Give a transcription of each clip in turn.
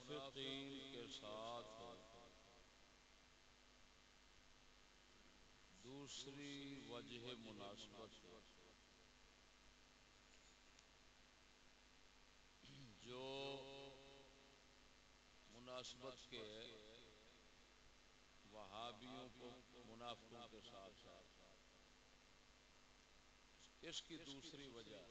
منافقین کے ساتھ دوسری وجہ مناسبت جو مناسبت کے وہابیوں کو منافقوں کے ساتھ ساتھ اس کی دوسری وجہ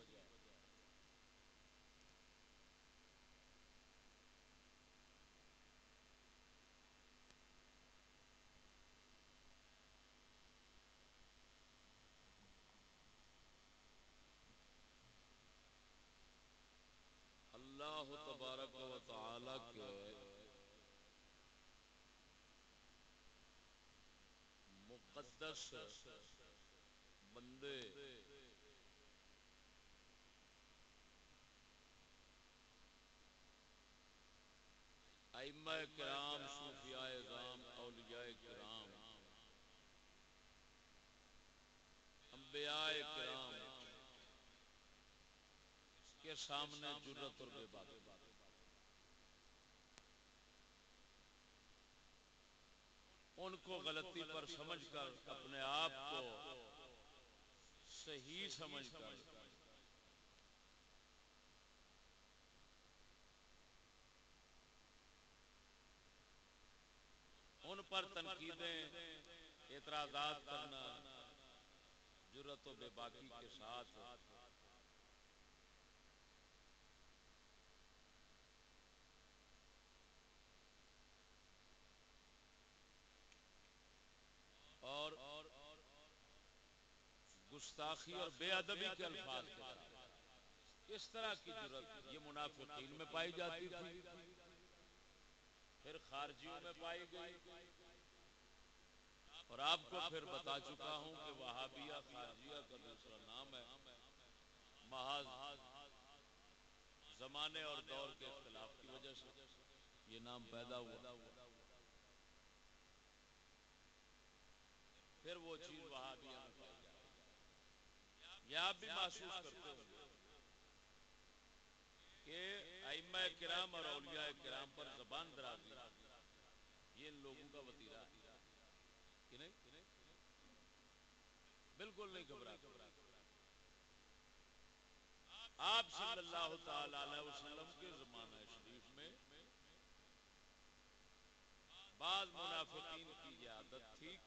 اللہ تبارک و تعالی کے مقدس بندے۔ ائمہ کرام، صوفیاء اعظام، اولیاء کرام، انبیاء کرام کے سامنے جرت اور بے بات ان کو غلطی پر سمجھ کر اپنے آپ کو صحیح سمجھ کر۔ ان پر تنقیدیں، اعتراضات کرنا جرت و بے باکی کے ساتھ اور گستاخی اور بے ادبی کے الفاظ کے ساتھ۔ اس طرح کی ضرورت یہ منافقین میں پائی جاتی تھی۔ پھر خارجیوں میں پائی گئی۔ اور آپ کو پھر بتا چکا ہوں کہ وہابیہ خارجیہ کا دوسرا نام ہے۔ محاذ زمانے اور دور کے اختلاف کی وجہ سے یہ نام پیدا ہوا۔ پھر وہ چیز وہابیہ یہ آپ بھی محسوس کرتے ہوں کہ ائمہ کرام اور اولیاء کرام پر زبان درازی یہ لوگوں کا وطیرہ کہ نہیں؟ بالکل نہیں گھبرا آپ صلی اللہ تعالی علیہ وسلم کے زمانہ شریف میں بعض منافقین کی یہ عادت تھی،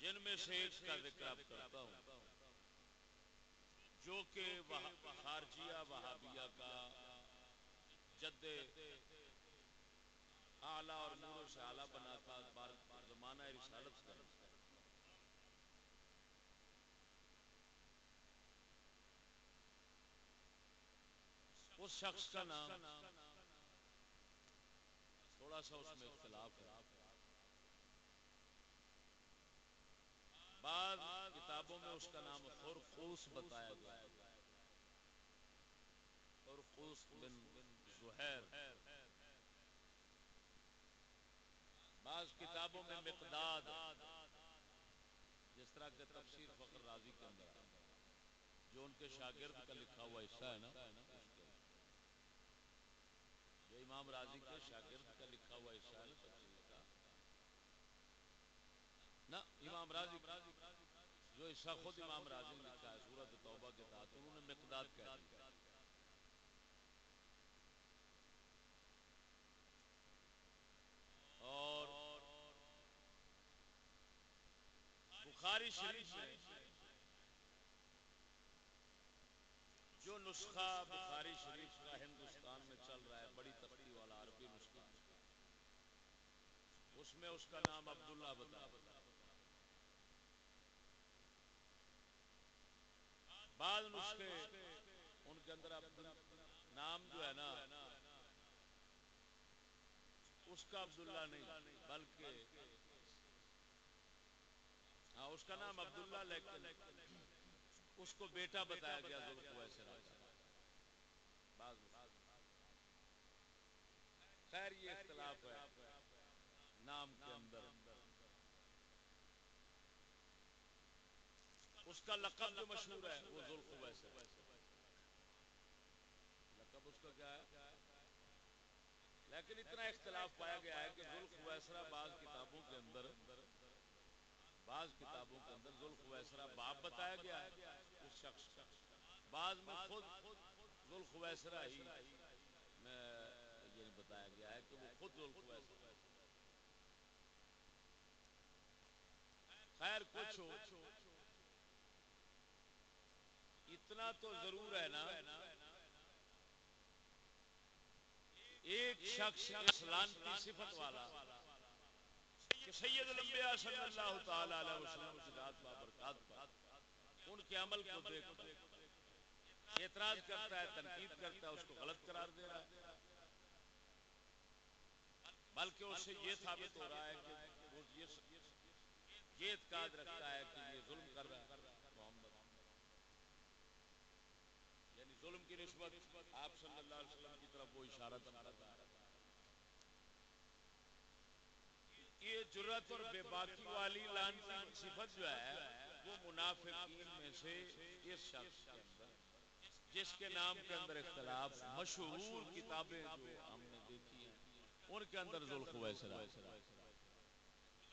جن میں سے ایک کا ذکر اب کرتا ہوں۔ جو کہ خارجیہ وہابیہ کا جد اعلیٰ اور نور سے اعلیٰ بنا تھا زمانہ رسالت کا۔ اس شخص کا نام تھوڑا سا اس میں اختلاف ہے۔ بعض کتابوں میں اس کا نام خرقوس بتایا گیا خرقوس بن زہیر۔ بعض کتابوں میں مقداد۔ جس طرح کے تفسیر فخر راضی کے اندر جو ان کے شاگرد کا لکھا ہوا حصہ ہے نا جو امام راضی کے شاگرد کا لکھا ہوا حصہ ہے نہ امام راضی جو حصہ خود امام راضی نے لکھا ہے سورت توبہ کے تحت، انہوں نے مقداد کہہ دیا اور بخاری شریف میں جو نسخہ بخاری شریف کا ہندوستان میں چل رہا ہے، بڑی تفریح والا عربی نسخہ، اس میں اس کا نام عبداللہ بتا بتا بعض نسخے ان کے اندر نام جو ہے نا، اس کا عبداللہ نہیں، بلکہ ہاں اس کا نام عبداللہ، لیکن اس کو بیٹا بتایا گیا ویسے خیر، یہ اختلاف ہے نام کے اندر۔ اس کا لقب جو مشہور ہے، وہ ذوالخ ویسے لقب اس کا کیا ہے؟ لیکن اتنا اختلاف پایا گیا ہے کہ ذوالخ ویسرا بعض کتابوں کے اندر، بعض کتابوں کے اندر ذوالخ ویسرا باپ بتایا گیا ہے اس شخص بعض میں خود ذوالخ ویسرا ہی میں یہ بتایا گیا ہے کہ وہ خود ذوالخ ویسرا خیر کچھ ہو اتنا تو ضرور ہے نا۔ ایک شخص اسلام کی صفت والا کہ سید الانبیاء صلی اللہ تعالی علیہ وسلم کی ذات بابرکات ان کے عمل کو دیکھ اعتراض کرتا ہے، تنقید کرتا ہے، اس کو غلط قرار دے رہا ہے۔ بلکہ اس سے یہ ثابت ہو رہا ہے کہ وہ یہ اعتقاد رکھتا ہے کہ یہ ظلم کر رہا ہے۔ ظلم کی نسبت آپ صلی اللہ علیہ وسلم کی طرف وہ اشارہ کرتا یہ جرت اور بے باکی والی لانتی صفت جو ہے، وہ منافقین میں سے اس شخص کے اندر جس کے نام کے اندر اختلاف، مشہور کتابیں جو ہم نے دیکھی ہیں، ان کے اندر ذوالخ ویسرا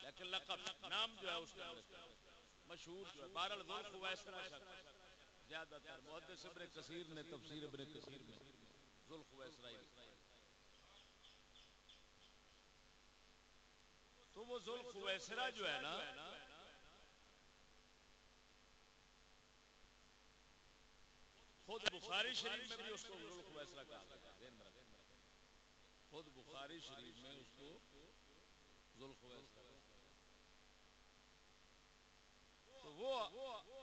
لیکن لقب، نام جو ہے اس کے اندر مشہور جو ہے، بہرحال ذوالخ ویسرا شخص زیادہ تر محدث ابن کثیر نے تفسیر ابن کثیر میں ذوالخ ویسرا تو وہ ذوالخ ویسرا جو ہے نا، خود بخاری شریف میں بھی اس کو ذوالخ ویسرا کہا خود بخاری شریف میں اس کو ذوالخ ویسرا تو وہ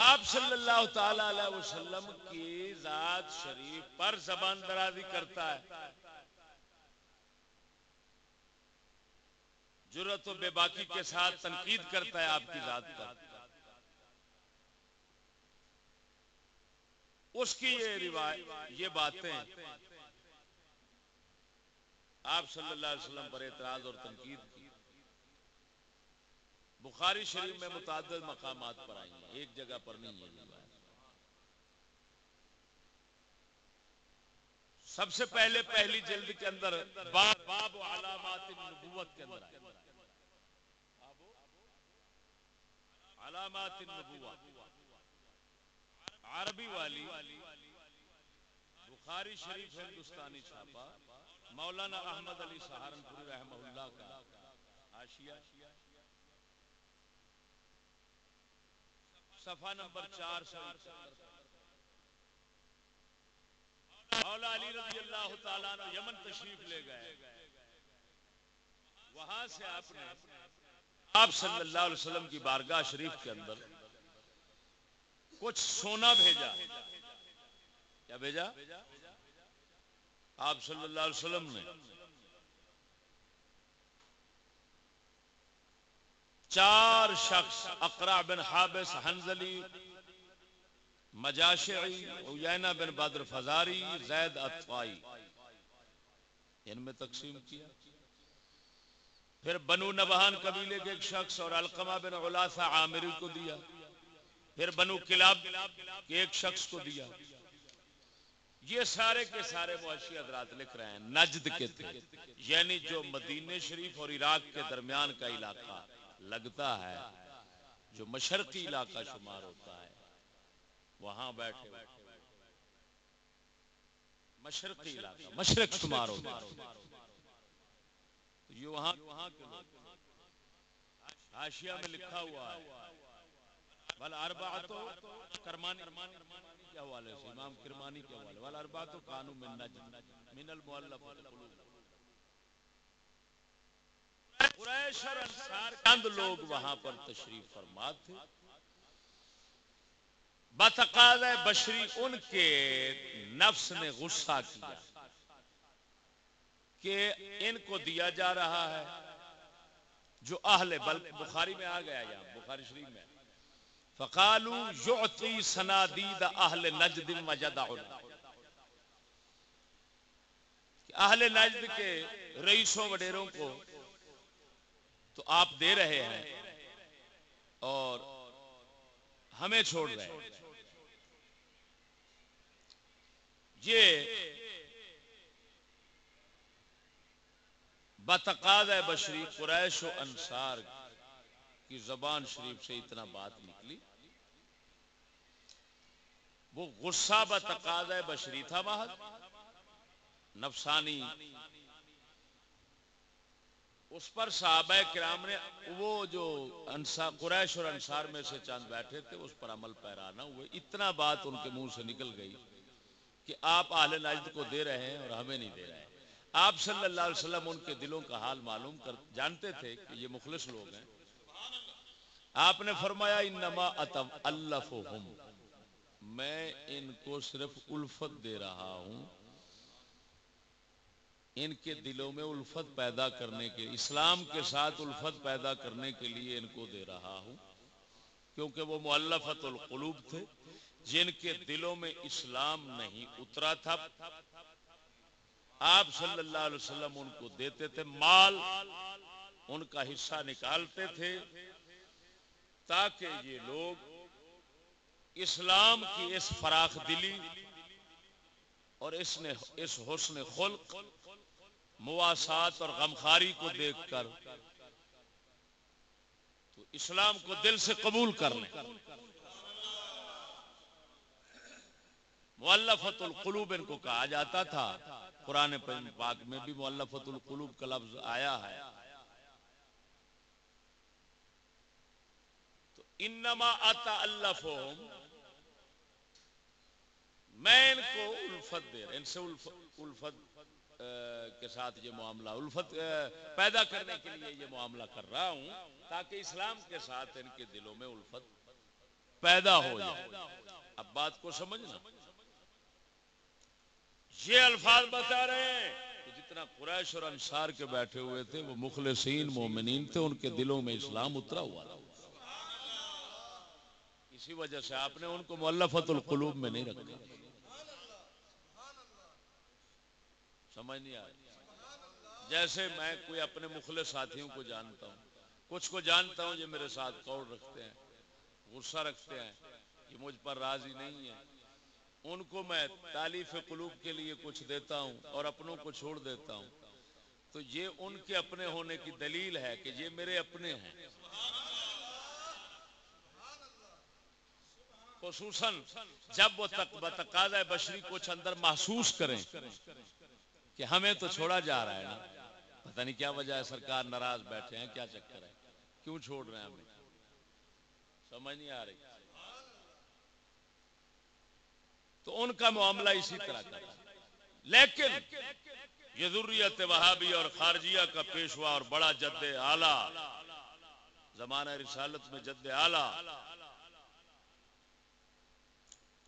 آپ صلی اللہ تعالی علیہ وسلم کی ذات شریف پر زبان درازی کرتا ہے۔ جرت و بے باکی کے ساتھ تنقید کرتا ہے آپ کی ذات پر۔ اس کی یہ روایت، یہ باتیں آپ صلی اللہ علیہ وسلم پر اعتراض اور تنقید بخاری شریف میں متعدد مقامات پر آئی ہیں ایک جگہ پر نہیں ہے۔ سب سے پہلے پہلی جلد کے اندر باب باب علامات النبوت کے اندر علامات النبوت۔ عربی والی، بخاری شریف ہندوستانی چھاپا مولانا احمد علی سہارنپوری رحمہ اللہ کا آشیہ۔ صفحہ نمبر چار سو مولا علی رضی اللہ تعالیٰ نے یمن تشریف لے گئے۔ وہاں سے آپ نے آپ صلی اللہ علیہ وسلم کی بارگاہ شریف کے اندر کچھ سونا بھیجا۔ کیا بھیجا؟ آپ صلی اللہ علیہ وسلم نے۔ چار شخص اقرا بن حابس حنزلی، مجاشعی، عیینہ بن بدر فزاری، زید اطفائی۔ ان میں تقسیم کیا۔ پھر بنو نبہان قبیلے کے ایک شخص اور القمہ بن غلاثہ عامری کو دیا۔ پھر بنو کلاب کے ایک شخص کو دیا۔ یہ سارے کے سارے معاشی حضرات لکھ رہے ہیں، نجد کے تھے یعنی جو مدینہ شریف اور عراق کے درمیان کا علاقہ۔ لگتا ہے جو مشرقی علاقہ شمار ہوتا ہے۔ وہاں بیٹھے مشرقی علاقہ، مشرق شمار ہوتا ہے۔ یہ وہاں حاشیہ میں لکھا ہوا ہے۔ بل اربعتو کرمانی کے حوالے سے، امام کرمانی کے حوالے۔ بل اربعتو قانون من نجم من المؤلف قلوب قریش اور انصار، چند لوگ وہاں پر تشریف فرما تھے۔ بتقاض بشری ان کے نفس نے غصہ کیا کہ ان کو دیا جا رہا ہے۔ جو اہل بل بخاری میں آ گیا یہاں، بخاری شریف میں۔ فقالو یعطی سنادید اہل نجد وجدعنا اہل نجد کے رئیسوں، وڈیروں کو تو آپ دے رہے ہیں اور ہمیں چھوڑ رہے ہیں۔ یہ بتقاد بشری قریش و انصار کی زبان شریف سے اتنا بات نکلی۔ وہ غصہ بتقاد بشری تھا بہت نفسانی اس پر صحابہ کرام نے وہ جو قریش اور انصار میں سے چاند بیٹھے تھے، اس پر عمل پیرا نہ ہوئے۔ اتنا بات ان کے منہ سے نکل گئی کہ آپ اہل نجد کو دے رہے ہیں اور ہمیں نہیں دے رہے ہیں۔ آپ صلی اللہ علیہ وسلم ان کے دلوں کا حال معلوم کر جانتے تھے کہ یہ مخلص لوگ ہیں۔ آپ نے فرمایا، انما الفہم۔ میں ان کو صرف الفت دے رہا ہوں۔ ان کے دلوں میں الفت پیدا کرنے کے اسلام کے ساتھ الفت پیدا کرنے کے لیے ان کو دے رہا ہوں۔ کیونکہ وہ معلفت القلوب تھے، جن کے دلوں میں اسلام نہیں اترا تھا۔ آپ صلی اللہ علیہ وسلم ان کو دیتے تھے مال، ان کا حصہ نکالتے تھے تاکہ یہ لوگ اسلام کی اس فراخ دلی اور اس نے اس حسن خلق مواسات اور غمخاری کو دیکھ کر تو اسلام کو دل سے قبول کر لیں۔ مولفت القلوب ان کو کہا جاتا تھا۔ قرآن پاک میں بھی مولفت القلوب کا لفظ آیا ہے۔ تو انما آتا اللہ میں ان کو الفت دے رہا ان سے الفت کے ساتھ یہ معاملہ الفت پیدا کرنے کے لیے یہ معاملہ کر رہا ہوں تاکہ اسلام کے ساتھ ان کے دلوں میں الفت پیدا ہو جائے۔ اب بات کو سمجھنا۔ یہ الفاظ بتا رہے ہیں کہ جتنا قریش اور انصار کے بیٹھے ہوئے تھے، وہ مخلصین، مومنین تھے، ان کے دلوں میں اسلام اترا ہوا تھا۔ اسی وجہ سے آپ نے ان کو مولفت القلوب میں نہیں رکھا۔ سمجھ نہیں آئی جیسے میں کوئی اپنے مخلص ساتھیوں کو جانتا ہوں، کچھ کو جانتا ہوں یہ میرے ساتھ کوڑ رکھتے ہیں، غصہ رکھتے ہیں یہ مجھ پر راضی نہیں ہے۔ ان کو میں تعلیف قلوب کے لیے کچھ دیتا ہوں اور اپنوں کو چھوڑ دیتا ہوں۔ تو یہ ان کے اپنے ہونے کی دلیل ہے کہ یہ میرے اپنے ہیں۔ خصوصاً جب وہ تقاضۂ بشری کچھ اندر محسوس کریں۔ کہ ہمیں تو چھوڑا جا رہا ہے نا۔ پتہ نہیں کیا وجہ ہے سرکار ناراض بیٹھے ہیں، کیا چکر ہے؟ کیوں چھوڑ رہے ہیں ہمیں سمجھ نہیں آ رہی۔ تو ان کا معاملہ اسی طرح کا لیکن یہ ضروریت وہابی اور خارجیہ کا پیشوا اور بڑا جد آلہ زمانہ رسالت میں جد آلہ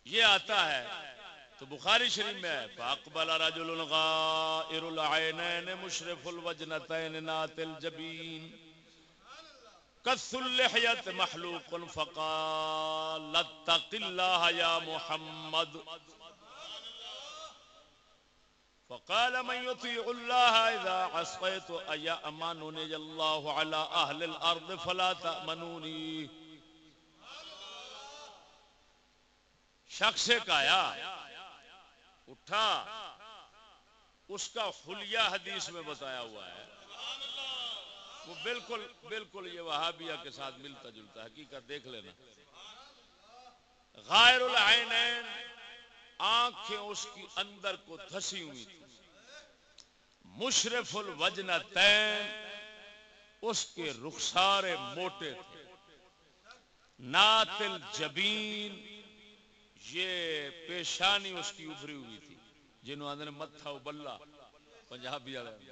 یہ آتا ہے تو بخاری شریف میں ہے، فاقبل رجل غائر العینین مشرف الوجنتین نات الجبین کث اللحیت محلوق فقال لتق اللہ یا محمد۔ فقال من يطيع الله اذا عصيت ايا امانني الله على اهل الارض فلا تامنوني شخص کا آیا اٹھا۔ اس کا خلیہ حدیث میں بتایا ہوا ہے۔ وہ بالکل بالکل یہ وہابیہ کے ساتھ ملتا جلتا حقیقت دیکھ لینا۔ غائر العینین، آنکھیں اس کی اندر کو دھسی ہوئی تھی مشرف الوجنتین اس کے رخسار موٹے تھے۔ ناتل جبین یہ پیشانی اس کی ابری ہوئی تھی، جنہوں آدھے متھا ابلا، پنجابی والے۔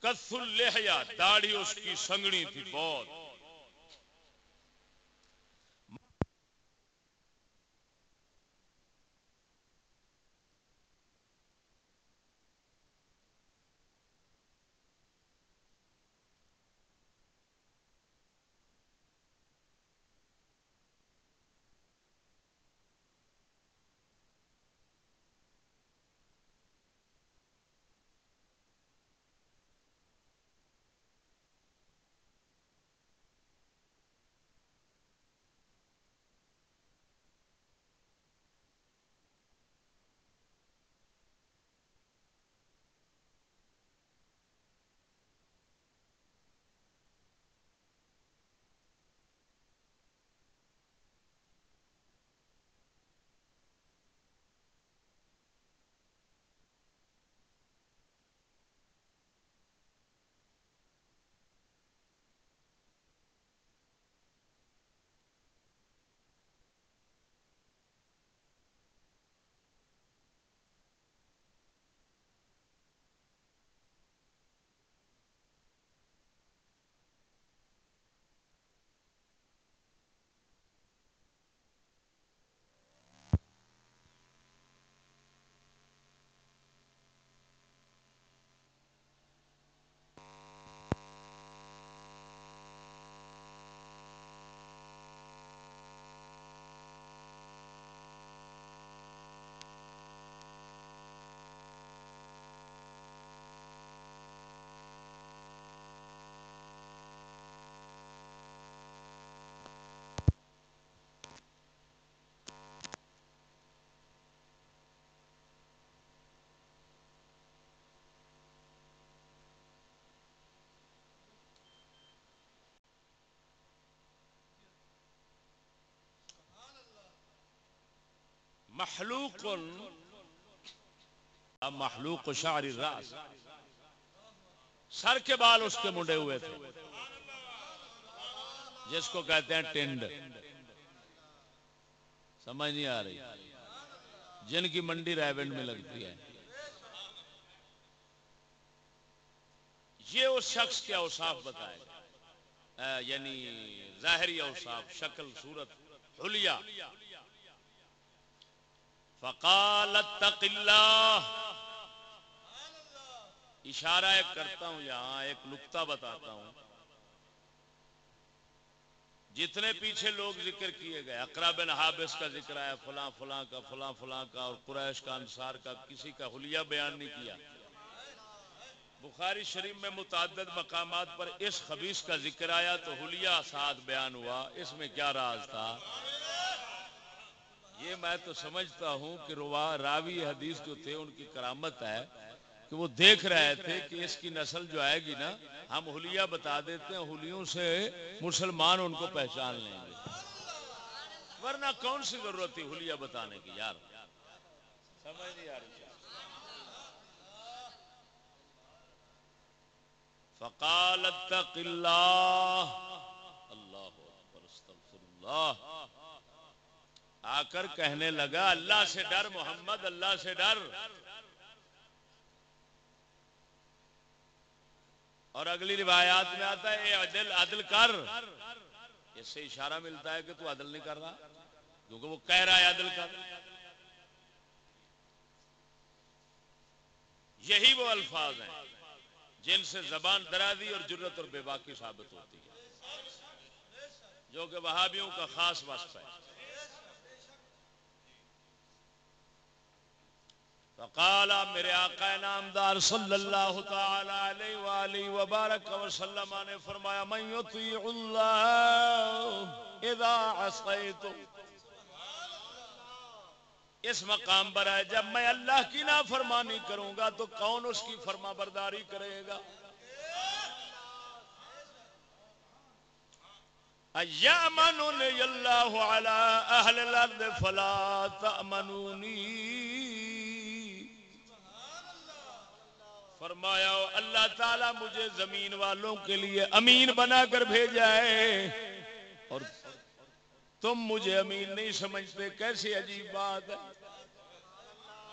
کسل لہیا، داڑھی اس کی سنگنی تھی بہت۔ محلوق محلوق شعر راس سر کے بال اس کے منڈے ہوئے تھے۔ جس کو کہتے ہیں ٹینڈ سمجھ نہیں آ رہی۔ جن کی منڈی رائبنڈ میں لگتی ہے۔ یہ اس شخص کے اوصاف بتائے۔ یعنی ظاہری اوصاف، شکل، صورت، حلیہ۔ فقال اتق اللہ۔ اشارہ ایک کرتا ہوں، یہاں ایک نقطہ بتاتا ہوں۔ جتنے پیچھے لوگ ذکر کیے گئے، اقرا بن حابس کا ذکر آیا، فلاں فلاں کا، فلاں فلاں کا، اور قریش کا، انصار کا، کسی کا حلیہ بیان نہیں کیا۔ بخاری شریف میں متعدد مقامات پر اس خبیص کا ذکر آیا تو حلیہ ساتھ بیان ہوا، اس میں کیا راز تھا؟ یہ میں تو سمجھتا ہوں کہ راوی حدیث جو تھے، ان کی کرامت ہے کہ وہ دیکھ رہے تھے کہ اس کی نسل جو آئے گی نا، ہم حلیہ بتا دیتے ہیں، حلیوں سے مسلمان ان کو پہچان لیں گے۔ ورنہ کون سی ضرورت تھی حلیہ بتانے کی؟ یار، سمجھ نہیں آ رہی۔ اللہ اللہ اکبر، استغفر اللہ۔ آ کر کہنے لگا، اللہ سے ڈر، محمد، اللہ سے ڈر۔ اور اگلی روایات میں آتا ہے، اے عدل عدل کر۔ اس سے اشارہ ملتا ہے کہ تو عدل نہیں کر رہا، کیونکہ وہ کہہ رہا ہے عدل کر۔ یہی وہ الفاظ ہیں جن سے زبان درازی اور جرت اور بے باقی ثابت ہوتی ہے، جو کہ وہابیوں کا خاص وصف ہے۔ فقال میرے آقا نامدار صلی اللہ تعالی علیہ وآلہ وبارک وسلم نے فرمایا، من یطیع اللہ اذا عصیتو اس مقام پر ہے، جب میں اللہ کی نافرمانی کروں گا تو کون اس کی فرما برداری کرے گا؟ ایامنونی اللہ علی اہل الارض فلا تأمنونی فرمایا اللہ تعالیٰ مجھے زمین والوں کے لیے امین بنا کر بھیجا ہے۔ اور تم مجھے امین نہیں سمجھتے، کیسی عجیب بات ہے۔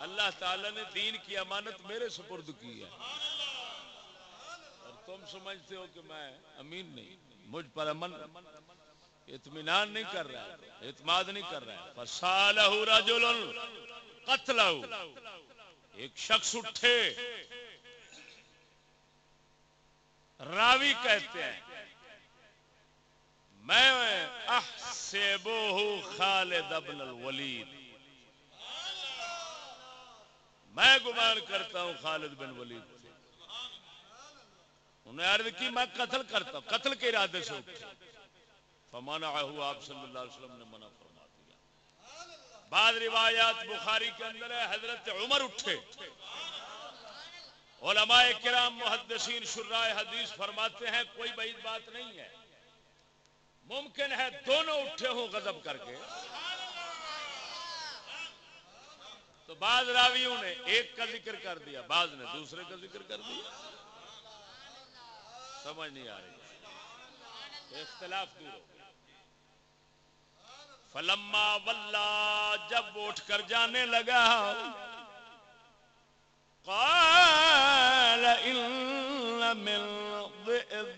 اللہ تعالیٰ نے دین کی امانت میرے سپرد کی ہے۔ اور تم سمجھتے ہو کہ میں امین نہیں، مجھ پر امن، اطمینان نہیں کر رہا، اعتماد نہیں کر رہا۔ فسالہ رجل قتلہ ایک شخص اٹھے۔ راوی کہتے ہیں۔ میں خالد ابن الولید۔ میں گمان کرتا ہوں خالد بن ولید انہیں عرض کی میں قتل کرتا ہوں، قتل کے ارادے سے۔ اٹھے فمانعہو آپ صلی اللہ علیہ وسلم نے منع فرما دیا۔ بعض روایات بخاری کے اندر ہے، حضرت عمر اٹھے۔ علماء کرام، محدثین شرائے حدیث فرماتے ہیں، کوئی بعید بات نہیں ہے۔ ممکن ہے دونوں اٹھے ہوں غضب کر کے۔ تو بعض راویوں نے ایک کا ذکر کر دیا، بعض نے دوسرے کا ذکر کر دیا۔ سمجھ نہیں آ رہی۔ اختلاف دور فلما ولہ جب اٹھ کر جانے لگا قال إن من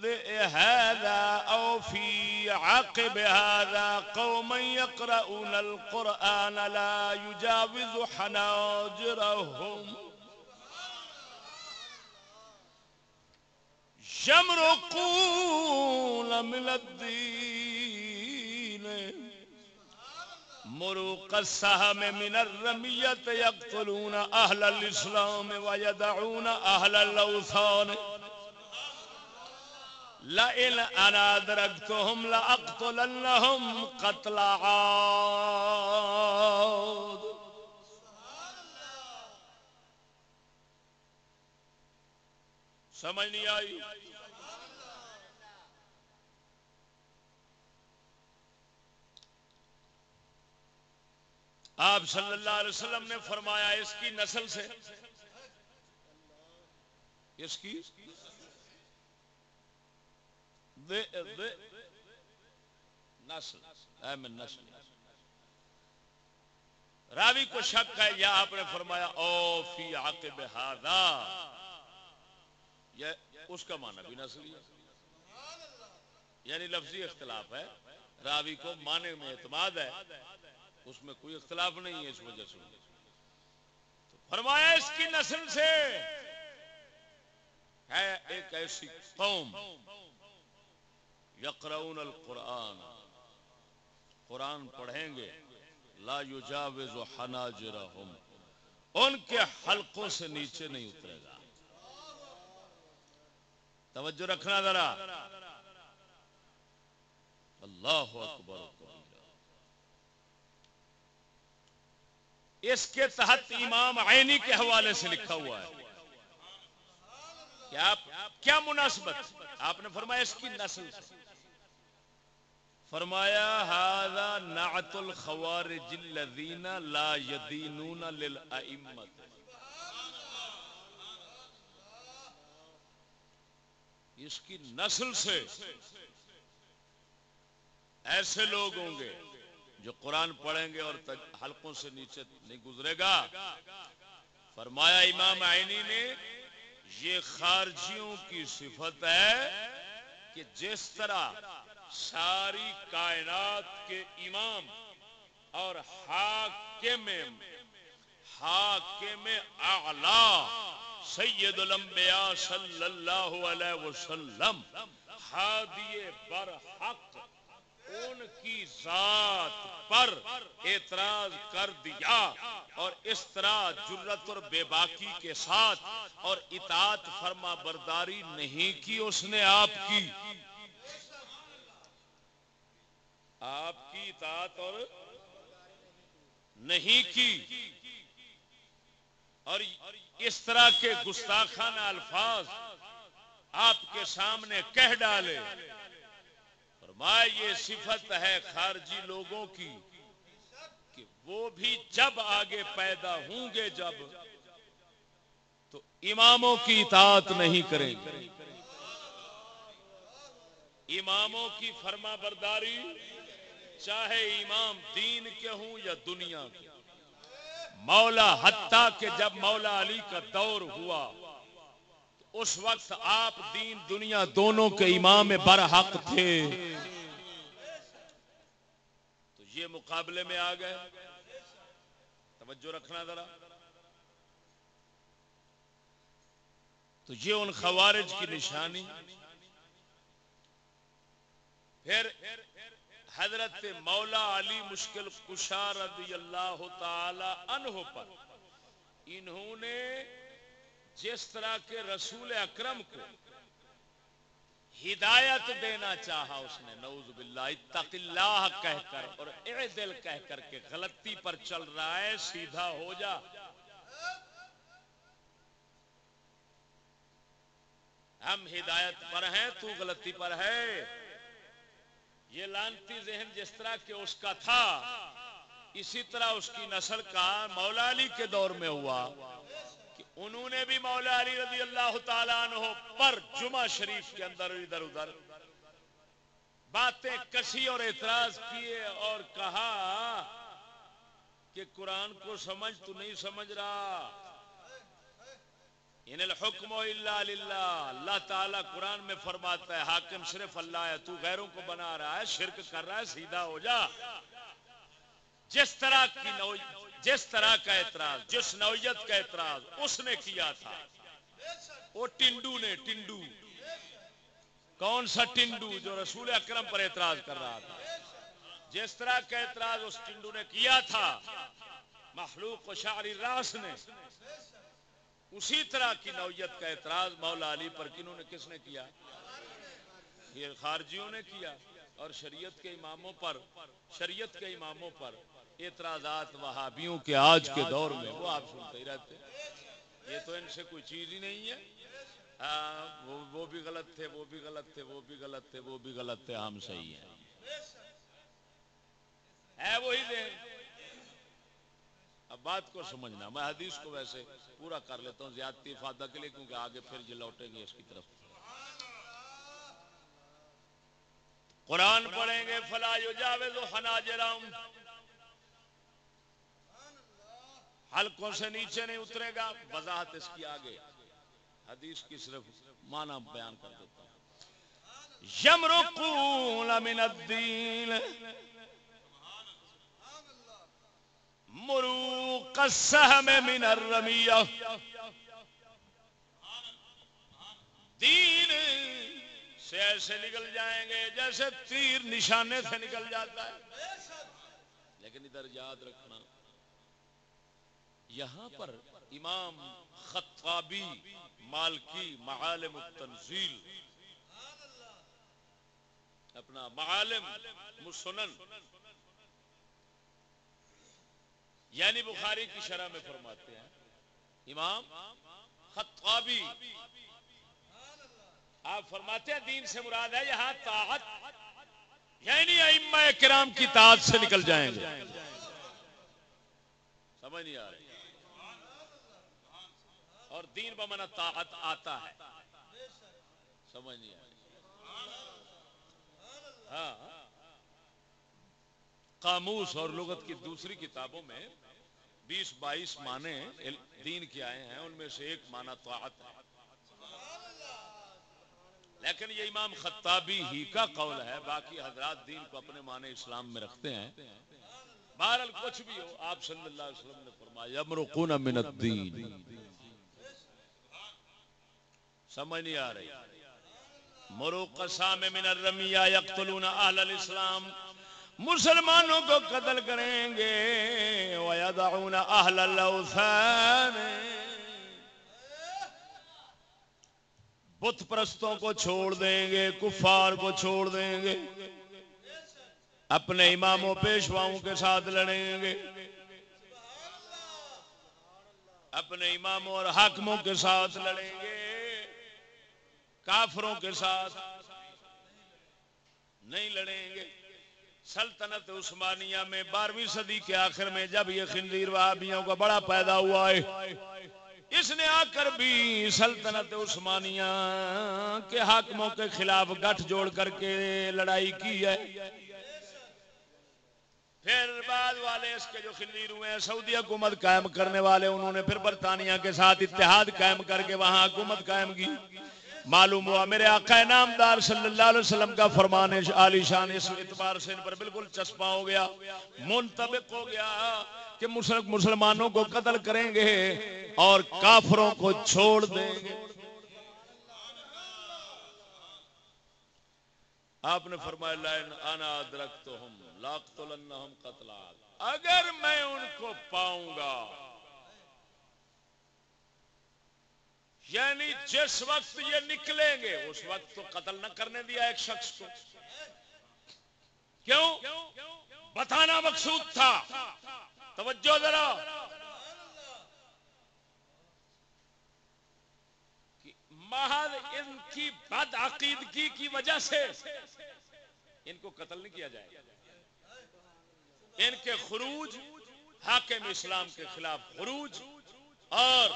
ضئ هذا أو في عقب هذا قوما يقرؤون القرآن لا يجاوز حناجرهم. يمرقون من الدين. مروق السهم من الرمية يقتلون أهل الإسلام ويدعون أهل اللوثان لئن أنا أدركتهم لأقتلنهم قتل عاد. سمجھ نہیں آئی؟ آپ صلی اللہ علیہ وسلم نے فرمایا اس کی نسل سے اس کی دے دے نسل من نسل۔ راوی کو شک ہے، یا آپ نے فرمایا، او فی عقب ہادا یہ اس کا معنی بھی نسلی ہے۔ یعنی لفظی اختلاف ہے۔ راوی کو معنی میں اعتماد ہے۔ اس میں کوئی اختلاف نہیں ہے اس وجہ سے۔ تو فرمایا اس کی نسل سے ہے ایک ایسی قوم، یقرؤون القرآن۔ قرآن پڑھیں گے۔ لا یجاوز حناجرہم۔ ان کے حلقوں سے نیچے نہیں اترے گا۔ توجہ رکھنا ذرا۔ اللہ اکبر۔ اس کے تحت امام عینی کے حوالے سے لکھا ہوا ہے۔ کیا کیا مناسبت؟ آپ نے فرمایا اس کی نسل سے۔ فرمایا هذا نعت الخوارج الذين لا يدينون للائمه اس کی نسل سے ایسے لوگ ہوں گے جو قرآن پڑھیں گے اور حلقوں سے نیچے نہیں گزرے گا۔ فرمایا امام آئینی نے، یہ خارجیوں کی صفت ہے کہ جس طرح ساری کائنات کے امام اور حاکم حاکم اعلی سید الانبیاء صلی اللہ علیہ وسلم ہادی برحق ان کی ذات پر اعتراض کر دیا اور اس طرح جرت اور بے باکی کے ساتھ اور اطاعت فرما برداری نہیں کی اس نے آپ کی۔ آپ کی اطاعت اور نہیں کی۔ اور اس طرح کے گستاخانہ الفاظ آپ کے سامنے کہہ ڈالے۔ فرمایا یہ صفت ہے خارجی لوگوں کی کہ وہ بھی جب آگے پیدا ہوں گے، جب تو اماموں کی اطاعت نہیں کریں گے۔ اماموں کی فرما برداری، چاہے امام دین کے ہوں یا دنیا کے۔ مولا حتیٰ کہ جب مولا علی کا دور ہوا اس وقت آپ دین دنیا دونوں کے امام برحق تھے۔ تو یہ مقابلے میں آ گئے۔ توجہ رکھنا ذرا۔ تو یہ ان خوارج کی نشانی۔ پھر حضرت مولا علی مشکل کشا رضی اللہ تعالی عنہ پر انہوں نے جس طرح کے رسول اکرم کو ہدایت دینا چاہا اس نے، نعوذ باللہ، اتق اللہ کہہ کر اور اعدل کہہ کر کے غلطی پر چل رہا ہے، سیدھا ہو جا۔ ہم ہدایت پر ہیں، تو غلطی پر ہے۔ یہ لانتی ذہن جس طرح کہ اس کا تھا، اسی طرح اس کی نسل کا مولا علی کے دور میں ہوا۔ انہوں نے بھی مولا علی رضی اللہ تعالیٰ عنہ پر جمعہ شریف کے اندر ادھر ادھر باتیں کسی اور اعتراض کیے اور کہا کہ قرآن کو سمجھ تو نہیں سمجھ رہا۔ ان الحکم الا للہ۔ اللہ تعالیٰ قرآن میں فرماتا ہے، حاکم صرف اللہ ہے، تو غیروں کو بنا رہا ہے، شرک کر رہا ہے، سیدھا ہو جا۔ جس طرح کی نو جس طرح کا اعتراض، جس نوعیت کا اعتراض، اس نے کیا تھا۔ وہ ٹنڈو نے، ٹنڈو۔ کون سا ٹنڈو جو رسول اکرم پر اعتراض کر رہا تھا؟ جس طرح کا اعتراض اس ٹنڈو نے کیا تھا۔ مخلوق و شاعری راس نے۔ اسی طرح کی نوعیت کا اعتراض مولا علی پر کنہوں نے، کس نے کیا؟ یہ خارجیوں نے کیا۔ اور شریعت کے اماموں پر، شریعت کے اماموں پر۔ اعتراضات وہابیوں کے آج کے دور میں، وہ آپ سنتے ہی رہتے یہ تو ان سے کوئی چیز ہی نہیں ہے۔ ہاں، وہ بھی غلط تھے، وہ بھی غلط تھے، وہ بھی غلط تھے، وہ بھی غلط تھے، ہم صحیح ہیں۔ ہے وہی دین اب بات کو سمجھنا، میں حدیث کو ویسے پورا کر لیتا ہوں زیادتی افادہ کے لیے، کیونکہ آگے پھر یہ لوٹیں گے اس کی طرف۔ قرآن پڑھیں گے، فلا یجاوز حناجرہم حلقوں سے نیچے نہیں اترے گا، وضاحت اس کی آگے۔ حدیث کی صرف معنی بیان کر دیتا ہوں۔ یمرقون من الدین۔ مروق السہم من الرمیہ دین سے ایسے نکل جائیں گے جیسے تیر نشانے سے نکل جاتا ہے۔ لیکن ادھر یاد رکھنا یہاں پر امام خطابی مالکی معالم التنزیل، اپنا معالم مسنن یعنی بخاری کی شرح میں فرماتے ہیں، امام خطابی، آپ فرماتے ہیں دین سے مراد ہے یہاں طاعت یعنی ائمہ کرام کی طاعت سے نکل جائیں گے۔ سمجھ نہیں آ رہی۔ اور دین بمانا طاعت آتا ہے۔ سمجھ نہیں آ ہاں۔ قاموس اور لغت کی دوسری کتابوں میں بیس بائیس معنی دین کے آئے ہیں، ان میں سے ایک معنی طاعت ہے۔ لیکن یہ امام خطابی ہی کا قول ہے، باقی حضرات دین کو اپنے معنی اسلام میں رکھتے ہیں۔ بہرحال کچھ بھی ہو، آپ صلی اللہ علیہ وسلم نے فرمایا، یمرقون من الدین۔ سمجھ نہیں آ رہی۔ مروق قسام من الرمیہ یقتلون اہل الاسلام۔ مسلمانوں کو قتل کریں گے۔ ویدعون اہل الاوثان۔ بت پرستوں کو چھوڑ دیں گے، کفار کو چھوڑ دیں گے۔ اپنے اماموں پیشواؤں کے ساتھ لڑیں گے۔ اپنے اماموں اور حاکموں کے ساتھ لڑیں گے۔ کافروں کے ساتھ نہیں لڑیں گے۔ سلطنت عثمانیہ میں بارہویں صدی کے آخر میں جب یہ خنزیر وہابیوں کا بڑا پیدا ہوا ہے، اس نے آ کر بھی سلطنت عثمانیہ کے حاکموں کے خلاف گٹھ جوڑ کر کے لڑائی کی ہے۔ پھر بعد والے اس کے جو خنزیر ہوئے ہیں، سعودی حکومت قائم کرنے والے، انہوں نے پھر برطانیہ کے ساتھ اتحاد قائم کر کے وہاں حکومت قائم کی۔ معلوم ہوا میرے آقا نامدار صلی اللہ علیہ وسلم کا فرمان عالی شان اس اعتبار سے ان پر بالکل چسپا ہو گیا، منطبق ہو گیا کہ مسلمانوں کو قتل کریں گے اور کافروں کو چھوڑ دیں گے۔ آپ نے فرمایا لائن انا ادرکتہم، لاقتلنہم قتلات اگر میں ان کو پاؤں گا یعنی جس وقت یہ نکلیں گے، اس وقت تو قتل نہ کرنے دیا ایک شخص کو۔ کیوں؟ بتانا مقصود تھا۔ توجہ ذرا۔ محض ان کی بد عقیدگی کی وجہ سے ان کو قتل نہیں کیا جائے ان کے خروج، حاکم اسلام کے خلاف خروج اور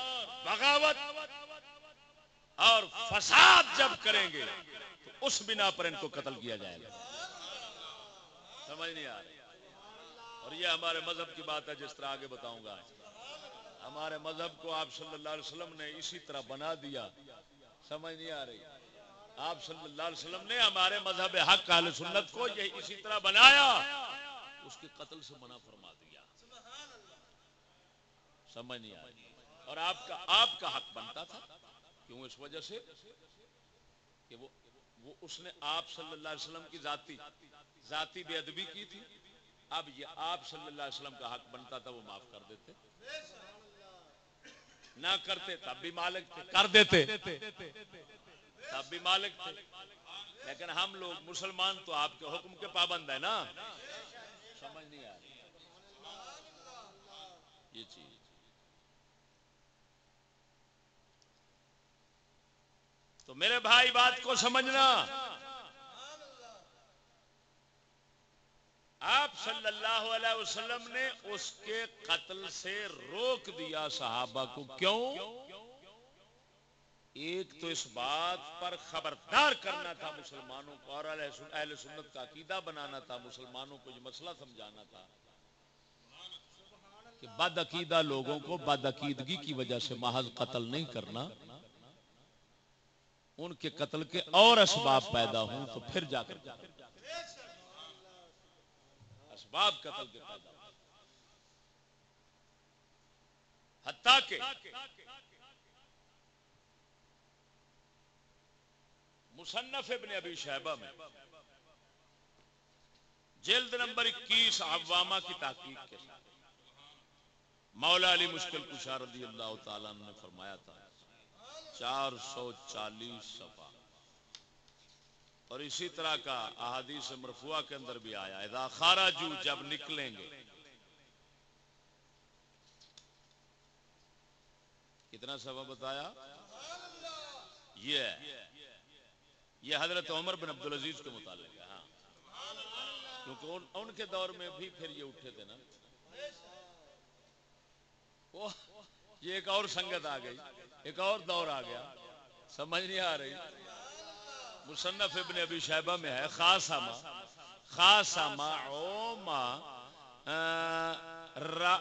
بغاوت اور فساد جب کریں گے، تو اس بنا پر ان کو قتل کیا جائے گا۔ سمجھ نہیں آ رہی۔ اور یہ ہمارے مذہب کی بات ہے، جس طرح آگے بتاؤں گا۔ ہمارے مذہب کو آپ صلی اللہ علیہ وسلم نے اسی طرح بنا دیا۔ سمجھ نہیں آ رہی۔ آپ صلی اللہ علیہ وسلم نے ہمارے مذہب حق اہل سنت کو یہ اسی طرح بنایا، اس کے قتل سے منع فرما دیا۔ سمجھ نہیں آ رہی۔ اور آپ کا آپ کا حق بنتا تھا۔ کیوں اس وجہ سے کہ وہ وہ اس نے آپ صلی اللہ علیہ وسلم کی ذاتی ذاتی بے ادبی کی تھی۔ اب یہ آپ صلی اللہ علیہ وسلم کا حق بنتا تھا، وہ معاف کر دیتے۔ نہ کرتے تب بھی مالک تھے، کر دیتے۔ تب بھی مالک تھے۔ لیکن ہم لوگ مسلمان تو آپ کے حکم کے پابند ہیں نا۔ سمجھ نہیں آ رہی۔ یہ چیز۔ تو میرے بھائی بات کو سمجھنا۔ آپ صلی اللہ علیہ وسلم نے اس کے قتل سے روک دیا صحابہ کو۔ کیوں؟ ایک تو اس بات پر خبردار کرنا تھا مسلمانوں کو اور اہل سنت کا عقیدہ بنانا تھا، مسلمانوں کو یہ مسئلہ سمجھانا تھا کہ بد عقیدہ لوگوں کو بد عقیدگی کی وجہ سے محض قتل نہیں کرنا۔ ان کے قتل کے اور اسباب پیدا ہوں تو پھر جا کر اسباب قتل کے پیدا حتیٰ کہ مصنف ابن ابی شہبہ میں جلد نمبر اکیس عوامہ کی تحقیق کے ساتھ مولا علی مشکل کشا رضی اللہ تعالیٰ نے فرمایا تھا چار سو چالیس صفحہ۔ اور اسی طرح کا احادیث مرفوع کے اندر بھی آیا۔ اذا خارجو جب نکلیں گے۔ کتنا صفحہ بتایا؟ یہ یہ حضرت عمر بن عبدالعزیز کے متعلق ہے ہاں۔ کیونکہ ان کے دور میں بھی پھر یہ اٹھے تھے نا۔ یہ ایک اور سنگت آ گئی، ایک اور دور آ گیا، سمجھ نہیں آ رہی۔ مصنف ابن ابی شہبہ میں ہے خاص آما خاص آما اوما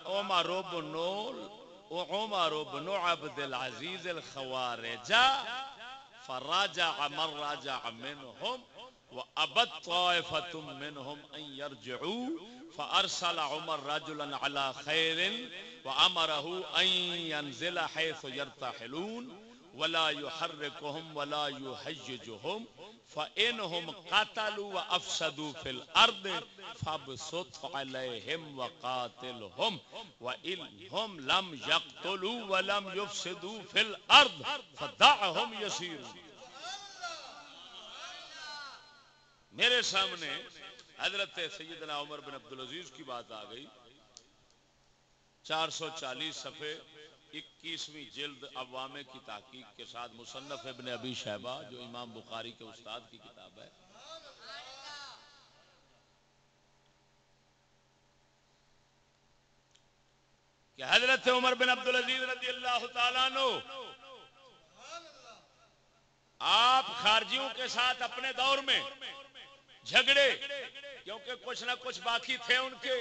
اوما روبنول عمر بن عبد العزيز الخوارج، فراجع من راجع منهم وابت طائفه منهم ان يرجعوا فارسل عمر رجلا على خير وامره ان ينزل حيث يرتحلون ولا يحركهم ولا يحججهم فانهم قتلوا وافسدوا في الارض فابسط عليهم وقاتلهم وانهم لم يقتلوا ولم يفسدوا في الارض فدعهم يسيرون. میرے سامنے حضرت سیدنا عمر بن عبدالعزیز کی بات آ گئی۔ چار سو چالیس صفحے، اکیسویں جلد عوام کی تحقیق کے ساتھ مصنف ابن ابی شہبہ، جو امام بخاری کے استاد کی کتاب ہے۔ کہ حضرت عمر بن عبدالعزیز رضی اللہ تعالیٰ نو آپ خارجیوں کے ساتھ اپنے دور میں جھگڑے، کیونکہ کچھ نہ کچھ باقی تھے ان کے۔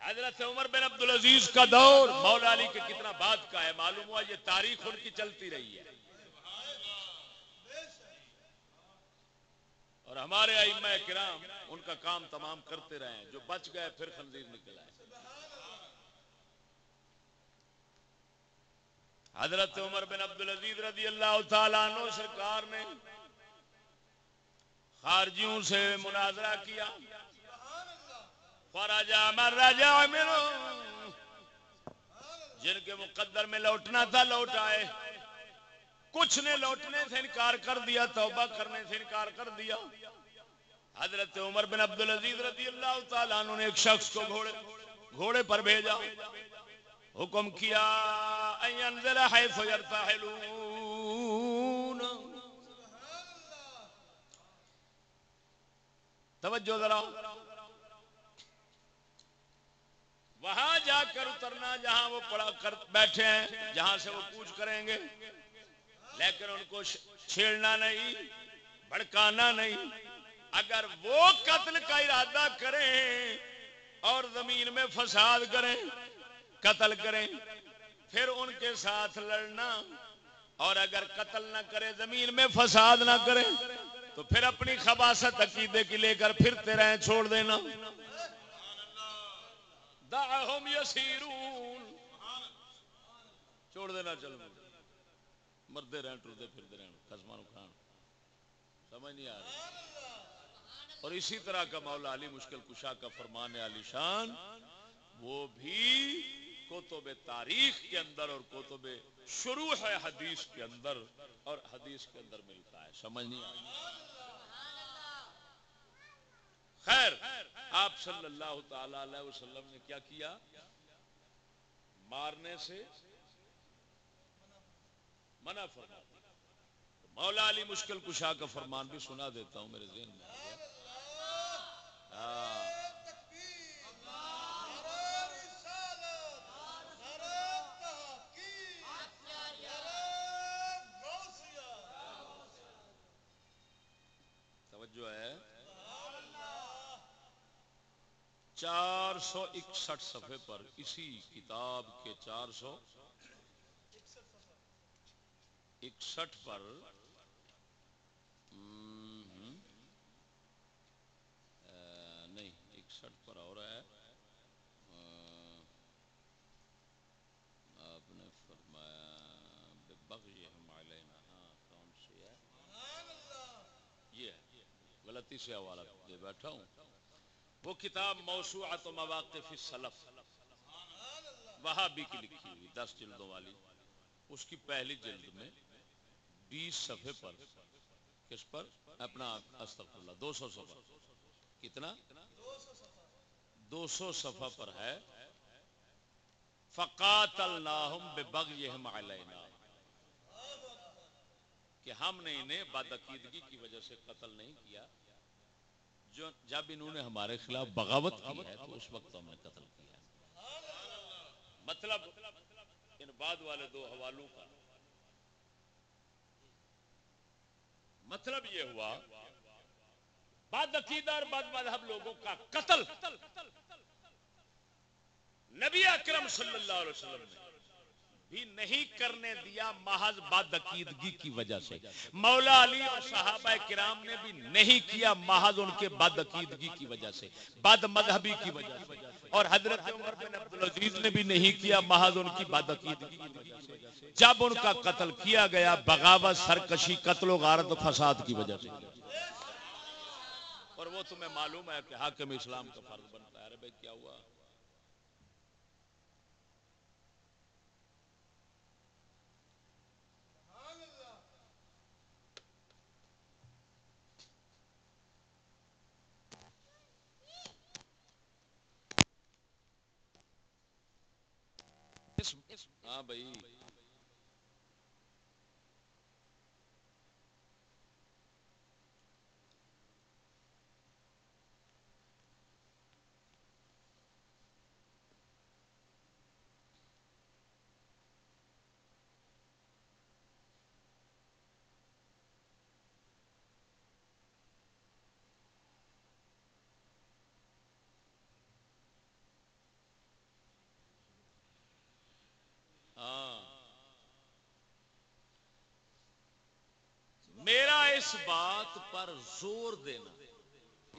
حضرت عمر بن عبد العزیز کا دور مولا علی کے کتنا بات کا ہے، معلوم ہوا یہ تاریخ ان کی چلتی رہی ہے۔ اور ہمارے ائمہ کرام ان کا کام تمام کرتے رہے ہیں، جو بچ گئے پھر خنزیر نکل آئے۔ حضرت عمر بن عبد العزیز رضی اللہ تعالیٰ عنہ سرکار نے خارجیوں سے مناظرہ کیا۔ جن کے مقدر میں لوٹنا تھا، لوٹ آئے۔ کچھ نے لوٹنے سے انکار کر دیا، توبہ کرنے سے انکار کر دیا۔ حضرت عمر بن عبد العزیز رضی اللہ تعالیٰ نے ایک شخص کو گھوڑے گھوڑے پر بھیجا۔ حکم کیا توجہ ذرا۔ وہاں جا کر اترنا جہاں وہ پڑا کر بیٹھے ہیں، جہاں سے وہ پوچھ کریں گے۔ لیکن ان کو چھیڑنا نہیں، بھڑکانا نہیں۔ اگر وہ قتل کا ارادہ کریں اور زمین میں فساد کریں، قتل کریں، پھر ان کے ساتھ لڑنا۔ اور اگر قتل نہ کرے، زمین میں فساد نہ کرے تو پھر اپنی خباست عقیدے کی لے کر پھرتے رہیں، چھوڑ دینا۔ دعہم یسیرون۔ چھوڑ دینا چل مردے رہیں، ٹردے پھرتے رہیں خسمان کھان۔ سمجھ نہیں آ رہا اور اسی طرح کا مولا علی مشکل کشا کا فرمان علی شان، وہ بھی کتب تاریخ کے اندر اور کتب شروع ہے حدیث کے اندر اور حدیث کے اندر ملتا ہے، سمجھ نہیں آ رہا خیر، آپ صلی اللہ تعالی علیہ وسلم نے کیا کیا؟ مارنے سے منع فرما مولا علی مشکل کشا کا فرمان بھی سنا دیتا ہوں میرے ذہن میں ہاں توجہ ہے چار سو اکسٹھ صفحے پر اسی کتاب کے چار سو اکسٹھ پر نہیں، اکسٹھ پر اور ہے۔ آپ نے فرمایا بغیہم علینا ہاں کون سی ہے؟ یہ ہے، غلطی سے حوالہ دے بیٹھا ہوں۔ وہ کتاب موسوعت و مواقف السلف، وہابی کی لکھی ہوئی، دس جلدوں والی۔ اس کی پہلی جلد میں بیس صفحے پر، کس پر؟ اپنا استغفر اللہ دو سو صفحہ۔ کتنا؟ دو سو صفحہ پر ہے۔ فقاتلناہم ببغیہم علینا۔ کہ ہم نے انہیں بدعقیدگی کی وجہ سے قتل نہیں کیا۔ جو جب انہوں نے ہمارے خلاف بغاوت کی ہے تو اس وقت ہم نے قتل کیا ہے۔ مطلب ان بعد والے دو حوالوں کا۔ مطلب یہ ہوا بد عقیدہ اور بد مذہب لوگوں کا قتل نبی اکرم صلی اللہ علیہ وسلم نے۔ بھی نہیں کرنے دیا محض بد عقیدگی کی وجہ سے۔ مولا علی اور صحابہ کرام نے بھی نہیں کیا محض ان کے بد عقیدگی کی وجہ سے، بد مذہبی کی وجہ سے۔ اور حضرت عمر بن عبدالعزیز نے بھی نہیں کیا محض ان کی بد عقیدگی کی وجہ سے۔ جب ان کا قتل کیا گیا، بغاوت، سرکشی، قتل و غارت و فساد کی وجہ سے۔ اور وہ تمہیں معلوم ہے کہ حاکم اسلام کا فرض بنتا ہے۔ ارے بھائی، کیا ہوا؟ ہاں بھائی ہاں میرا اس بات پر زور دینا۔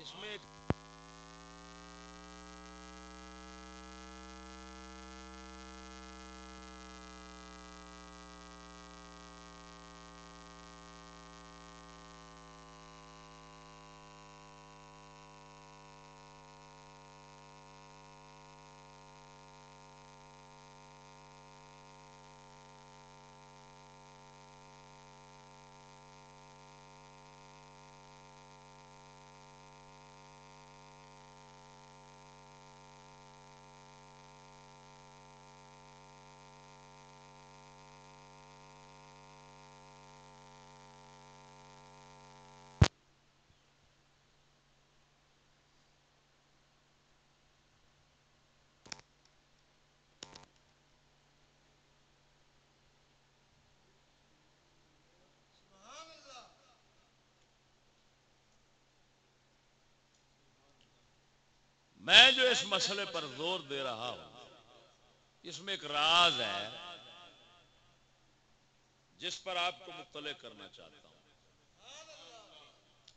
اس میں ایک میں جو اس مسئلے پر زور دے رہا ہوں، اس میں ایک راز ہے، جس پر آپ کو مطلع کرنا چاہتا ہوں۔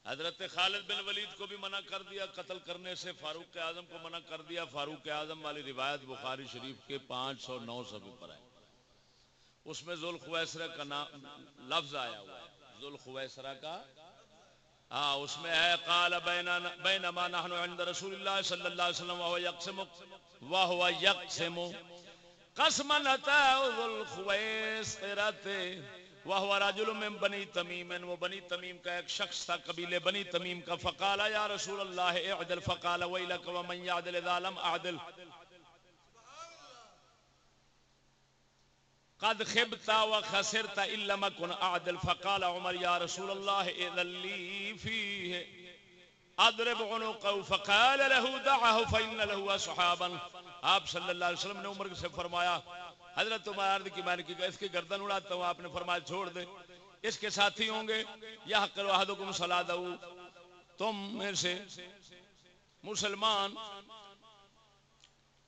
حضرت خالد بن ولید کو بھی منع کر دیا، قتل کرنے سے فاروق اعظم کو منع کر دیا۔ فاروق اعظم والی روایت بخاری شریف کے پانچ سو نو صفحے پر ہے۔ اس میں ذوالخویسرہ کا نام، لفظ آیا ہوا ہے۔ ذوالخویسرہ کا ہاں اس میں ہے، قال بینما نحن عند رسول اللہ صلی اللہ علیہ وسلم، وهو يقسم وهو يقسم قسما اتاه ذو وهو رجل من بني تميم وہ بني تمیم کا ایک شخص تھا، قبیلے بنی تمیم کا، فقال یا رسول اللہ اعدل، فقال ويلك ومن يعدل اذا لم اعدل. قد خبت وخسرت ان لم اكن اعدل فقال عمر، يا رسول الله اذن لي فيه اضرب عنقه. فقال له، دعه، فإن له اصحابا آپ صلی اللہ علیہ وسلم نے عمر سے فرمایا، حضرت عمر عرض کی میں نے کی اس کی گردن اڑاتا ہوں، آپ نے فرمایا، چھوڑ دے، اس کے ساتھی ہوں گے، یا کرو احدکم صلاۃ، تم میں سے مسلمان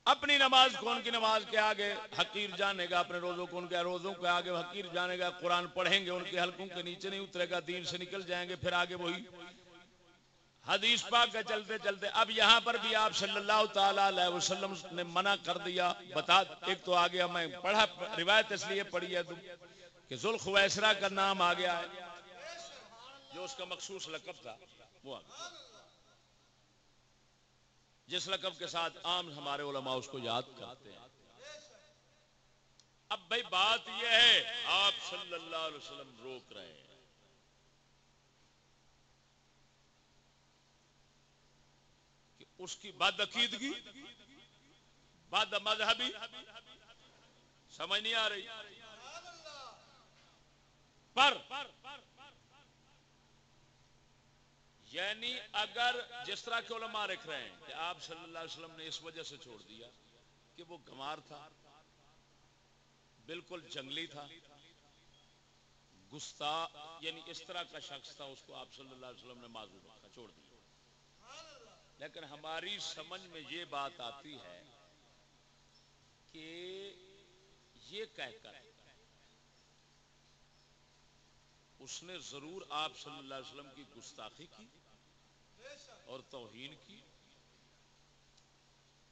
اپنی نماز کون کی نماز کے آگے؟ حقیر جانے گا اپنے روزوں کو، ان کے روزوں کے آگے حقیر جانے گا، قرآن پڑھیں گے، ان کے حلقوں کے نیچے نہیں اترے گا، دین سے نکل جائیں گے، پھر آگے وہی حدیث پاک کا چلتے چلتے اب یہاں پر بھی آپ صلی اللہ تعالی علیہ وسلم نے منع کر دیا۔ بتا، ایک تو آگے میں پڑھا، روایت اس لیے پڑھی ہے تم کہ ذوالخویسرا کا نام آ گیا ہے۔ جو اس کا مخصوص لقب تھا، وہ آ گیا۔ جس لقب کے ساتھ عام ہمارے علماء اس کو یاد کرتے ہیں۔ اب بھائی بات یہ ہے، آپ صلی اللہ علیہ وسلم روک رہے ہیں۔ کہ اس کی بد عقیدگی بد مذہبی، سمجھ نہیں آ رہی۔ پر یعنی اگر جس طرح کے علماء رکھ رہے ہیں کہ آپ صلی اللہ علیہ وسلم نے اس وجہ سے چھوڑ دیا کہ وہ گمار تھا، بالکل جنگلی تھا گستا یعنی اس طرح کا شخص تھا، اس کو آپ صلی اللہ علیہ وسلم نے معذور رکھا، چھوڑ دیا۔ لیکن ہماری سمجھ میں یہ بات آتی ہے کہ یہ کہہ کر اس نے ضرور آپ صلی اللہ علیہ وسلم کی گستاخی کی۔ اور توہین کی۔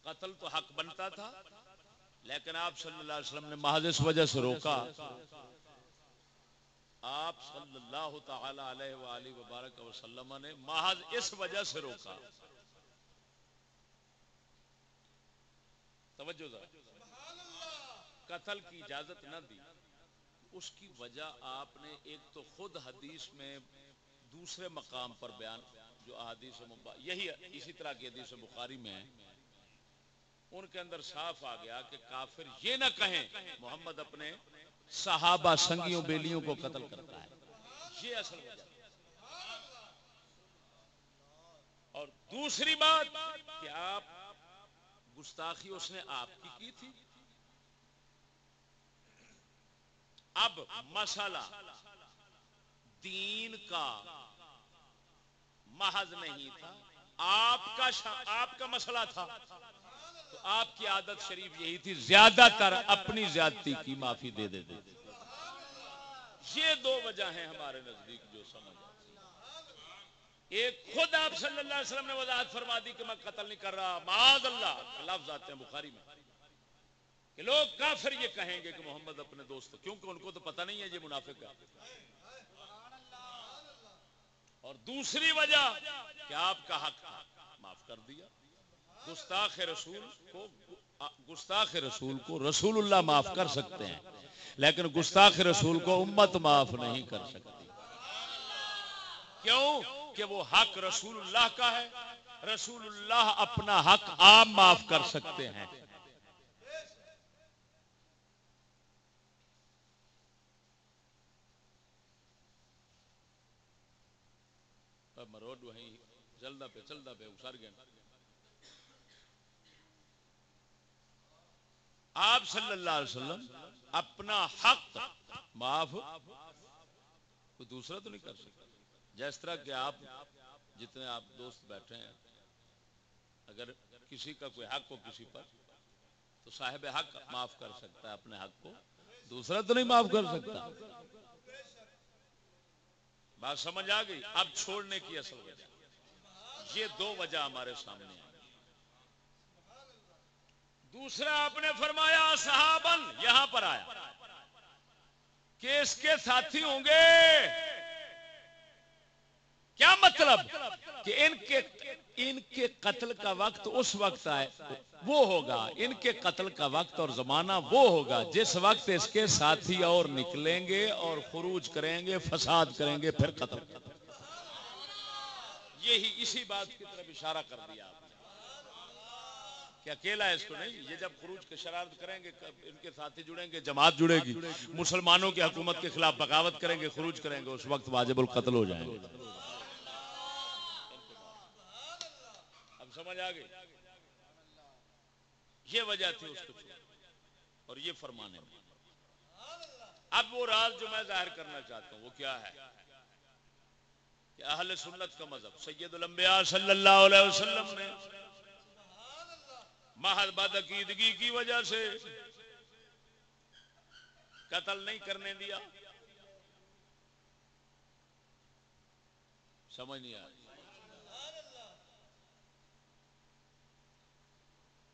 قتل تو حق بنتا تھا، لیکن آپ صلی اللہ علیہ وسلم نے محض اس وجہ سے روکا۔ آپ صلی اللہ تعالی علیہ وآلہ وبارک وسلم نے محض اس وجہ سے روکا۔ توجہ قتل کی اجازت نہ دی۔ اس کی وجہ آپ نے ایک تو خود حدیث میں دوسرے مقام پر بیان۔ جو احادیث یہی اسی طرح کی حدیث بخاری میں ان کے اندر صاف آ گیا کہ کافر یہ نہ کہیں، محمد اپنے صحابہ سنگیوں بیلیوں کو قتل کرتا ہے۔ یہ اصل اور دوسری بات کہ آپ گستاخی اس نے آپ کی کی تھی۔ اب مسئلہ دین کا محض نہیں تھا۔ آپ کا آپ کا مسئلہ تھا۔ تو آپ کی عادت شریف یہی تھی، زیادہ تر اپنی زیادتی کی معافی دے دے دے یہ دو وجہ ہیں ہمارے نزدیک جو سمجھ ایک، خود آپ صلی اللہ علیہ وسلم نے وضاحت فرما دی کہ میں قتل نہیں کر رہا۔ معاذ اللہ لفظ آتے ہیں بخاری میں۔ کہ لوگ کافر یہ کہیں گے کہ محمد اپنے دوست، کیونکہ ان کو تو پتہ نہیں ہے یہ منافق ہے۔ اور دوسری وجہ کہ آپ کا حق معاف کر دیا۔ گستاخ رسول کو گستاخ رسول کو رسول اللہ معاف کر سکتے ہیں، لیکن گستاخ رسول کو امت معاف نہیں کر سکتی۔ کیوں؟ کہ وہ حق رسول اللہ کا ہے۔ رسول اللہ اپنا حق آپ معاف کر سکتے ہیں۔ مروڈ وہیں جلدا پہ چلدا پہ اسر گئے۔ آپ صلی اللہ علیہ وسلم اپنا حق معاف کوئی دوسرا تو نہیں کر سکتا جس طرح کہ آپ جتنے آپ دوست بیٹھے ہیں، اگر کسی کا کوئی حق ہو کسی پر، تو صاحب حق معاف کر سکتا ہے، اپنے حق کو دوسرا تو نہیں معاف کر سکتا۔ بات سمجھ آ گئی؟ اب چھوڑنے کی اصل وجہ۔ یہ دو وجہ ہمارے سامنے دوسرا، آپ نے فرمایا صحابن یہاں پر آیا۔ کہ اس کے ساتھی ہوں گے۔ کیا مطلب؟ کہ ان کے ان کے قتل کا وقت اس وقت آئے، وہ ہوگا، ان کے قتل کا وقت اور زمانہ وہ ہوگا، جس وقت اس کے ساتھی اور نکلیں گے اور خروج کریں گے، فساد کریں گے، پھر قتل۔ یہی اسی بات کی طرف اشارہ کر دیا کہ اکیلا ہے اس کو نہیں، یہ جب خروج کے شرارت کریں گے، ان کے ساتھی جڑیں گے، جماعت جڑے گی، مسلمانوں کی حکومت کے خلاف بغاوت کریں گے، خروج کریں گے، اس وقت واجب القتل ہو جائیں گے۔ سمجھ آ گئی؟ یہ وجہ تھی اس کو اور یہ فرمانے میں۔ اب وہ راز جو میں ظاہر کرنا چاہتا ہوں، وہ کیا ہے؟ کہ اہل سنت کا مذہب، سید الانبیاء صلی اللہ علیہ وسلم نے محض عقیدگی کی وجہ سے قتل نہیں کرنے دیا۔ سمجھ نہیں آ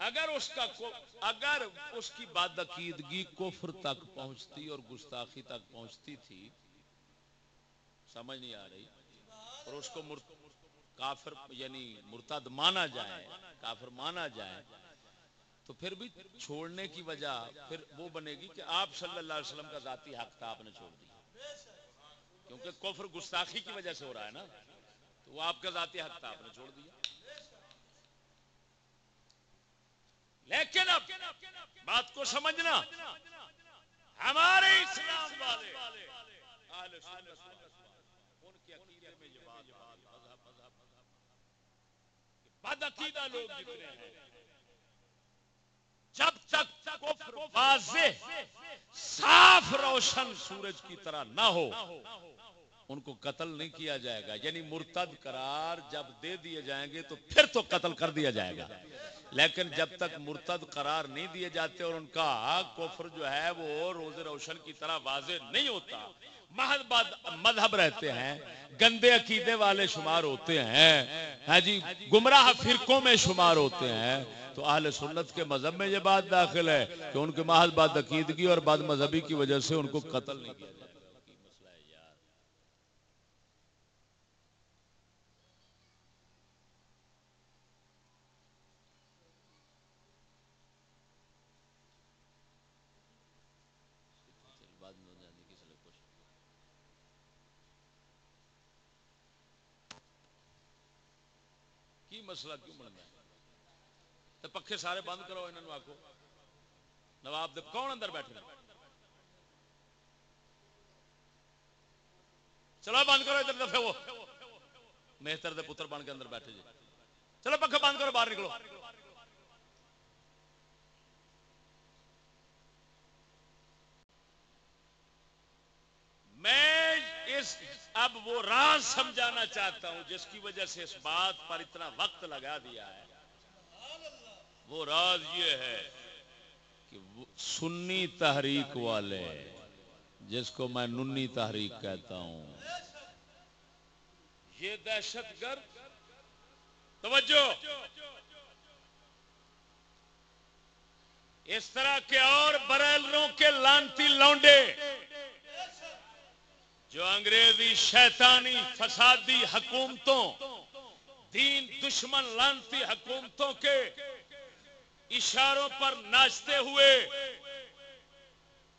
اگر اس کا اگر اس کی بد عقیدگی کفر تک پہنچتی اور گستاخی تک پہنچتی تھی، سمجھ نہیں آ رہی، اور اس کو کافر یعنی مرتد مانا جائے، کافر مانا جائے، تو پھر بھی چھوڑنے کی وجہ پھر وہ بنے گی کہ آپ صلی اللہ علیہ وسلم کا ذاتی حق تھا، آپ نے چھوڑ دیا۔ کیونکہ کفر گستاخی کی وجہ سے ہو رہا ہے نا، تو وہ آپ کا ذاتی حق تھا، آپ نے چھوڑ دیا۔ لیکن اب بات کو سمجھنا، ہمارے اسلام والے ان کے عقیدے میں یہ بات بد عقیدہ لوگ جتنے ہیں، جب تک کفر واضح، صاف روشن سورج کی طرح نہ ہو ان کو قتل نہیں کیا جائے گا یعنی مرتد قرار جب دے دیے جائیں گے تو پھر تو قتل کر دیا جائے گا۔ لیکن جب تک مرتد قرار نہیں دیے جاتے اور ان کا کفر جو ہے وہ روز روشن کی طرح واضح نہیں ہوتا مذہب رہتے ہیں، گندے عقیدے والے شمار ہوتے ہیں۔ ہاں جی گمراہ فرقوں میں شمار ہوتے ہیں۔ تو اہل سنت کے مذہب میں یہ بات داخل ہے کہ ان کے محض بات عقیدگی اور بد، مذہبی کی وجہ سے ان کو قتل نہیں کیا مسئلہ کیوں بنتا ہے؟ تو پکھے سارے بند کرو، انہوں آکو نواب دے کون اندر بیٹھے؟ چلو بند کرو ادھر دفعہ وہ۔ مہتر دے پتر بن کے اندر بیٹھے جی۔ چلو پکھے بند کرو، باہر نکلو۔ میں اس اب وہ راز سمجھانا چاہتا ہوں، جس کی وجہ سے اس بات پر اتنا وقت لگا دیا ہے۔ وہ راز یہ ہے کہ سنی تحریک والے، جس کو میں ننی تحریک کہتا ہوں۔ یہ دہشت گرد، توجہ! اس طرح کے اور بریلروں کے لانتی لونڈے جو انگریزی شیطانی فسادی حکومتوں، دین دشمن لانتی حکومتوں کے اشاروں پر ناچتے ہوئے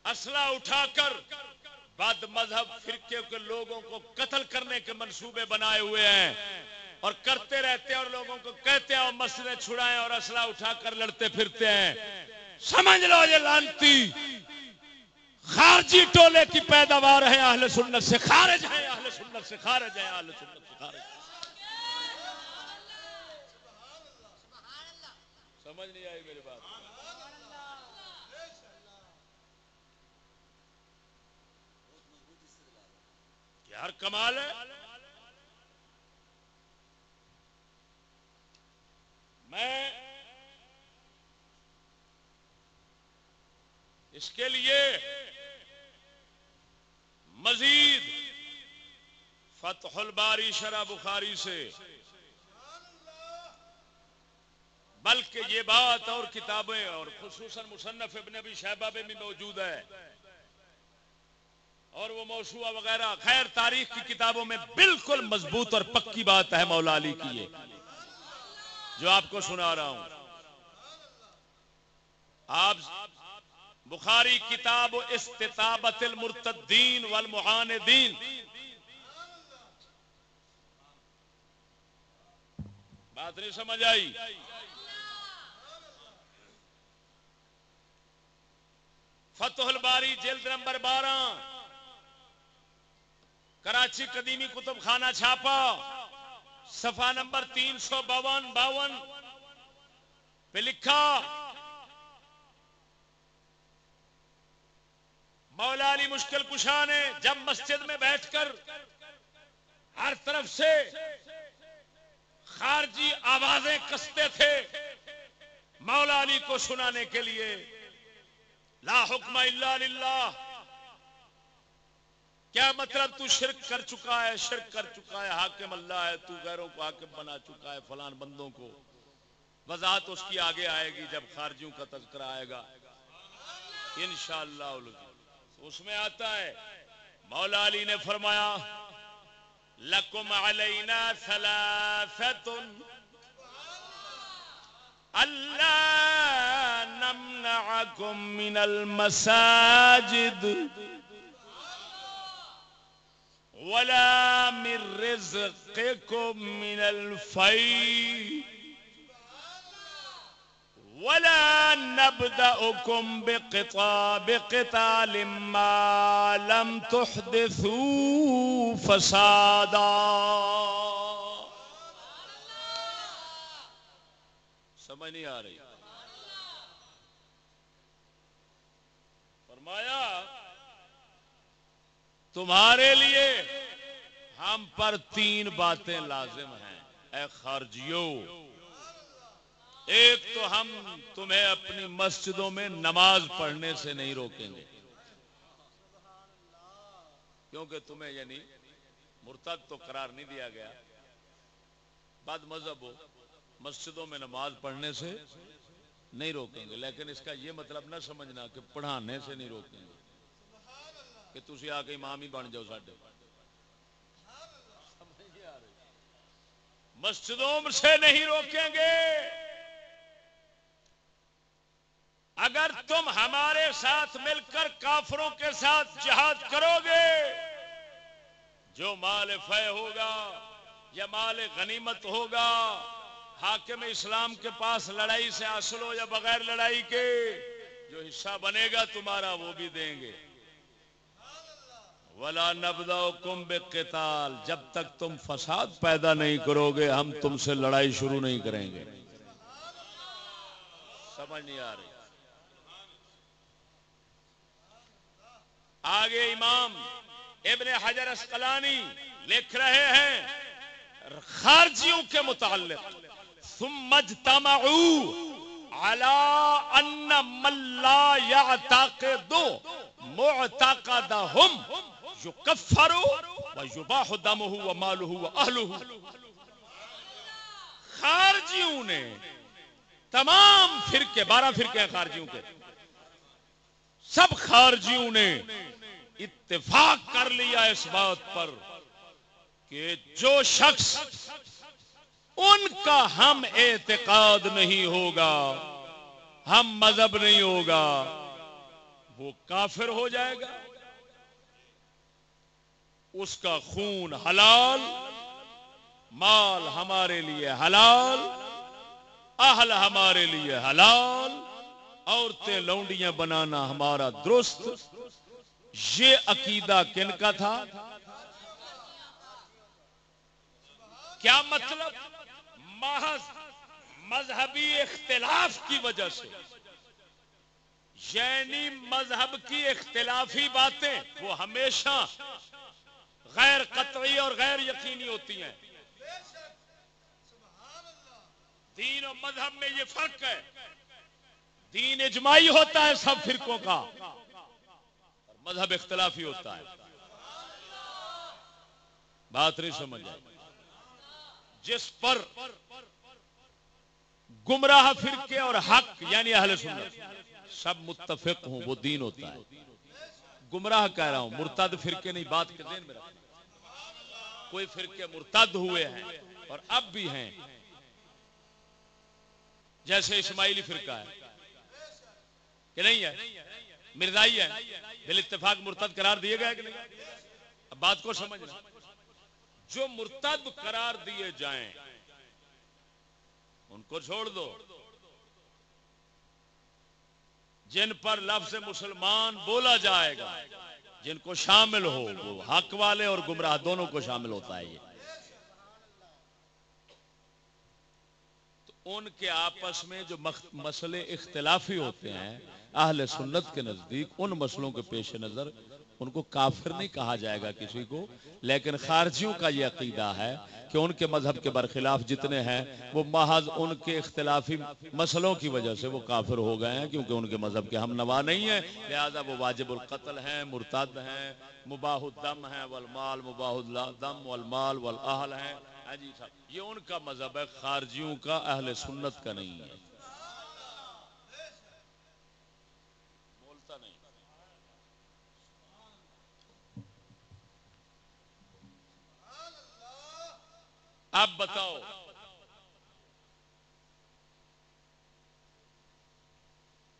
اسلحہ اٹھا کر بد مذہب فرقے کے لوگوں کو قتل کرنے کے منصوبے بنائے ہوئے ہیں اور کرتے رہتے ہیں اور لوگوں کو کہتے ہیں اور مسئلے چھڑائیں اور اسلحہ اٹھا کر لڑتے پھرتے ہیں۔ سمجھ لو یہ لانتی۔ خارجی ٹولے کی پیداوار ہے اہل سنت سے، خارج ہے اہل سنت سے، خارج ہے اہل سنت سے، خارج سمجھ نہیں آئی میری بات۔ یار کمال ہے۔ میں اس کے لیے مزید۔ فتح الباری شرح بخاری سے۔ بلکہ یہ بات اور کتابیں اور خصوصاً مصنف ابن ابی شہبہ میں بھی موجود ہے۔ اور وہ موسوا وغیرہ خیر تاریخ کی کتابوں میں بالکل مضبوط اور پکی بات ہے مولا علی کی یہ۔ جو آپ کو سنا رہا ہوں۔ آپ بخاری کتاب استطابت المرتدین والمعاندین۔ بات نہیں سمجھ آئی؟ فتح الباری جلد نمبر بارہ۔ کراچی قدیمی کتب خانہ چھاپا۔ صفحہ نمبر تین سو باون باون۔ پہ لکھا مولا علی مشکل کشا نے جب مسجد میں بیٹھ کر ہر طرف سے خارجی آوازیں کستے تھے مولا علی کو سنانے کے لیے، لا حکم اللہ للہ۔ کیا مطلب تو شرک کر چکا ہے، شرک کر چکا ہے، حاکم اللہ ہے، تو غیروں کو حاکم بنا چکا ہے، فلان بندوں کو۔ وضاحت اس کی آگے آئے گی جب خارجیوں کا تذکرہ آئے گا۔ انشاءاللہ اس میں آتا ہے۔ مولا علی نے فرمایا، لکم علینا ثلاثت اللہ نمنعکم من المساجد۔ ولا من رزقكم من الفيء ولا نبدأكم بقطع بقتال ما لم تحدثوا فسادا. سمجھ نہیں آ رہی. فرمایا، تمہارے لیے ہم پر تین باتیں لازم ہیں۔ اے خارجیوں ایک تو ہم تمہیں اپنی مسجدوں میں نماز پڑھنے سے نہیں روکیں گے۔ کیونکہ تمہیں یعنی مرتد تو قرار نہیں دیا گیا۔ بد مذہب ہو، مسجدوں میں نماز پڑھنے سے نہیں روکیں گے۔ لیکن اس کا یہ مطلب نہ سمجھنا کہ پڑھانے سے نہیں روکیں گے۔ کہ تھی آ کے امام ہی بن جاؤ ساڈے۔ مسجدوں سے نہیں روکیں گے۔ اگر تم ہمارے ساتھ مل کر کافروں کے ساتھ جہاد کرو گے، جو مال فہ ہوگا یا مال غنیمت ہوگا، حاکم اسلام کے پاس لڑائی سے حاصل ہو یا بغیر لڑائی کے، جو حصہ بنے گا تمہارا وہ بھی دیں گے۔ ولا نبدا کم بے جب تک تم فساد پیدا نہیں کرو گے، ہم تم سے لڑائی شروع نہیں کریں گے۔ سمجھ نہیں آ رہی۔ آگے امام ابن حجر اسقلانی لکھ رہے ہیں، خارجیوں کے متعلق، ثم اجتمعوا على ان من لا يعتقد معتقدهم يكفر ويباح دمه وماله واهله خارجیوں نے تمام فرقے، بارہ فرقے ہیں خارجیوں کے، سب خارجیوں نے اتفاق کر لیا اس بات پر کہ جو شخص ان کا ہم اعتقاد نہیں ہوگا، ہم مذہب نہیں ہوگا، وہ کافر ہو جائے گا۔ اس کا خون حلال، مال ہمارے لیے حلال، اہل ہمارے لیے حلال، عورتیں لونڈیاں بنانا ہمارا درست۔ یہ عقیدہ کن کا تھا؟ کیا مطلب؟ محض مذہبی اختلاف کی وجہ سے۔ یعنی مذہب کی اختلافی باتیں وہ ہمیشہ غیر قطعی اور غیر یقینی ہوتی ہیں۔ دین و مذہب میں یہ فرق ہے۔ دین اجماعی ہوتا ہے سب فرقوں کا۔ مذہب اختلافی ہوتا ہے۔ بات نہیں سمجھ جس پر گمراہ فرقے اور حق یعنی اہل سنت، سب متفق ہوں، وہ دین ہوتا ہے۔ گمراہ کہہ رہا ہوں، مرتد فرقے نہیں، بات کے دین میں کوئی فرقے مرتد ہوئے ہیں اور اب بھی ہیں۔ جیسے اسماعیلی فرقہ ہے کہ نہیں ہے؟ مرزائی ہے۔ بل اتفاق مرتد قرار دیے گئے کہ نہیں؟ اب بات کو سمجھنا۔ جو مرتد قرار دیے جائیں، ان کو چھوڑ دو۔ جن پر لفظ مسلمان بولا جائے گا، جن کو شامل ہو، وہ حق والے اور گمراہ دونوں کو شامل ہوتا ہے یہ۔ تو ان کے آپس میں جو مسئلے اختلافی ہوتے ہیں اہل سنت کے نزدیک ان مسئلوں کے پیش نظر ان کو کافر نہیں کہا جائے گا کسی کو، لیکن خارجیوں کا یہ عقیدہ ہے کہ ان کے مذہب کے برخلاف جتنے ہیں، وہ محض ان کے اختلافی مسئلوں کی وجہ سے وہ کافر ہو گئے ہیں، کیونکہ ان کے مذہب کے ہم نوا نہیں ہیں۔ لہذا وہ واجب القتل ہیں، مرتد ہیں، مباح الدم ہیں، والمال مباح الدم، والمال والاہل ہیں۔ ہاں جی یہ ان کا مذہب ہے، خارجیوں کا، اہل سنت کا نہیں ہے۔ اب بتاؤ۔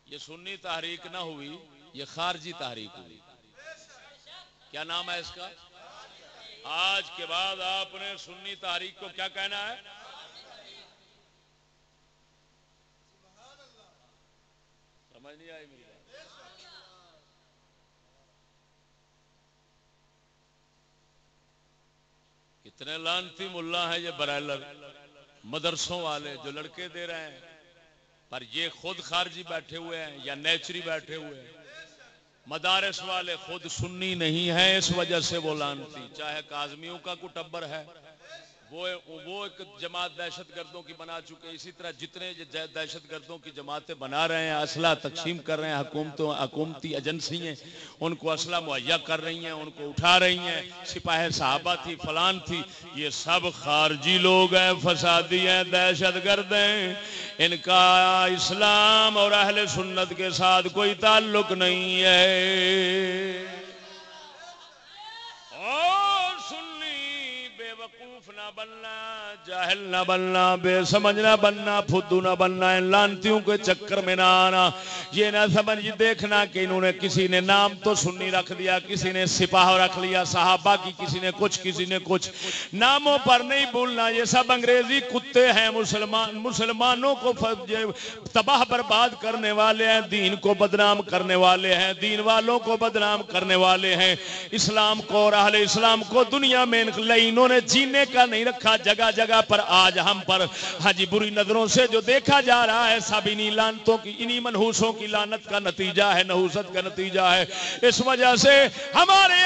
یہ سنی تحریک نہ ہوئی، یہ خارجی تحریک ہوئی۔ کیا نام ہے اس کا؟ آج کے بعد آپ نے سنی تحریک کو کیا کہنا ہے؟ سمجھ نہیں آئی میری۔ اتنے لانتی ملا ہیں یہ برائلر مدرسوں والے جو لڑکے دے رہے ہیں، پر یہ خود خارجی بیٹھے ہوئے ہیں یا نیچری بیٹھے ہوئے ہیں۔ مدارس والے خود سنی نہیں ہیں، اس وجہ سے وہ لانتی، چاہے کازمیوں کا کٹبر ہے۔ وہ وہ ایک جماعت دہشت گردوں کی بنا چکے اسی طرح جتنے دہشت گردوں کی جماعتیں بنا رہے ہیں، اسلحہ تقسیم کر رہے ہیں، حکومتوں حکومتی ایجنسی ہیں۔ ان کو اسلحہ مہیا کر رہی ہیں، ان کو اٹھا رہی ہیں۔ سپاہ صحابہ تھی، فلان تھی۔ یہ سب خارجی لوگ ہیں، فسادی ہیں، دہشت گرد ہیں۔ ان کا اسلام اور اہل سنت کے ساتھ کوئی تعلق نہیں ہے۔ بننا، جاہل نہ بننا، بے سمجھ نہ بننا، فدو نہ بننا، ان لانتیوں کے چکر میں نہ آنا۔ یہ نہ سمجھ جی دیکھنا کہ انہوں نے کسی نے نام تو سنی رکھ دیا، کسی نے سپاہ رکھ لیا، صحابہ کی کسی نے کچھ، کسی نے کچھ۔ ناموں پر نہیں بولنا، یہ سب انگریزی کتے ہیں، مسلمان، مسلمانوں کو تباہ برباد کرنے والے ہیں، دین کو بدنام کرنے والے ہیں، دین والوں کو بدنام کرنے والے ہیں۔ اسلام کو اور اہل اسلام کو دنیا میں انہوں نے جینے کا نہیں رکھا، جگہ جگہ پر آج ہم پر۔ ہاں جی بری نظروں سے جو دیکھا جا رہا ہے سب انہی لانتوں کی، انہی منحوسوں کی لانت کا نتیجہ ہے، نحوست کا نتیجہ ہے۔ اس وجہ سے ہمارے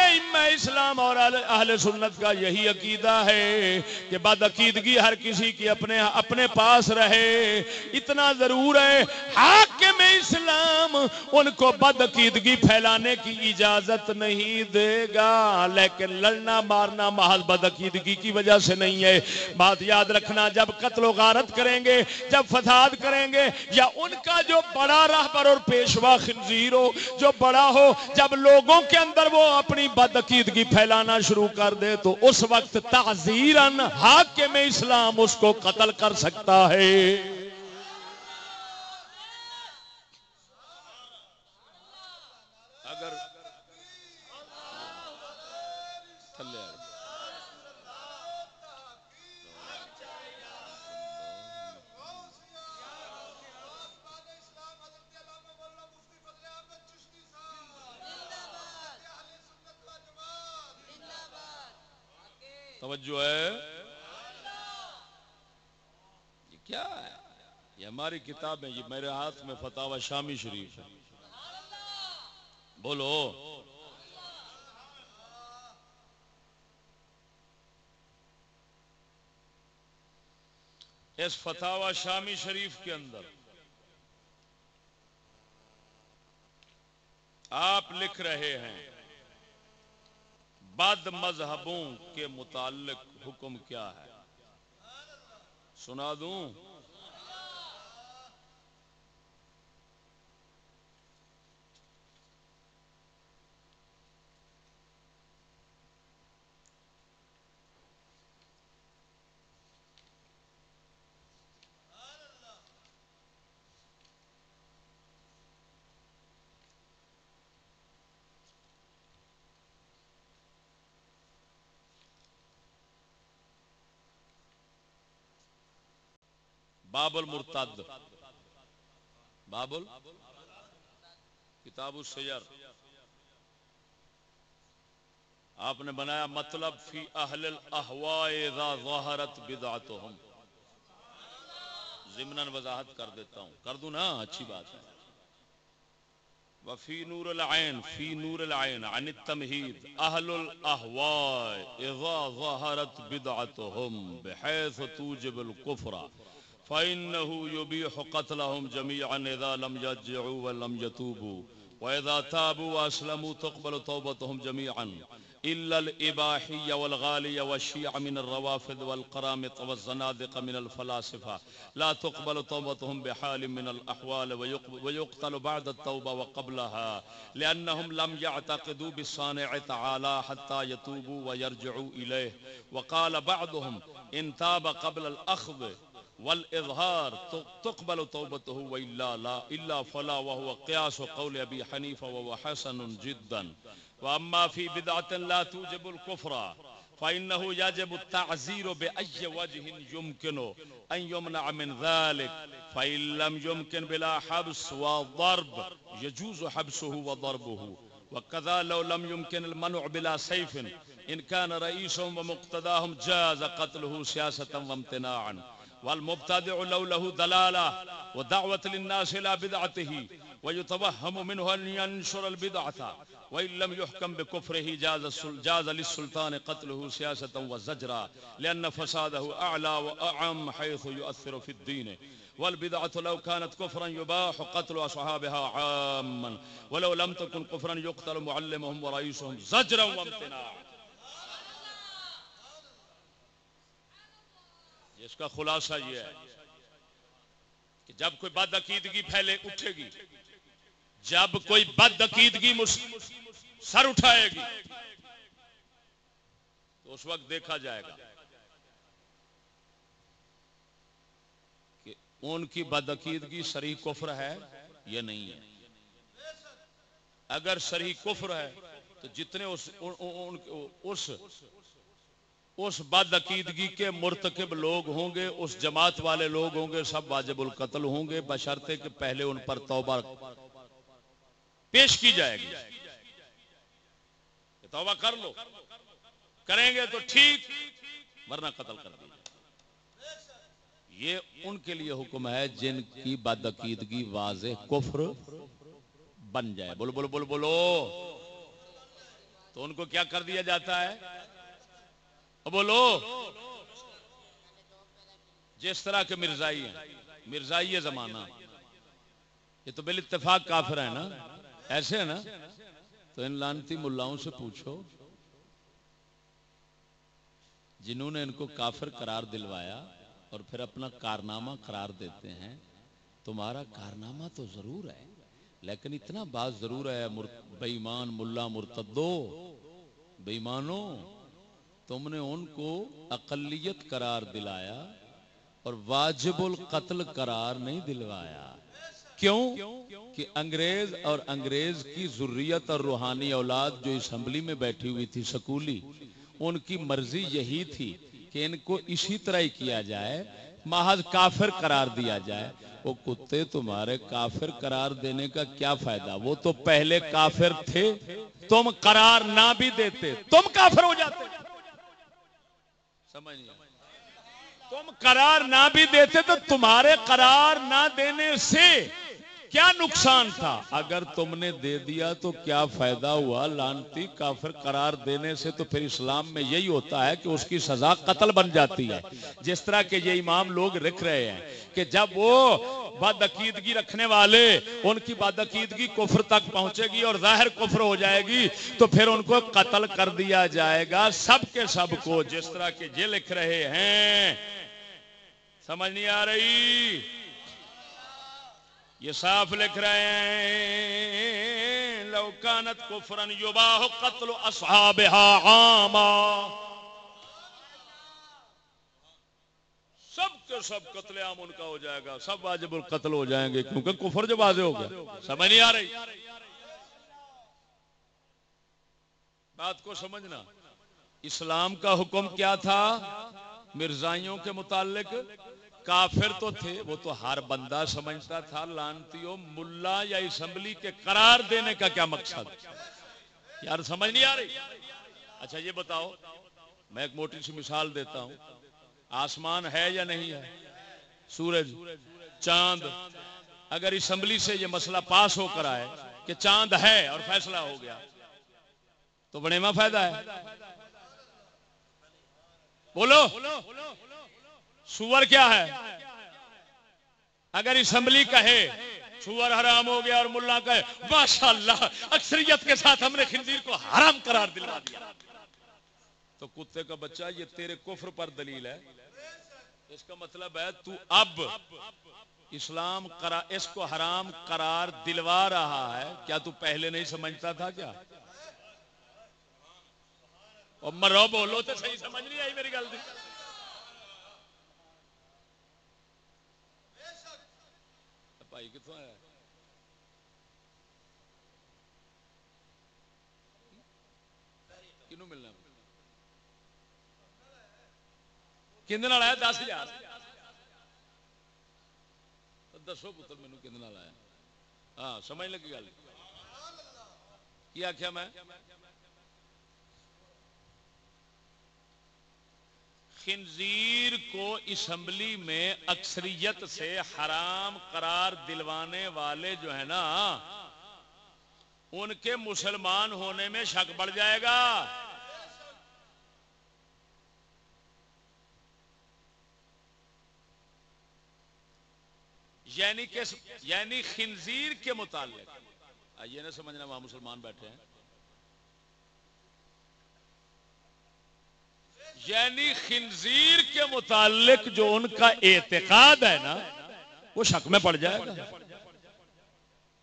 اسلام اور اہل سنت کا یہی عقیدہ ہے کہ بد عقیدگی ہر کسی کی اپنے اپنے پاس رہے۔ اتنا ضرور ہے ہاں حاکم اسلام ان کو بد عقیدگی پھیلانے کی اجازت نہیں دے گا۔ لیکن لڑنا مارنا محض بدعقیدگی کی وجہ سے نہیں ہے۔ بات یاد رکھنا، جب قتل و غارت کریں گے، جب فساد کریں گے، یا ان کا جو بڑا راہبر اور پیشوا خنزیر ہو، جو بڑا ہو، جب لوگوں کے اندر وہ اپنی بدعقیدگی پھیلانا شروع کر دے، تو اس وقت تعزیرن حاکم اسلام اس کو قتل کر سکتا ہے۔ توجہ ہے یہ کیا ہے؟ یہ ہماری کتاب ہے، یہ میرے ہاتھ میں فتح شامی شریف ہے۔ بولو۔ اس فتح شامی شریف کے اندر آپ لکھ رہے ہیں۔ بد مذہبوں کے متعلق حکم کیا ہے؟ سنا دوں؟ بابل مرتد. بابل؟ کتاب السیر آپ نے بنایا مطلب فی اہل الاحواء اذا ظاہرت بدعتهم ضمن وضاحت کر دیتا ہوں. کر دوں نا؟ اچھی بات ہے. وفی نور العین، فی نور العین، عن التمہید. اہل الاہواء اذا ظہرت بدعتهم بحیث توجب الكفر فإنه يبيح قتلهم جميعا إذا لم يرجعوا ولم يتوبوا. وإذا تابوا وأسلموا تقبل توبتهم جميعا. إلا الإباحية والغالية والشيع من الروافد والقرامط والزنادق من الفلاسفة. لا تقبل توبتهم بحال من الأحوال ويقتل بعد التوبة وقبلها. لأنهم لم يعتقدوا بالصانع تعالى حتى يتوبوا ويرجعوا إليه. وقال بعضهم إن تاب قبل الأخذ والإظهار تقبل توبته وإلا لا إلا فلا وهو قياس قول أبي حنيفة وهو حسن جدا. وأما في بدعة لا توجب الكفر فإنه يجب التعزير بأي وجه يمكن أن يمنع من ذلك. فإن لم يمكن بلا حبس وضرب يجوز حبسه وضربه. وكذا لو لم يمكن المنع بلا سيف إن كان رئيسهم ومقتداهم جاز قتله سياسة وامتناعا. والمبتدع لو له دلالة ودعوة للناس إلى بدعته ويتوهم منه أن ينشر البدعة وإن لم يحكم بكفره جاز, جاز للسلطان قتله سياسة وزجرا لأن فساده أعلى وأعم حيث يؤثر في الدين. والبدعة لو كانت كفرا يباح قتل أصحابها عاما ولو لم تكن كفرا يقتل معلمهم ورئيسهم زجرا وامتناعا. اس کا خلاصہ یہ ہے کہ جب کوئی بد عقیدگی پھیلے اٹھے گی۔ جب کوئی بد عقیدگی سر اٹھائے گی تو اس وقت دیکھا جائے گا کہ ان کی بد عقیدگی سری کفر ہے یا نہیں ہے۔ اگر سری کفر ہے تو جتنے اس, اس بد عقیدگی کے مرتکب لوگ ہوں گے، اس جماعت والے لوگ ہوں گے، سب واجب القتل ہوں گے، بشرطے کہ پہلے ان پر توبہ پیش کی جائے گی۔ توبہ کر لو۔ کریں گے تو ٹھیک، ورنہ قتل کر دیں یہ ان کے لیے حکم ہے جن کی بد عقیدگی واضح کفر بن جائے۔ بولو بولو بولو بولو۔ تو ان کو کیا کر دیا جاتا ہے؟ بولو۔ جس طرح کے مرزائی ہیں۔ مرزائی زمانہ۔ یہ تو بال اتفاق کافر ہے نا۔ ایسے ہے نا۔ تو ان لانتی ملاؤں سے پوچھو۔ جنہوں نے ان کو کافر قرار دلوایا اور پھر اپنا کارنامہ قرار دیتے ہیں۔ تمہارا کارنامہ تو ضرور ہے۔ لیکن اتنا بات ضرور ہے بےمان ملا مرتدو بےمانوں تم نے ان کو اقلیت قرار دلایا اور واجب القتل قرار نہیں دلوایا۔ کیوں؟ کہ انگریز اور انگریز کی ضروریت اور روحانی اولاد جو اسمبلی میں بیٹھی ہوئی تھی سکولی، ان کی مرضی یہی تھی کہ ان کو اسی طرح ہی کیا جائے، محض کافر قرار دیا جائے۔ وہ کتے تمہارے کافر قرار دینے کا کیا فائدہ؟ وہ تو پہلے کافر تھے، تم قرار نہ بھی دیتے، تم کافر ہو جاتے۔ تم قرار نہ بھی دیتے تو تمہارے قرار نہ دینے سے کیا نقصان تھا؟ اگر تم نے دے دیا تو کیا فائدہ ہوا؟ لانتی کافر قرار دینے سے تو پھر اسلام میں یہی ہوتا ہے کہ اس کی سزا قتل بن جاتی ہے۔ جس طرح کے یہ امام لوگ رکھ رہے ہیں کہ جب وہ بد عقیدگی رکھنے والے ان کی بد عقیدگی کفر تک پہنچے گی اور ظاہر کفر ہو جائے گی تو پھر ان کو قتل کر دیا جائے گا سب کے سب کو۔ جس طرح کے یہ لکھ رہے ہیں، سمجھ نہیں آ رہی؟ یہ صاف لکھ رہے ہیں لوکانت کفرن یباہ قتل اصحابها عاما۔ سب کے سب قتل عام ان کا ہو جائے گا، سب واجب القتل ہو جائیں گے، کیونکہ کفر جو واضح ہو گیا۔ سمجھ نہیں آ رہی؟ بات کو سمجھنا۔ اسلام کا حکم کیا تھا؟ مرزائیوں کے متعلق کافر تو تھے، وہ تو ہر بندہ سمجھتا تھا، لانتی ملا یا اسمبلی کے قرار دینے کا کیا مقصد؟ یار سمجھ نہیں آ رہی؟ اچھا یہ بتاؤ، میں ایک موٹی سی مثال دیتا ہوں۔ آسمان ہے یا نہیں ہے؟ سورج، چاند۔ اگر اسمبلی سے یہ مسئلہ پاس ہو کر آئے کہ چاند ہے اور فیصلہ ہو گیا، تو بڑے میں فائدہ ہے۔ بولو۔ سور کیا ہے؟ اگر اسمبلی کہے، سور حرام ہو گیا اور ملا کہے ماشاء اللہ اکثریت کے ساتھ ہم نے خنزیر کو حرام قرار دلوا دیا۔ تو کتے کا بچہ، یہ تیرے کفر پر دلیل ہے۔ اس کا مطلب ہے، تو اب اسلام اس کو حرام قرار دلوا رہا ہے۔ کیا تو پہلے نہیں سمجھتا تھا کیا؟ اور مرو بولو تو صحیح سمجھ نہیں آئی میری گل۔ بھائی کتوں آیا کنو ملنا کھنے آیا دس ہزار دسو پتر مینو کھنے آیا ہاں سمجھ لگی گل کی آخیا میں خنزیر کو اسمبلی میں اکثریت سے حرام قرار دلوانے والے جو ہے نا، ان کے مسلمان ہونے میں شک بڑھ جائے گا۔ یعنی کہ یعنی خنزیر کے متعلق۔ آئیے نا، سمجھنا وہاں مسلمان بیٹھے ہیں۔ یعنی خنزیر کے متعلق جو ان کا اعتقاد ہے نا، وہ شک میں پڑ جائے گا۔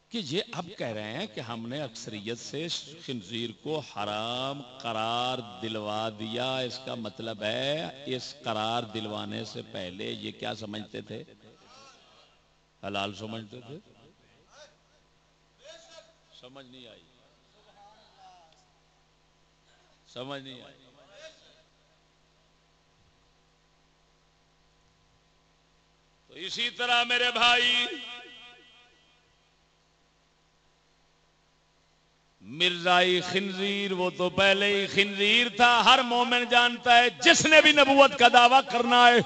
کہ یہ اب کہہ رہے ہیں کہ ہم نے اکثریت سے خنزیر کو حرام قرار دلوا دیا۔ اس کا مطلب ہے، اس قرار دلوانے سے پہلے یہ کیا سمجھتے تھے؟ حلال سمجھتے تھے؟ سمجھ نہیں آئی۔ سمجھ نہیں آئی۔ تو اسی طرح میرے بھائی، مرزائی خنزیر، وہ تو پہلے ہی خنزیر تھا۔ ہر مومن جانتا ہے، جس نے بھی نبوت کا دعویٰ کرنا ہے،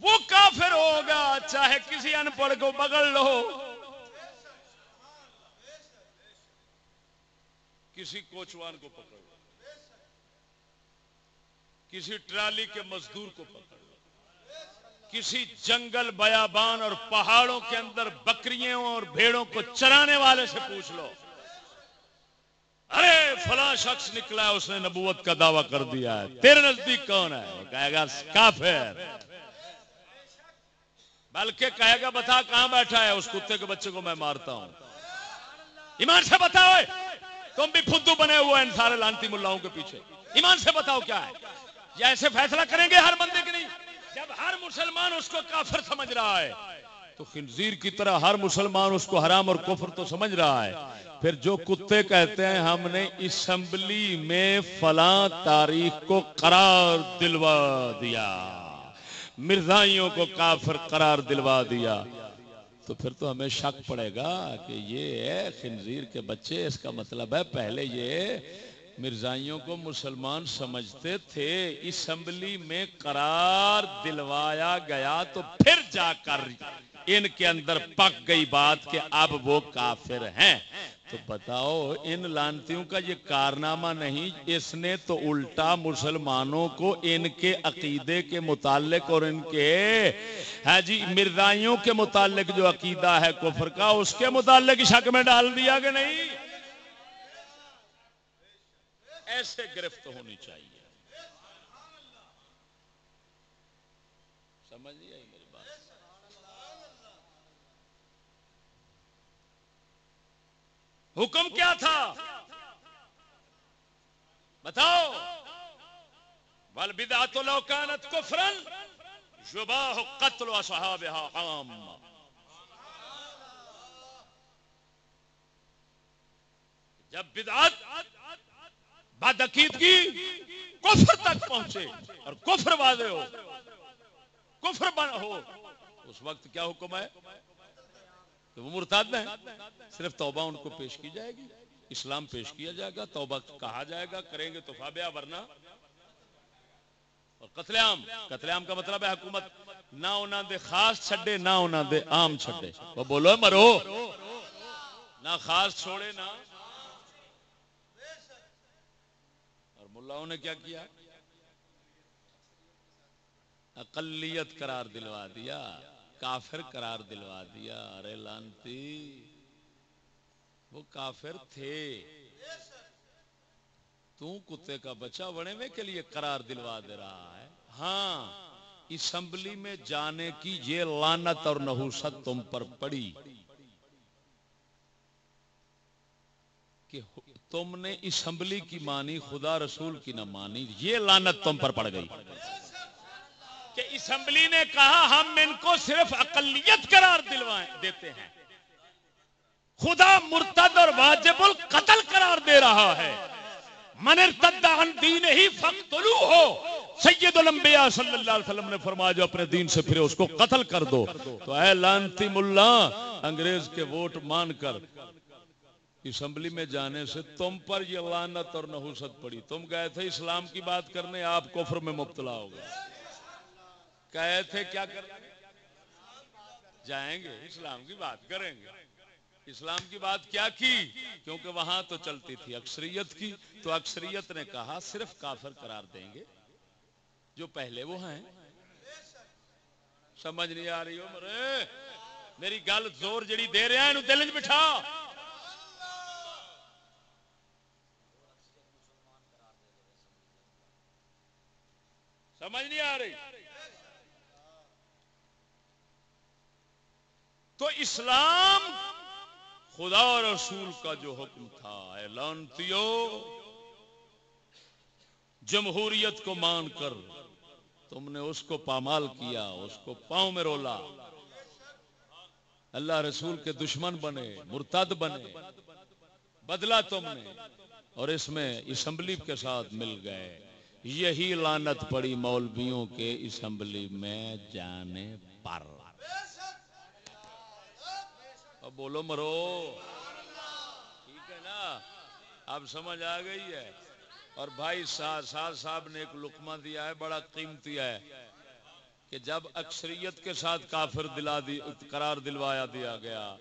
وہ کافر ہوگا، چاہے کسی ان پڑھ کو بگڑ لو۔ کسی کوچوان کو پکڑ لو۔ کسی ٹرالی کے مزدور کو پکڑ لو۔ کسی جنگل بیابان اور پہاڑوں کے اندر بکریوں اور بھیڑوں کو چرانے والے سے پوچھ لو۔ ارے، فلاں شخص نکلا ہے، اس نے نبوت کا دعویٰ کر دیا ہے۔ تیرے نزدیک کون ہے؟ کہے گا، کافر۔ بلکہ کہے گا، بتا کہاں بیٹھا ہے؟ اس کتے کے بچے کو میں مارتا ہوں۔ ایمان سے بتاؤ تم بھی فدو بنے ہوئے ان سارے لانتی ملاؤں کے پیچھے۔ ایمان سے بتاؤ کیا ہے؟ یا ایسے فیصلہ کریں گے ہر بندے کے نہیں جب ہر مسلمان اس کو کافر سمجھ رہا ہے، تو خنزیر کی طرح ہر مسلمان اس کو حرام اور کفر تو سمجھ رہا ہے۔ پھر جو کتے کہتے ہیں، ہم نے اسمبلی میں فلاں تاریخ کو قرار دلوا دیا۔ مرزائیوں کو کافر قرار دلوا دیا۔ تو پھر تو ہمیں شک پڑے گا کہ یہ ہے خنزیر کے بچے، اس کا مطلب ہے پہلے یہ مرزائیوں کو مسلمان سمجھتے تھے، اسمبلی میں قرار دلوایا گیا تو پھر جا کر ان کے اندر پک گئی بات کہ اب وہ کافر ہیں۔ تو بتاؤ، ان لانتیوں کا یہ کارنامہ نہیں، اس نے تو الٹا مسلمانوں کو ان کے عقیدے کے متعلق اور ان کے ہاں جی مرزائیوں کے متعلق جو عقیدہ ہے کفر کا، اس کے متعلق شک میں ڈال دیا کہ نہیں؟ ایسے گرفت ہونی چاہیے۔ سمجھ نہیں آئی میری بات۔ حکم کیا تھا؟ بتاؤ۔ بل بدا تو لوکانت کو فرن شباہ قتل و صحاب عام جب بدعت بد عقیدگی کفر تک پہنچے۔ اور کفر واضح ہو۔ کفر بن ہو۔ اس وقت کیا حکم ہے؟ تو وہ مرتاد ہیں۔ صرف توبہ ان کو پیش کی جائے گی۔ اسلام پیش کیا جائے گا، توبہ کہا جائے گا، کریں گے تو فابیا ورنہ اور قتل عام۔ قتل عام کا مطلب ہے حکومت نہ انہوں دے خاص چھڈے، نہ انہوں دے عام چھڈے۔ وہ بولو، مرو۔ نہ خاص چھوڑے، نہ اور ملاؤں نے کیا کیا؟ اقلیت قرار دلوا دیا، کافر قرار دلوا دیا، ارے لانتی، وہ کافر تھے۔ تو کتے کا بچہ بڑے میں کے لیے قرار دلوا دے رہا ہے؟ ہاں اسمبلی میں جانے کی یہ لانت اور نحوست تم پر پڑی کہ تم نے اسمبلی کی مانی، خدا رسول کی نہ مانی، یہ لانت تم پر پڑ گئی۔ کہ اسمبلی نے کہا، ہم ان کو صرف اقلیت قرار دلوائیں، دیتے ہیں۔ خدا مرتد اور واجب القتل قرار دے رہا ہے۔ من ارتد عن دین ہی فقتلو ہو سید الانبیاء صلی اللہ علیہ وسلم نے فرمایا، جو اپنے دین سے پھرے اس کو قتل کر دو۔ تو اے لانتی ملا، انگریز کے ووٹ مان کر اسمبلی میں جانے سے تم پر یہ لانت اور نحوست پڑی۔ تم گئے تھے اسلام کی بات کرنے، آپ کفر میں مبتلا ہو گئے۔ کہے تھے کیا کر جائیں گے، اسلام کی بات کریں گے۔ اسلام کی بات کیا کی؟ کیونکہ وہاں تو چلتی تھی اکثریت کی۔ تو اکثریت نے کہا، صرف کافر قرار دیں گے۔ جو پہلے وہ ہیں۔ سمجھ نہیں آ رہی ہو مرے میری گل زور جڑی دے رہا ہے دل بٹھا۔ سمجھ نہیں آ رہی؟ تو اسلام خدا اور رسول کا جو حکم تھا اعلانتیو جمہوریت کو مان کر تم نے اس کو پامال کیا، اس کو پاؤں میں رولا۔ اللہ رسول کے دشمن بنے، مرتد بنے، بدلا تم نے اور اس میں اسمبلی کے ساتھ مل گئے۔ یہی لانت پڑی مولویوں کے اسمبلی میں جانے پر۔ اب بولو مرو۔ ٹھیک ہے نا؟ اب سمجھ آ گئی ہے۔ اور بھائی ساز صاحب نے ایک لکمہ دیا ہے، بڑا قیمتی ہے کہ جب اکثریت کے ساتھ کافر دلا دی، قرار دلوایا دیا گیا۔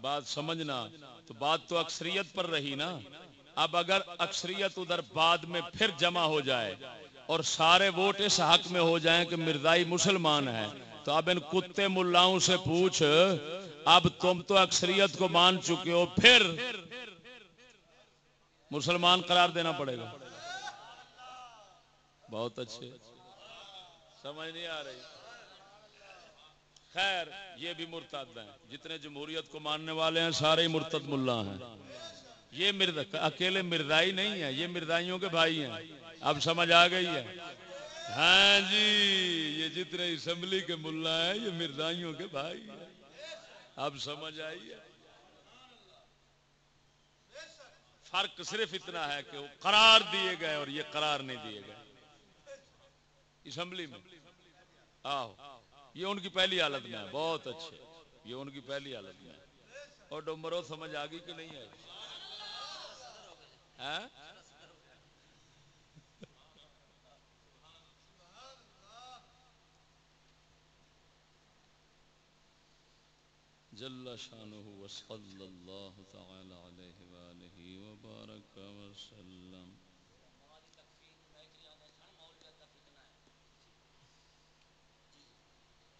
بات سمجھنا، تو بات تو اکثریت پر رہی نا۔ اب اگر اکثریت ادھر بعد میں پھر جمع ہو جائے اور سارے ووٹ اس حق میں ہو جائیں کہ مردائی مسلمان ہے تو اب ان کتے ملاؤں سے پوچھ، اب تم تو اکثریت کو مان چکے ہو، پھر مسلمان قرار دینا پڑے گا۔ بہت اچھے۔ سمجھ نہیں آ رہی۔ خیر، یہ بھی مرتد ہیں۔ جتنے جمہوریت کو ماننے والے ہیں، سارے ہی مرتد ملا ہیں۔ یہ مرد اکیلے مردائی نہیں ہے یہ مردائیوں کے بھائی ہیں۔ اب سمجھ آ گئی ہے۔ ہاں جی یہ جتنے اسمبلی کے ملا ہیں، یہ مردائیوں کے بھائی ہیں۔ اب سمجھ آئی ہے۔ فرق صرف اتنا ہے کہ وہ قرار دیے گئے اور یہ قرار نہیں دیے گئے۔ اسمبلی میں۔ آہو، یہ ان کی پہلی حالت میں ہے۔ بہت اچھے۔ یہ ان کی پہلی حالت میں ہے۔ اور ڈومرو، سمجھ آ گئی کہ نہیں آئی؟ ها؟ جل شأنه وصلى الله تعالى عليه وآله وبارك وسلم.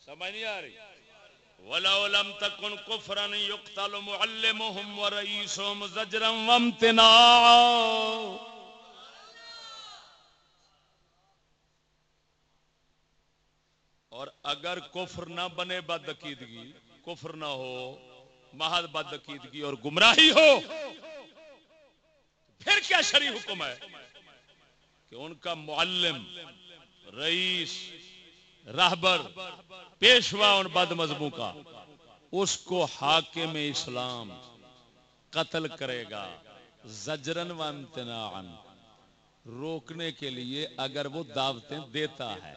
سمجھ نہیں آ رہی ولو لم تكن كفرا يقتل معلمهم ورئيسهم زجرا وامتناعا. اور اگر کفر نہ بنے بد عقیدگی کفر نہ ہو، محض بد عقیدگی اور گمراہی ہو پھر کیا شریع حکم ہے؟ کہ ان کا معلم، رئیس رہبر پیشوا ان بد مذہبوں کا، اس کو حاکم اسلام قتل کرے گا، زجرن و امتناعن، روکنے کے لیے اگر وہ دعوتیں دیتا ہے۔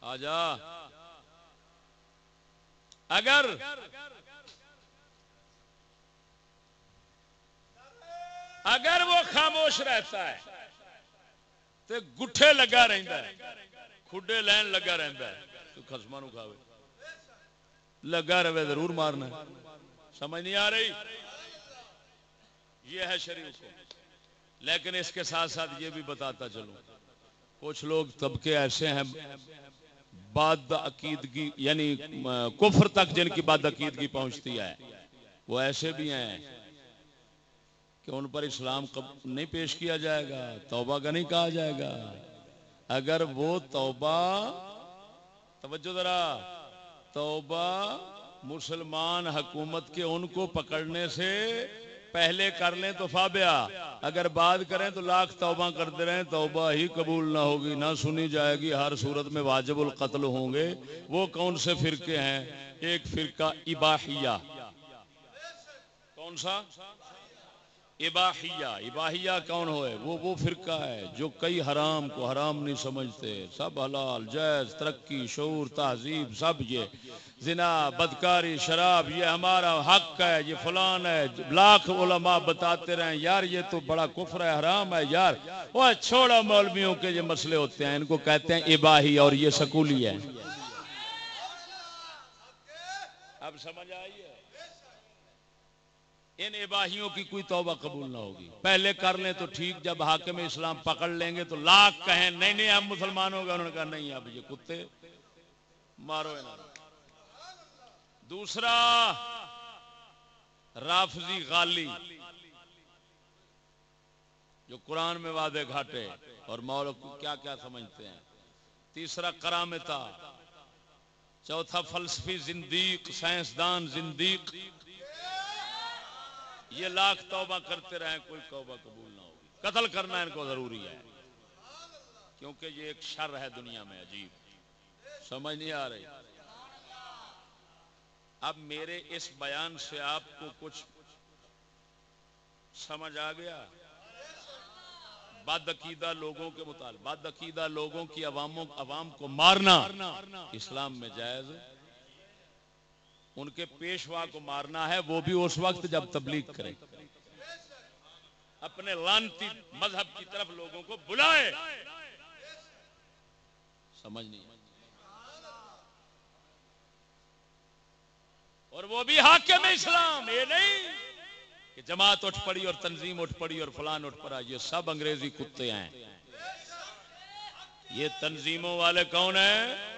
آ اگر اگر وہ خاموش رہتا ہے تو گٹھے لگا رہتا ہے، کھڈے لین لگا رہتا ہے، تو خسما نو کھاوے۔ لگا رہے ضرور مارنا سمجھ نہیں آ رہی؟ یہ ہے شریف کو۔ لیکن اس کے ساتھ ساتھ یہ بھی بتاتا چلوں۔ کچھ لوگ طبقے ایسے ہیں باد عقیدگی یعنی کفر تک جن کی باد عقیدگی پہنچتی ہے، وہ ایسے بھی ہیں کہ ان پر اسلام نہیں پیش کیا جائے گا، توبہ کا نہیں کہا جائے گا۔ اگر وہ توبہ، توجہ ذرا، توبہ مسلمان حکومت کے ان کو پکڑنے سے پہلے کر لیں تو فابیا اگر بات کریں تو لاکھ توبہ کرتے رہیں، توبہ ہی قبول نہ ہوگی، نہ سنی جائے گی، ہر صورت میں واجب القتل ہوں گے۔ وہ کون سے فرقے ہیں؟ ایک فرقہ اباحیہ۔ کون سا؟ اباحیہ اباحیہ کون ہوئے؟ وہ وہ فرقہ ہے جو کئی حرام کو حرام نہیں سمجھتے، سب حلال، جائز، ترقی، شعور، تہذیب، سب یہ۔ زنا، بدکاری، شراب، یہ ہمارا حق ہے، یہ فلان ہے۔ لاکھ علماء بتاتے رہے یار یہ تو بڑا کفر ہے، حرام ہے، یار۔ وہ چھوڑا مولویوں کے یہ مسئلے ہوتے ہیں، ان کو کہتے ہیں اباہی اور یہ سکولی ہے۔ اب سمجھ آئیے ان اباہیوں کی کوئی توبہ قبول نہ ہوگی۔ پہلے کر لیں تو ٹھیک، جب حاکم اسلام پکڑ لیں گے تو لاکھ کہیں نہیں نہیں، ہم مسلمان ہو گئے انہوں نے کہا نہیں، اب یہ کتے مارو دوسرا، رافضی غالی، جو قرآن میں وعدے گھاٹے اور مول کو کیا کیا سمجھتے ہیں۔ تیسرا، کرامتا، چوتھا، فلسفی زندیق، سائنسدان زندیق یہ لاکھ توبہ کرتے رہیں، کوئی توبہ قبول نہ ہوگی۔ قتل کرنا ان کو ضروری ہے، کیونکہ یہ ایک شر ہے دنیا میں عجیب۔ سمجھ نہیں آ رہی؟ اب میرے اس بیان سے آپ کو کچھ سمجھ آ گیا؟ بد عقیدہ لوگوں کے مطابق بد عقیدہ لوگوں کی عواموں، عوام کو مارنا اسلام میں جائز ان کے پیشوا کو مارنا ہے، وہ بھی اس وقت جب تبلیغ کرے اپنے لانتی مذہب کی طرف لوگوں کو بلائے سمجھ نہیں۔ اور وہ بھی حاکم اسلام، یہ نہیں کہ جماعت اٹھ پڑی اور تنظیم اٹھ پڑی اور فلان اٹھ پڑا، یہ سب انگریزی کتے ہیں۔ یہ تنظیموں والے کون ہیں؟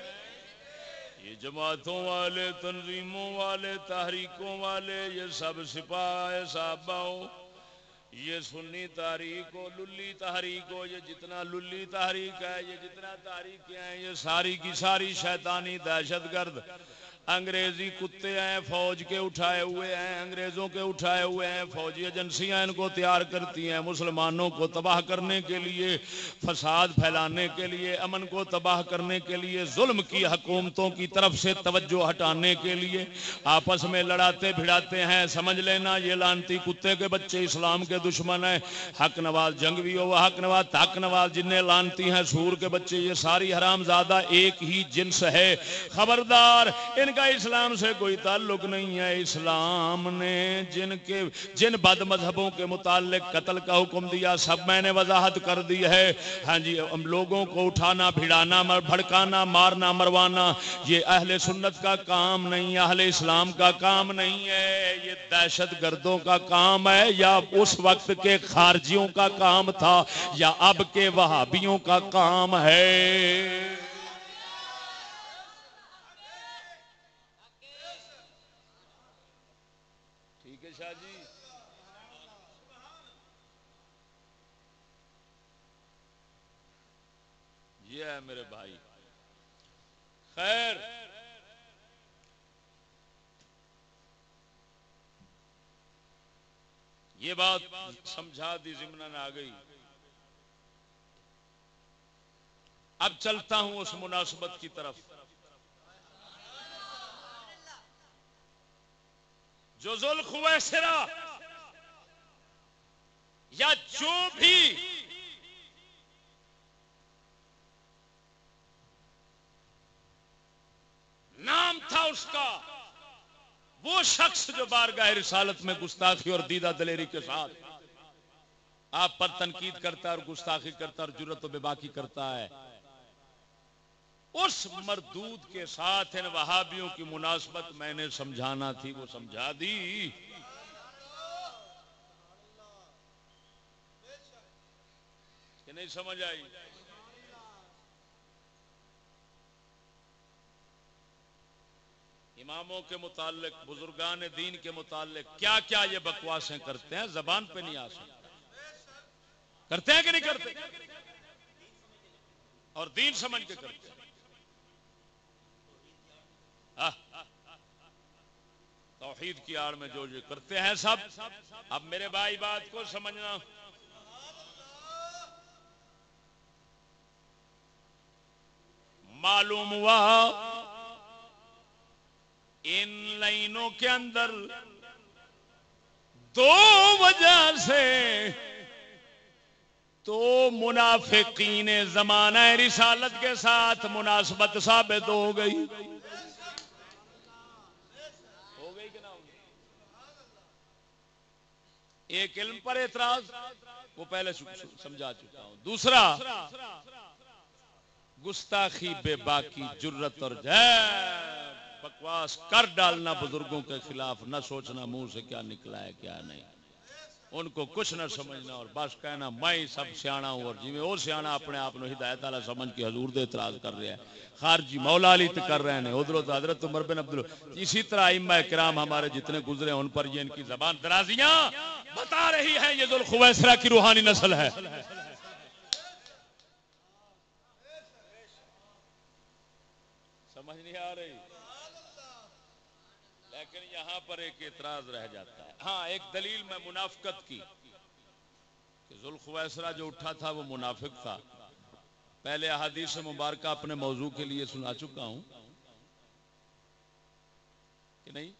یہ جماعتوں والے، تنظیموں والے، تحریکوں والے، یہ سب سپاہ صحابہ یہ سنی تحریک ہو، للی تحریک ہو، یہ جتنا للی تحریک ہے، یہ جتنا تحریک ہیں، یہ ساری کی ساری شیطانی دہشت گرد انگریزی کتے ہیں، فوج کے اٹھائے ہوئے ہیں، انگریزوں کے اٹھائے ہوئے ہیں، فوجی ایجنسیاں ان کو تیار کرتی ہیں مسلمانوں کو تباہ کرنے کے لیے، فساد پھیلانے کے لیے، امن کو تباہ کرنے کے لیے، ظلم کی حکومتوں کی طرف سے توجہ ہٹانے کے لیے۔ آپس میں لڑاتے بھڑاتے ہیں، سمجھ لینا یہ لانتی کتے کے بچے اسلام کے دشمن ہیں۔ حق نواز جنگوی ہو وہ حق نواز تک نواز جنہیں لانتی ہیں، سور کے بچے، یہ ساری حرام زیادہ ایک ہی جنس ہے۔ خبردار، ان کا اسلام سے کوئی تعلق نہیں ہے۔ اسلام نے جن کے جن بد مذہبوں کے متعلق قتل کا حکم دیا، سب میں نے وضاحت کر دی ہے۔ ہاں جی ہم لوگوں کو اٹھانا، بھڑانا بھڑکانا، مارنا، مروانا، یہ اہل سنت کا کام نہیں اہل اسلام کا کام نہیں ہے۔ یہ دہشت گردوں کا کام ہے، یا اس وقت کے خارجیوں کا کام تھا، یا اب کے وہابیوں کا کام ہے۔ ہے میرے بھائی۔ خیر۔ یہ بات سمجھا دی ضمن آ گئی۔ اب چلتا ہوں اس مناسبت کی طرف۔ جو ذوالخ سرا یا جو بھی نام تھا اس کا۔ وہ شخص جو بارگاہ رسالت میں گستاخی اور دیدہ دلیری کے ساتھ آپ پر تنقید کرتا ہے اور گستاخی کرتا ہے اور جرت و بے باکی کرتا ہے۔ اس مردود کے ساتھ ان وہابیوں کی مناسبت میں نے سمجھانا تھی، وہ سمجھا دی۔ کہ نہیں سمجھ آئی؟ اماموں کے متعلق، بزرگان دین کے متعلق کیا کیا یہ بکواسیں کرتے ہیں؟ زبان پہ نہیں آ سکتا۔ کرتے ہیں کہ نہیں کرتے؟ اور دین سمجھ کے کرتے ہیں۔ توحید کی آڑ میں جو یہ کرتے ہیں سب، اب میرے بھائی بات کو سمجھنا۔ معلوم ہوا ان لائنوں کے اندر دو وجہ سے تو منافقین زمانہ رسالت کے ساتھ مناسبت ثابت ہو گئی۔ ہو گئی کہ نہ ایک علم پر اعتراض، وہ پہلے سمجھا چکا ہوں۔ دوسرا، گستاخی بے باکی جرت اور بکواس کر ڈالنا بزرگوں کے خلاف، نہ سوچنا منہ سے کیا نکلا ہے، کیا نہیں۔ ان کو کچھ نہ سمجھنا اور بس کہنا، میں سب سیاح ہوں اور جی وہ سیاح اپنے آپ نے ہدایت والا سمجھ کے حضور دے اعتراض کر رہا ہے خارجی مولا علی تو کر رہے ہیں ادھر حضرت عمر بن عبد اسی طرح اما کرام ہمارے جتنے گزرے ہیں، ان پر یہ ان کی زبان درازیاں بتا رہی ہے یہ ذوالخویسرا کی روحانی نسل ہے۔ سمجھ نہیں آ رہی؟ لیکن یہاں پر ایک اعتراض رہ جاتا ہے۔ ہاں ایک دلیل میں منافقت کی کہ ذوالخویسرا جو اٹھا تھا وہ منافق تھا۔ پہلے احادیث مبارکہ اپنے موضوع کے لیے سنا چکا ہوں۔ کہ نہیں؟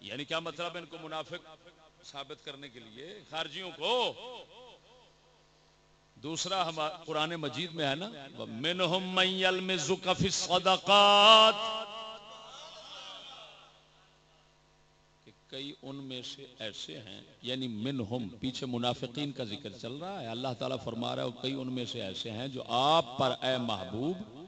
یعنی کیا مطلب ان کو منافق ثابت کرنے کے لیے؟ خارجیوں کو۔ دوسرا ہم قرآن مجید میں ہے نا منہم من یلمزک فی الصدقات کئی ان میں سے ایسے ہیں یعنی منہم، پیچھے منافقین کا ذکر چل رہا ہے۔ اللہ تعالیٰ فرما رہا ہے کئی ان میں سے ایسے ہیں جو آپ پر، اے محبوب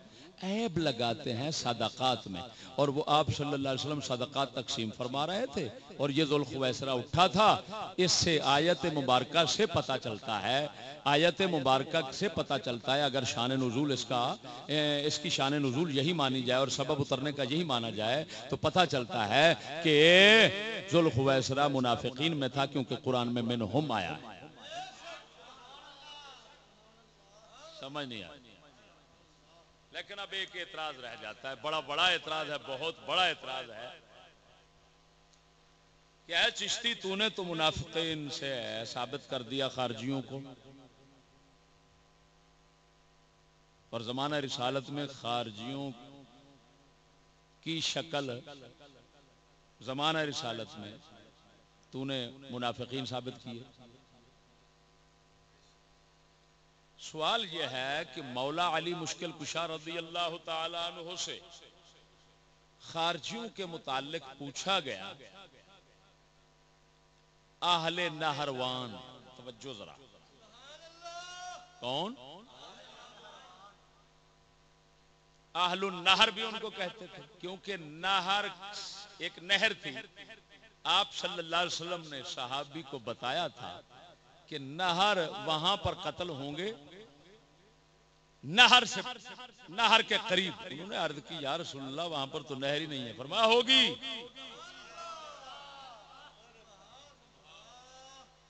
عیب لگاتے ہیں صدقات میں۔ اور وہ آپ صلی اللہ علیہ وسلم صدقات تقسیم فرما رہے تھے۔ اور یہ ذوالخویسرا اٹھا تھا۔ اس سے آیت مبارکہ سے پتا چلتا ہے۔ آیت مبارکہ سے پتا چلتا ہے اگر شان نزول اس کا اس کی شان نزول یہی مانی جائے اور سبب اترنے کا یہی مانا جائے تو پتا چلتا ہے کہ ذوالخویسرا منافقین میں تھا کیونکہ قرآن میں منہم آیا۔ ہے سمجھ نہیں آیا لیکن اب ایک اعتراض رہ جاتا ہے، بڑا بڑا اعتراض ہے، بہت بڑا اعتراض ہے کیا چشتی تو نے تو منافقین سے ثابت کر دیا خارجیوں کو۔ اور زمانہ رسالت میں خارجیوں کی شکل، زمانہ رسالت میں تو نے منافقین ثابت کیے۔ سوال یہ ہے کہ مولا علی مشکل کشا رضی اللہ تعالیٰ عنہ سے خارجیوں کے متعلق پوچھا گیا۔ اہل نہروان، توجہ ذرا۔ کون؟ اہل النہر بھی ان کو کہتے تھے، کیونکہ نہر ایک نہر تھی۔ آپ صلی اللہ علیہ وسلم نے صحابی کو بتایا تھا کہ نہر وہاں پر قتل ہوں گے۔ نہر سے نہر کے قریب۔ انہوں نے عرض کی یا رسول اللہ وہاں پر تو نہر ہی نہیں ہے۔ فرمایا، ہوگی۔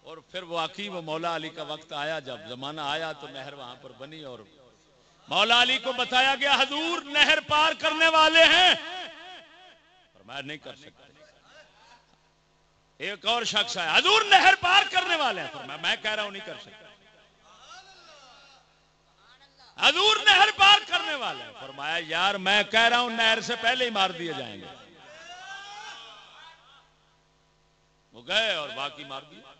اور پھر واقعی وہ مولا علی کا وقت آیا۔ جب زمانہ آیا تو نہر وہاں پر بنی اور مولا علی کو بتایا گیا، حضور نہر پار کرنے والے ہیں۔ فرمایا، نہیں کر سکتے۔ ایک اور شخص ہے حضور نہر پار کرنے والے ہیں۔ فرمایا، میں کہہ رہا ہوں، نہیں کر سکتا حضور نہر پار کرنے والے ہیں۔ فرمایا، یار، میں کہہ رہا ہوں، نہر سے پہلے ہی مار دیے جائیں گے۔ وہ گئے اور باقی مار دیا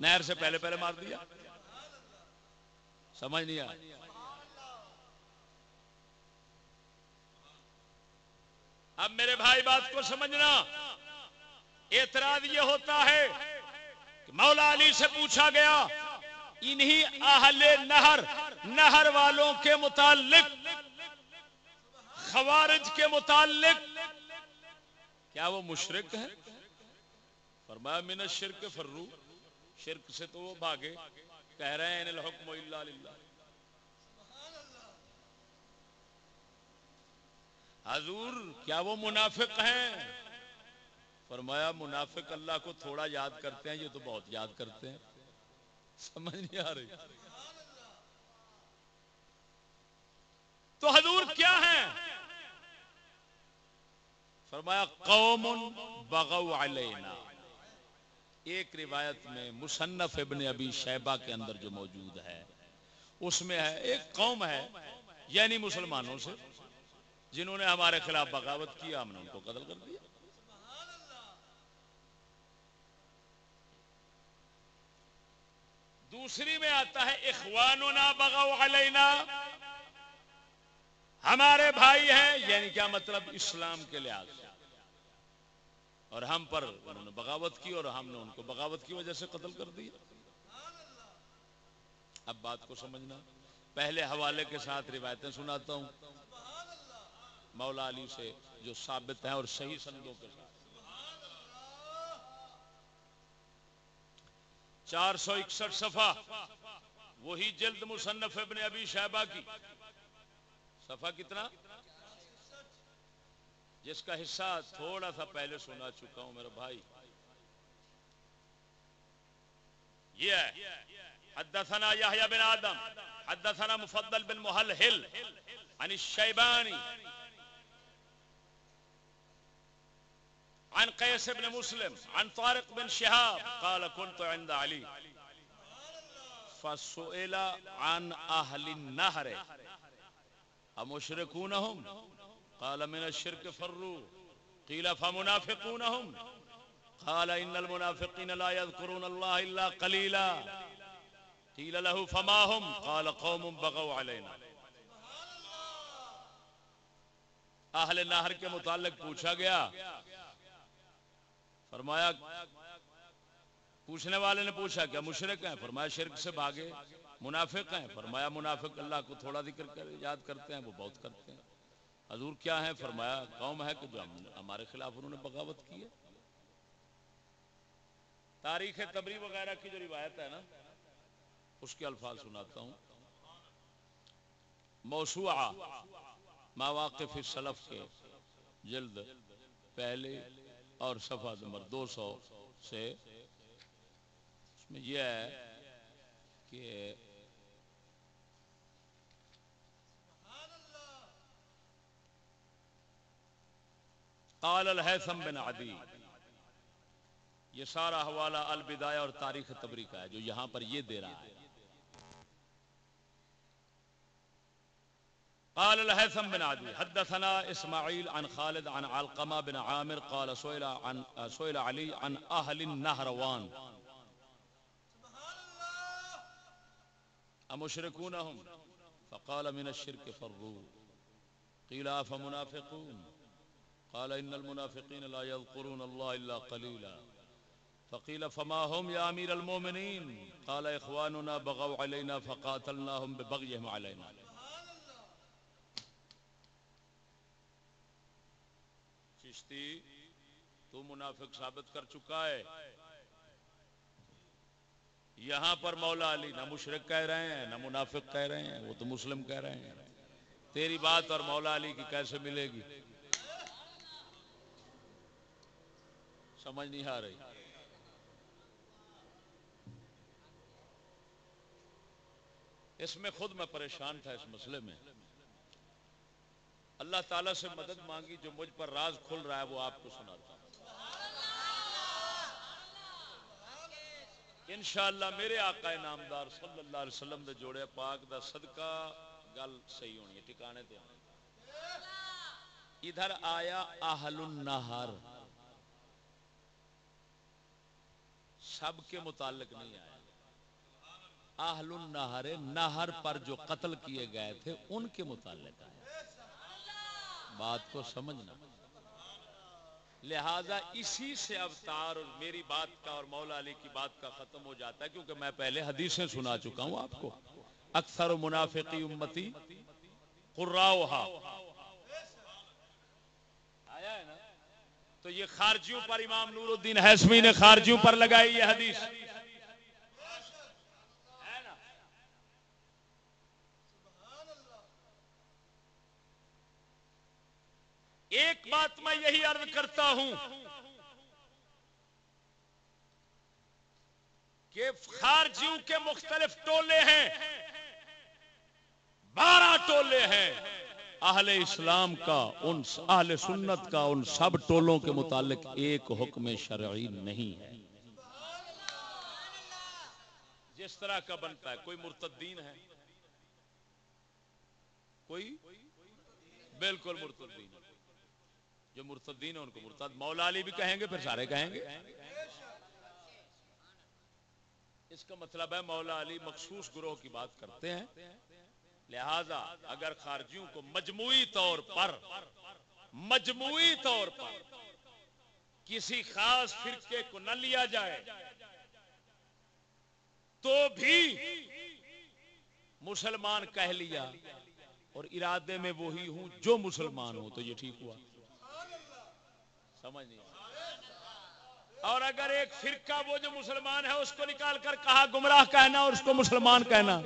نہر سے پہلے پہلے مار دیا۔ سمجھ نہیں آیا اب میرے بھائی، بات کو سمجھنا۔ اعتراض یہ ہوتا ہے کہ مولا علی سے پوچھا گیا انہی اہل نہر نہر والوں کے متعلق، خوارج کے متعلق۔ کیا وہ مشرق ہے فرمایا، من شرک فرو۔ شرک سے تو وہ بھاگے۔ کہہ رہے ہیں الحکم الا للہ۔ حضور، کیا وہ منافق ہیں؟ فرمایا، منافق اللہ کو تھوڑا یاد کرتے ہیں، یہ تو بہت یاد کرتے ہیں۔ سمجھ نہیں آ رہی۔ تو حضور کیا ہے فرمایا، قوم بغو علینا۔ ایک روایت میں مصنف ابن ابی شیبہ کے اندر جو موجود ہے، اس میں ہے، ایک قوم ہے یعنی مسلمانوں سے، جنہوں نے ہمارے خلاف بغاوت کیا ہم نے ان کو قتل کر دیا۔ دوسری میں آتا ہے، اخواننا بغو علینا. ہمارے بھائی ہیں یعنی کیا مطلب؟ اسلام کے لحاظ سے۔ اور ہم پر انہوں نے بغاوت کی اور ہم نے ان کو بغاوت کی وجہ سے قتل کر دیا۔ اب بات کو سمجھنا۔ پہلے حوالے کے ساتھ روایتیں سناتا ہوں۔ مولا علی سے جو ثابت ہیں اور صحیح سندوں کے ساتھ۔ چار سو اکسٹھ صفحہ، وہی جلد مصنف ابن ابی شہبہ کی۔ صفحہ کتنا؟ جس کا حصہ تھوڑا سا پہلے سنا چکا ہوں میرا بھائی۔ یہ ہے، حدثنا یحییٰ بن آدم، حدثنا مفضل بن محلحل عن الشیبانی عن قیس بن مسلم، عن طارق بن شهاب، قال كنت عند علي. فسئل عن اهل النهر. امشركونهم قال من الشرك فروا. قيل فمنافقونهم؟ قال ان المنافقين لا يذكرون الله الا قليلا. قيل له فما هم؟ قال قوم بغوا علينا. اہل نہر کے متعلق پوچھا گیا فرمایا، پوچھنے والے نے پوچھا کیا مشرق ہیں؟ فرمایا، شرک سے بھاگے، منافق ہیں؟ فرمایا، منافق اللہ کو تھوڑا ذکر کر یاد کرتے ہیں، وہ بہت کرتے ہیں۔ حضور کیا ہے فرمایا، قوم ہے کہ جو ہمارے خلاف انہوں نے بغاوت کی ہے۔ تاریخ تبری وغیرہ کی جو روایت ہے نا، اس کے الفاظ سناتا ہوں۔ موسوعہ مواقف سلف کے جلد پہلے اور صفحہ نمبر دو سو سے اس میں یہ ہے کہ قال الحیثم بن عدی، یہ سارا حوالہ البدایہ اور تاریخ تبری کا ہے، جو یہاں پر یہ دے رہا ہے۔ قال الهيثم بن عدي حدثنا إسماعيل عن خالد عن علقمة بن عامر قال سئل عن سئل علي عن أهل النهروان. أمشركونهم؟ فقال من الشرك فروا. قيل أفمنافقون؟ قال إن المنافقين لا يذكرون الله إلا قليلا. فقيل فما هم يا أمير المؤمنين؟ قال إخواننا بغوا علينا فقاتلناهم ببغيهم علينا. چشتی تو منافق ثابت کر چکا ہے۔ یہاں پر مولا علی نہ مشرق کہہ رہے ہیں، نہ منافق کہہ رہے ہیں، وہ تو مسلم کہہ رہے ہیں۔ تیری بات اور مولا علی کی کیسے ملے گی؟ سمجھ نہیں آ رہی۔ اس میں خود میں پریشان تھا اس مسئلے میں۔ اللہ تعالیٰ سے مدد مانگی، جو مجھ پر راز کھل رہا ہے، وہ آپ کو سناتا ہوں انشاءاللہ میرے آقا نامدار صلی اللہ علیہ وسلم دے جوڑے پاک دا صدقہ گل صحیح ہونی ہے، ٹھکانے تے ادھر آیا اہل النہر۔ سب کے متعلق نہیں آیا۔ اہل النہر، نہر پر جو قتل کیے گئے تھے، ان کے متعلق آیا۔ بات کو سمجھنا۔ لہذا اسی سے اوتار اور میری بات کا اور مولا علی کی بات کا ختم ہو جاتا ہے، کیونکہ میں پہلے حدیثیں سنا چکا ہوں آپ کو۔ اکثر منافقی امتی قراؤہا۔ آیا ہے نا؟ تو یہ خارجیوں پر امام نور الدین حسمی نے خارجیوں پر لگائی یہ حدیث۔ ایک بات میں یہی عرض کرتا ہوں کہ خارجیوں کے مختلف ٹولے ہیں، بارہ ٹولے ہیں۔ اہل اسلام کا، ان اہل سنت کا، ان سب ٹولوں کے متعلق ایک حکم شرعی نہیں ہے۔ جس طرح کا بنتا ہے، کوئی مرتدین ہے؟ کوئی؟ بالکل مرتدین جو مرتدین ہے ان کو مرتد مولا علی بھی کہیں گے، پھر سارے کہیں گے۔ اس کا مطلب ہے مولا علی مخصوص گروہ کی بات کرتے ہیں۔ لہذا اگر خارجیوں کو مجموعی طور پر، مجموعی طور پر کسی خاص فرقے کو نہ لیا جائے، تو بھی مسلمان کہہ لیا اور ارادے میں وہی ہوں جو مسلمان ہو تو یہ ٹھیک ہوا۔ سمجھ نہیں اور اگر ایک فرقہ وہ جو مسلمان ہے اس کو نکال کر کہا گمراہ کہنا اور اس کو مسلمان کہنا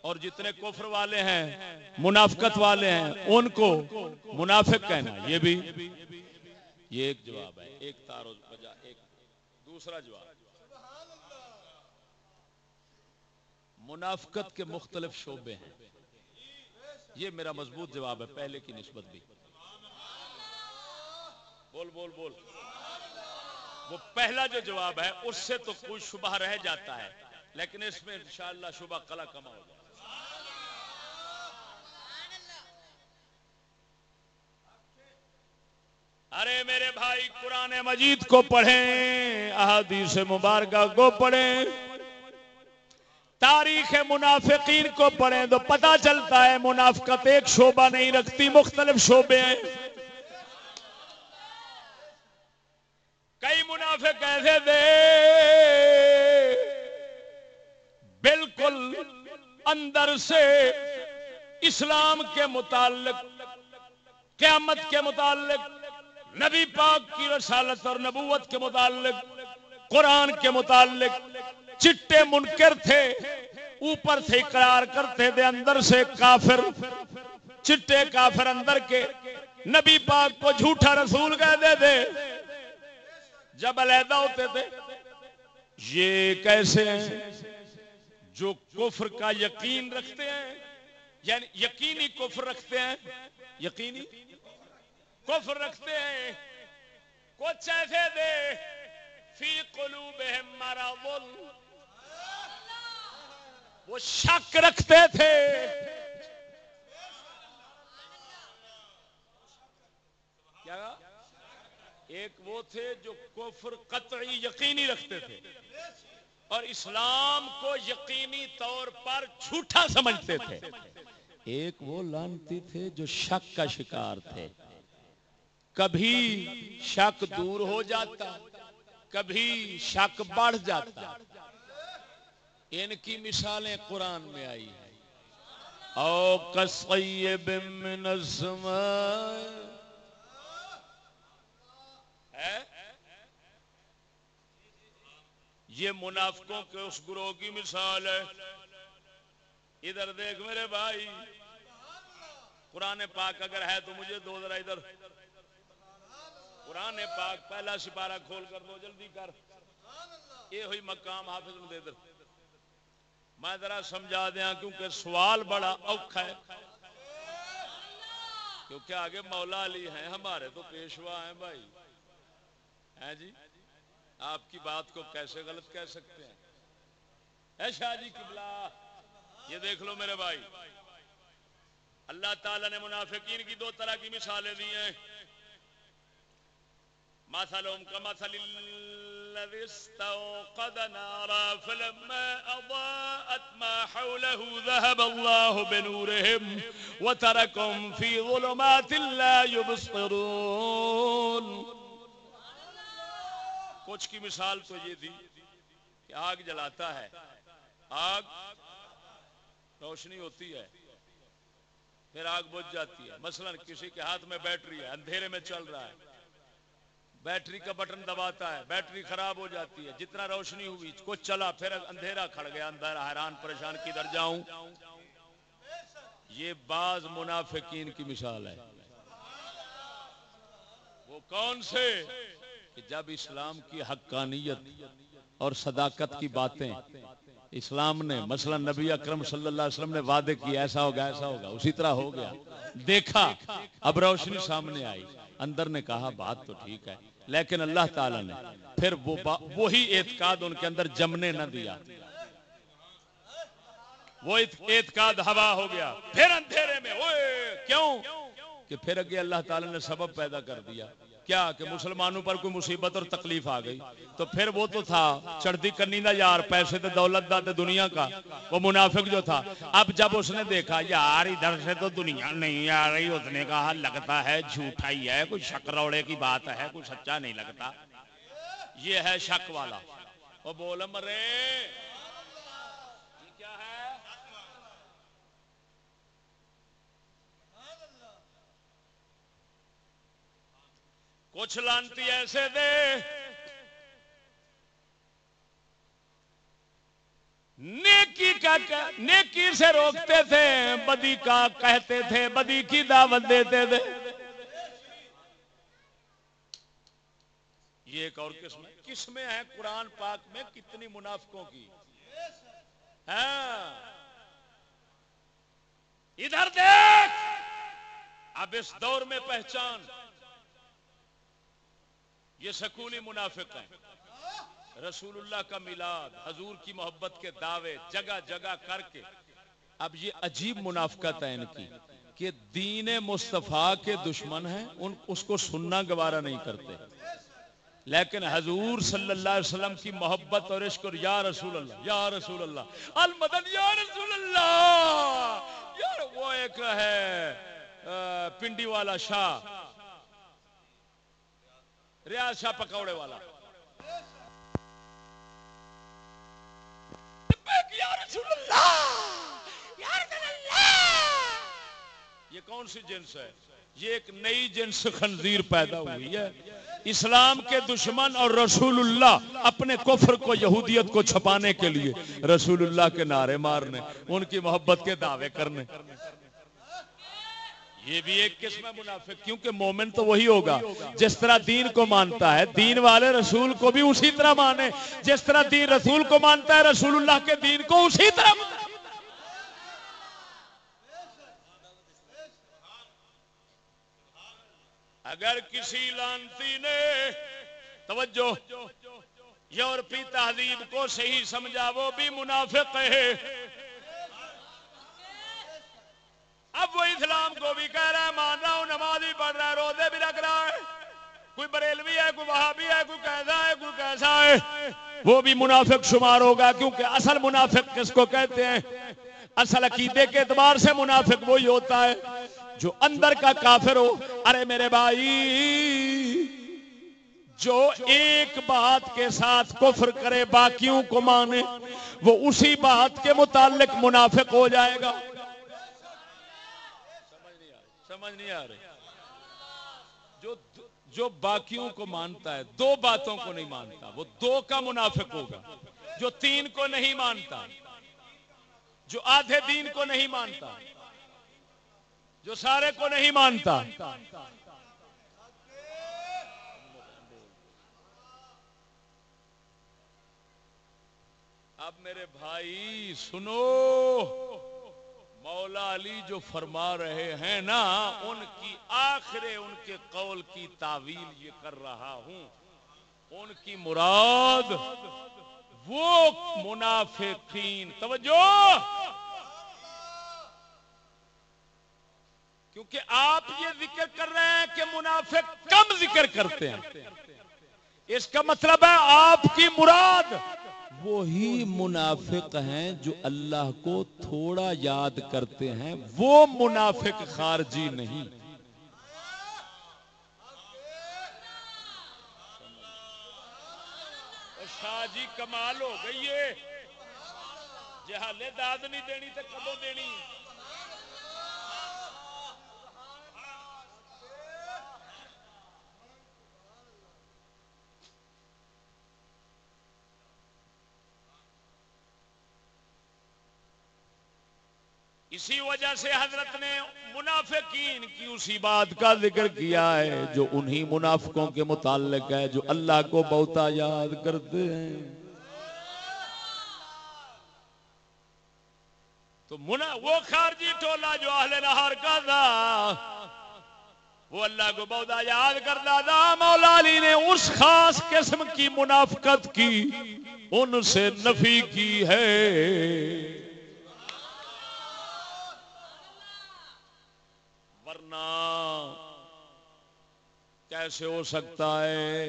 اور جتنے کفر والے ہیں، منافقت والے ہیں، ان کو منافق کہنا، یہ بھی۔ یہ ایک جواب ہے، ایک تارو بجا ایک دوسرا جواب۔ منافقت کے مختلف شعبے ہیں۔ یہ میرا مضبوط جواب ہے، پہلے کی نسبت بھی۔ بول بول بول۔ وہ پہلا جو جواب ہے، اس سے تو کوئی شبہ رہ جاتا ہے، لیکن اس میں انشاءاللہ شبہ کلا کما ہو جائے ارے میرے بھائی، قرآن مجید کو پڑھیں، احادیث مبارکہ کو پڑھیں، تاریخ منافقین کو پڑھیں، تو پتا چلتا ہے منافقت ایک شعبہ نہیں رکھتی، مختلف شعبے ہیں۔ کئی منافق ایسے دے بالکل اندر سے اسلام کے متعلق، قیامت کے متعلق، نبی پاک کی رسالت اور نبوت کے متعلق، قرآن کے متعلق چٹے منکر تھے، اوپر سے اقرار کرتے تھے، اندر سے کافر، چٹے کافر اندر کے، نبی پاک کو جھوٹا رسول کہتے تھے جب علیحدہ ہوتے تھے، یہ کیسے ہیں جو کفر کا یقین رکھتے ہیں یعنی یقینی کفر رکھتے ہیں، یقینی کفر رکھتے ہیں۔ کچھ ایسے دے فی قلوبہم مرض۔ وہ شک رکھتے تھے۔ کیا؟ ایک وہ تھے جو کفر قطعی یقینی رکھتے تھے اور اسلام کو یقینی طور پر جھوٹا سمجھتے تھے۔ ایک وہ لانتی تھے جو شک کا شکار تھے۔ کبھی شک دور ہو جاتا، کبھی شک بڑھ جاتا۔ ان کی مثالیں قرآن میں آئی۔ ہیں او کسیب من السماء ہے؟ یہ منافقوں کے اس گروہ کی مثال ہے۔ ادھر دیکھ میرے بھائی، قرآن پاک اگر ہے تو مجھے دو ذرا ادھر۔ قرآن پاک پہلا سپارہ کھول کر دو، جلدی کر۔ یہ ہوئی مقام حافظ دے در میں ذرا سمجھا دیا کیونکہ سوال بڑا اوکھا ہے۔ کیونکہ آگے مولا علی ہیں، ہمارے تو پیشوا ہیں بھائی۔ ہیں جی؟ آپ کی بات کو کیسے غلط کہہ سکتے ہیں؟ اے شاہ جی قبلہ، یہ دیکھ لو میرے بھائی، اللہ تعالیٰ نے منافقین کی دو طرح کی مثالیں دی ہیں۔ مثلهم كمثل الذي استوقد نارا فلما أضاءت ما حوله ذهب الله بنورهم وتركهم في ظلمات لا يبصرون کچھ کی مثال تو یہ تھی کہ آگ جلاتا ہے۔ آگ روشنی ہوتی ہے، پھر آگ بجھ جاتی ہے۔ مثلا کسی کے ہاتھ میں بیٹری ہے، اندھیرے میں چل رہا ہے۔ بیٹری کا بٹن دباتا ہے، بیٹری خراب ہو جاتی ہے۔ جتنا روشنی ہوئی، کچھ چلا، پھر اندھیرا کھڑ گیا۔ اندر حیران، پریشان، کدھر جاؤں؟ یہ بعض منافقین کی مثال ہے۔ وہ کون سے؟ کہ جب اسلام کی حقانیت اور صداقت کی باتیں اسلام نے، مثلا نبی اکرم صلی اللہ علیہ وسلم نے وعدے کی ایسا ہوگا ایسا ہوگا، اسی طرح ہو گیا۔ دیکھا، اب روشنی سامنے آئی۔ اندر نے کہا، بات تو ٹھیک ہے، لیکن اللہ تعالی نے پھر وہ وہی اعتقاد ان کے اندر جمنے نہ دیا۔ وہ اعتقاد ہوا ہو گیا۔ پھر اندھیرے میں کیوں؟ کہ پھر اگے اللہ تعالی نے سبب پیدا کر دیا۔ کیا کہ مسلمانوں پر کوئی مصیبت اور تکلیف آ گئی؟ تو پھر وہ تو تھا چڑھتی کرنی دا یار، پیسے دے دولت دا دے دنیا کا، وہ منافق جو تھا۔ اب جب اس نے دیکھا، یار، ادھر سے تو دنیا نہیں آ رہی، اس نے کہا، لگتا ہے جھوٹا ہی ہے، کوئی شک روڑے کی بات ہے، کوئی سچا نہیں لگتا۔ یہ ہے شک والا۔ وہ بول، مرے! کچھ لانتی ایسے دے۔ نیکی کا نیکی سے روکتے تھے، بدی کا کہتے تھے، بدی کی دعوت دیتے تھے۔ یہ ایک اور قسم ہے۔ کس میں ہے قرآن پاک میں کتنی منافقوں کی۔ ہاں۔ ادھر دیکھ۔ اب اس دور میں پہچان۔ یہ سکولی منافق ہیں۔ رسول اللہ کا میلاد، حضور کی محبت کے دعوے جگہ جگہ کر کے۔ اب یہ عجیب منافقت ہے ان کی کہ دین مصطفیٰ کے دشمن ہیں، ان اس کو سننا گوارا نہیں کرتے۔ لیکن حضور صلی اللہ علیہ وسلم کی محبت اور عشق اور یا رسول اللہ، یا رسول اللہ، المدن یا رسول اللہ، یار وہ ایک ہے پنڈی والا شاہ۔ ریاض شاہ پکوڑے والا۔ یہ کون سی جنس ہے؟ یہ ایک نئی جنس خنزیر پیدا ہوئی ہے۔ اسلام کے دشمن اور رسول اللہ اپنے کفر کو، یہودیت کو چھپانے کے لیے رسول اللہ کے نعرے مارنے، ان کی محبت کے دعوے کرنے۔ یہ بھی ایک قسم ہے منافق، کیونکہ مومن تو وہی ہوگا۔ جس طرح دین کو مانتا ہے، دین والے رسول کو بھی اسی طرح مانے۔ جس طرح دین رسول کو مانتا ہے، رسول اللہ کے دین کو اسی طرح اگر کسی لانتی نے، توجہ، یورپی تہذیب کو صحیح سمجھا، وہ بھی منافق ہے۔ اب وہ اسلام کو بھی کہہ رہا ہے، مان رہا ہوں، نماز بھی پڑھ رہا ہے، روزے بھی رکھ رہا ہے۔ کوئی بریلوی ہے، کوئی وہابی ہے، کوئی کیسا ہے، کوئی کیسا ہے۔ وہ بھی منافق شمار ہوگا، کیونکہ اصل منافق کس کو کہتے ہیں؟ اصل عقیدے کے اعتبار سے منافق وہی ہوتا ہے جو اندر کا کافر ہو۔ ارے میرے بھائی، جو ایک بات کے ساتھ کفر کرے، باقیوں کو مانے، وہ اسی بات کے متعلق منافق ہو جائے گا۔ سمجھ نہیں آ رہی۔ جو جو باقیوں کو مانتا ہے، دو باتوں کو نہیں مانتا، وہ دو کا منافق ہوگا۔ جو تین کو نہیں مانتا، جو آدھے دین کو نہیں مانتا، جو سارے کو نہیں مانتا۔ اب میرے بھائی، سنو۔ مولا علی جو فرما رہے ہیں نا، ان کی آخر ان کے قول کی تعویل یہ کر رہا ہوں۔ ان کی مراد وہ منافقین۔ توجہ! کیونکہ آپ یہ ذکر کر رہے ہیں کہ منافق کم ذکر کرتے ہیں۔ اس کا مطلب ہے آپ کی مراد وہی منافق ہیں جو اللہ کو تھوڑا یاد کرتے ہیں۔ وہ منافق خارجی نہیں۔ شاہ جی کمال ہو گئی ہے۔ جہالے داد نہیں دینی تو کدو دینی؟ اسی وجہ سے حضرت نے منافقین کی اسی بات کا ذکر کیا ہے، جو انہی منافقوں کے متعلق ہے، جو اللہ کو بہتا یاد کرتے ہیں۔ تو منا، وہ خارجی ٹولا جو اہل نہار کا تھا، وہ اللہ کو بہت یاد کرتا تھا۔ مولا علی نے اس خاص قسم کی منافقت کی، ان سے نفی کی ہے۔ کیسے ہو سکتا ہے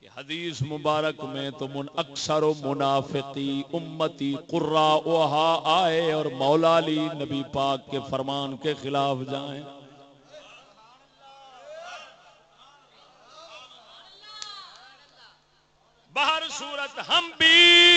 کہ حدیث مبارک میں تو من اکثر و منافقی امتی قرا اوہا آئے اور مولا علی نبی پاک کے فرمان کے خلاف جائیں۔ باہر صورت ہم بھی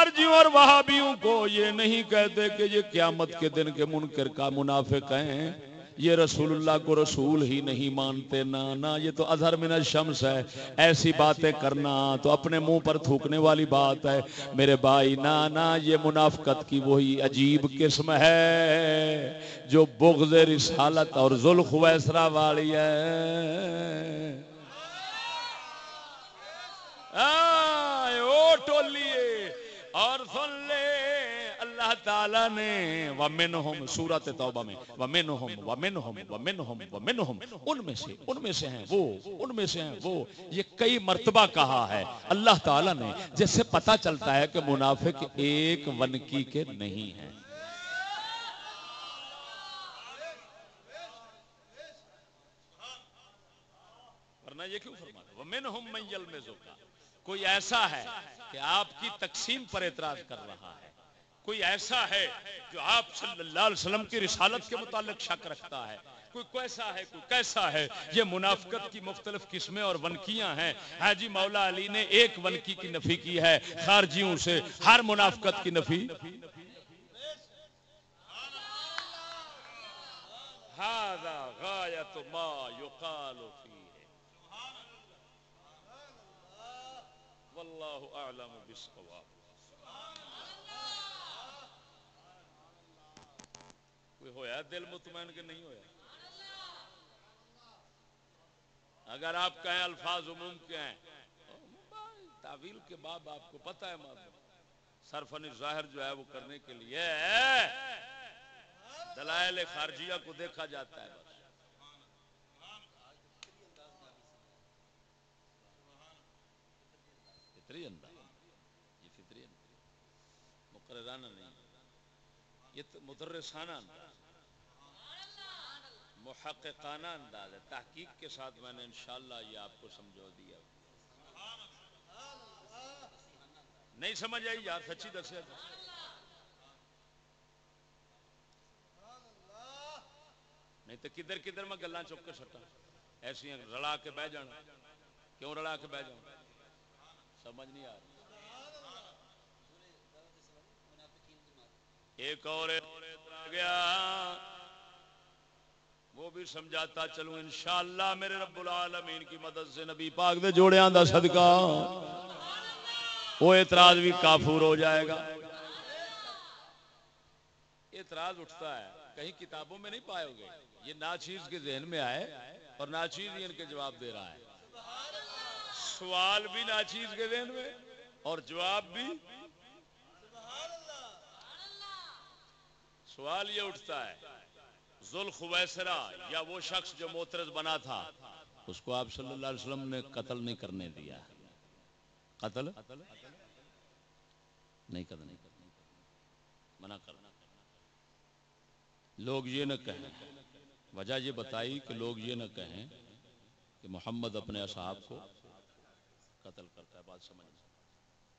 خارجیوں اور وہابیوں کو یہ نہیں کہتے کہ یہ قیامت کے دن کے منکر کا منافق ہیں۔ یہ رسول اللہ کو رسول ہی نہیں مانتے نا نا یہ تو اظہر من الشمس ہے۔ ایسی باتیں کرنا تو اپنے منہ پر تھوکنے والی بات ہے۔ میرے بھائی نا نا یہ منافقت کی وہی عجیب قسم ہے۔ جو بغض رسالت اور ذوالخ ویسرا والی ہے۔ او ٹولیے۔ اور سن لے، اللہ تعالیٰ نے ومن ہوم سورت توبہ میں ومن ہوم ومن ہوم ان میں سے، ان میں سے ہیں وہ، ان میں سے ہیں وہ، یہ کئی مرتبہ کہا ہے۔ اللہ تعالیٰ نے جس سے پتا چلتا ہے کہ منافق ایک ونکی کے نہیں ہیں۔ ورنہ یہ کیوں فرما ومن ہوم من یلمزو کوئی ایسا ہے کہ آپ کی تقسیم پر اعتراض کر رہا ہے۔ کوئی ایسا ہے جو آپ صلی اللہ علیہ وسلم کی رسالت کے متعلق شک رکھتا ہے؟ کوئی کیسا ہے؟ کوئی کیسا ہے؟ یہ منافقت کی مختلف قسمیں اور ونکیاں ہیں۔ حاجی مولا علی نے ایک ونکی کی نفی کی ہے۔ خارجیوں سے ہر منافقت کی نفی۔ هذا غایت ما يقال فيه واللہ اعلم بالصواب. کوئی ہویا دل مطمئن کہ نہیں ہویا؟ اگر آپ کہیں الفاظ عموم کے ہیں، تعویل کے باب آپ کو پتہ ہے معلوم. صرفن ظاہر جو ہے وہ کرنے کے لیے دلائل خارجیہ کو دیکھا جاتا ہے بس فطری انداز یہ فطری انداز مقررانہ نہیں. یہ مدرسانہ انداز محققانہ انداز ہے تحقیق کے ساتھ میں نے انشاءاللہ یہ آپ کو سمجھو دیا. نہیں سمجھ آئی یار، سچی دسیا نہیں تو کدھر کدھر میں گلا چپ کے سٹا ایسی رلا کے بہ جانا. کیوں رلا کے بہ جانا سمجھ نہیں آ رہی۔ ایک اور گیا۔ وہ بھی سمجھاتا چلوں انشاءاللہ میرے رب العالمین کی مدد سے نبی پاک دے جوڑے آندہ صدقہ۔ وہ اعتراض بھی کافور ہو جائے گا۔ اعتراض اٹھتا ہے۔ کہیں کتابوں میں نہیں پائے گے۔ یہ ناچیز کے ذہن میں آئے اور ناچیز ہی ان کے جواب دے رہا ہے۔ سوال بھی ناچیز کے ذہن میں اور جواب بھی سوال یہ اٹھتا ہے ذوالخویسرا یا وہ شخص جو موترز بنا تھا، اس کو آپ صلی اللہ علیہ وسلم نے قتل نہیں کرنے دیا۔ قتل؟ نہیں کرنے منع کرنا لوگ یہ نہ کہیں۔ وجہ یہ بتائی کہ لوگ یہ نہ کہیں کہ محمد اپنے اصحاب کو قتل کرتا ہے، بات سمجھ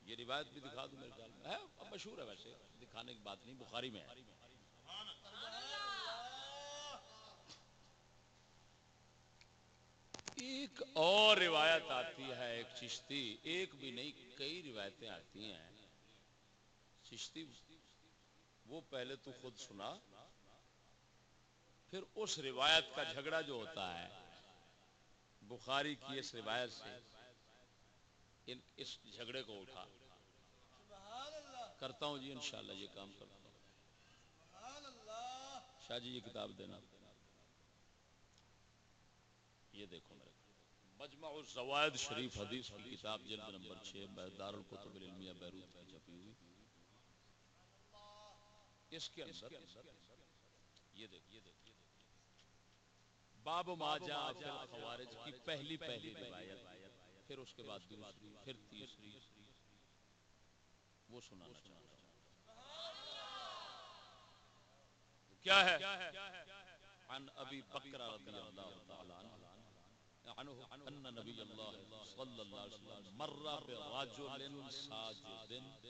یہ روایت بھی دکھا دوں میرے خیال میں۔ ہے، اب مشہور ہے ویسے۔ دکھانے کی بات نہیں، بخاری میں ہے۔ ایک اور روایت آتی ہے، ایک چشتی۔ ایک بھی نہیں، کئی روایتیں آتی ہیں۔ چشتی، وہ پہلے تو خود سنا، پھر اس روایت کا جھگڑا جو ہوتا ہے، بخاری کی اس روایت سے اس جھگڑے کو اٹھا۔ کرتا ہوں جی انشاءاللہ یہ کام کرتا ہوں۔ شاہ جی یہ کتاب دینا۔ یہ دیکھو میرے مجمع الزوائد شریف حدیث کی کتاب جلد نمبر 6 دار القتب العلمیہ بیروت کی چھپی ہوئی۔ اس کے اندر یہ دیکھ یہ دیکھ باب ما جاء فی الخوارج کی پہلی پہلی روایت۔ پھر اس کے بعد دوسری، پھر تیسری۔ وہ سنانا چاہتا ہوں۔ کیا ہے؟ عن ابی بکر رضی اللہ تعالی عنہ۔ عنه ان نبی اللہ صلی اللہ علیہ وسلم مر برجل ساجد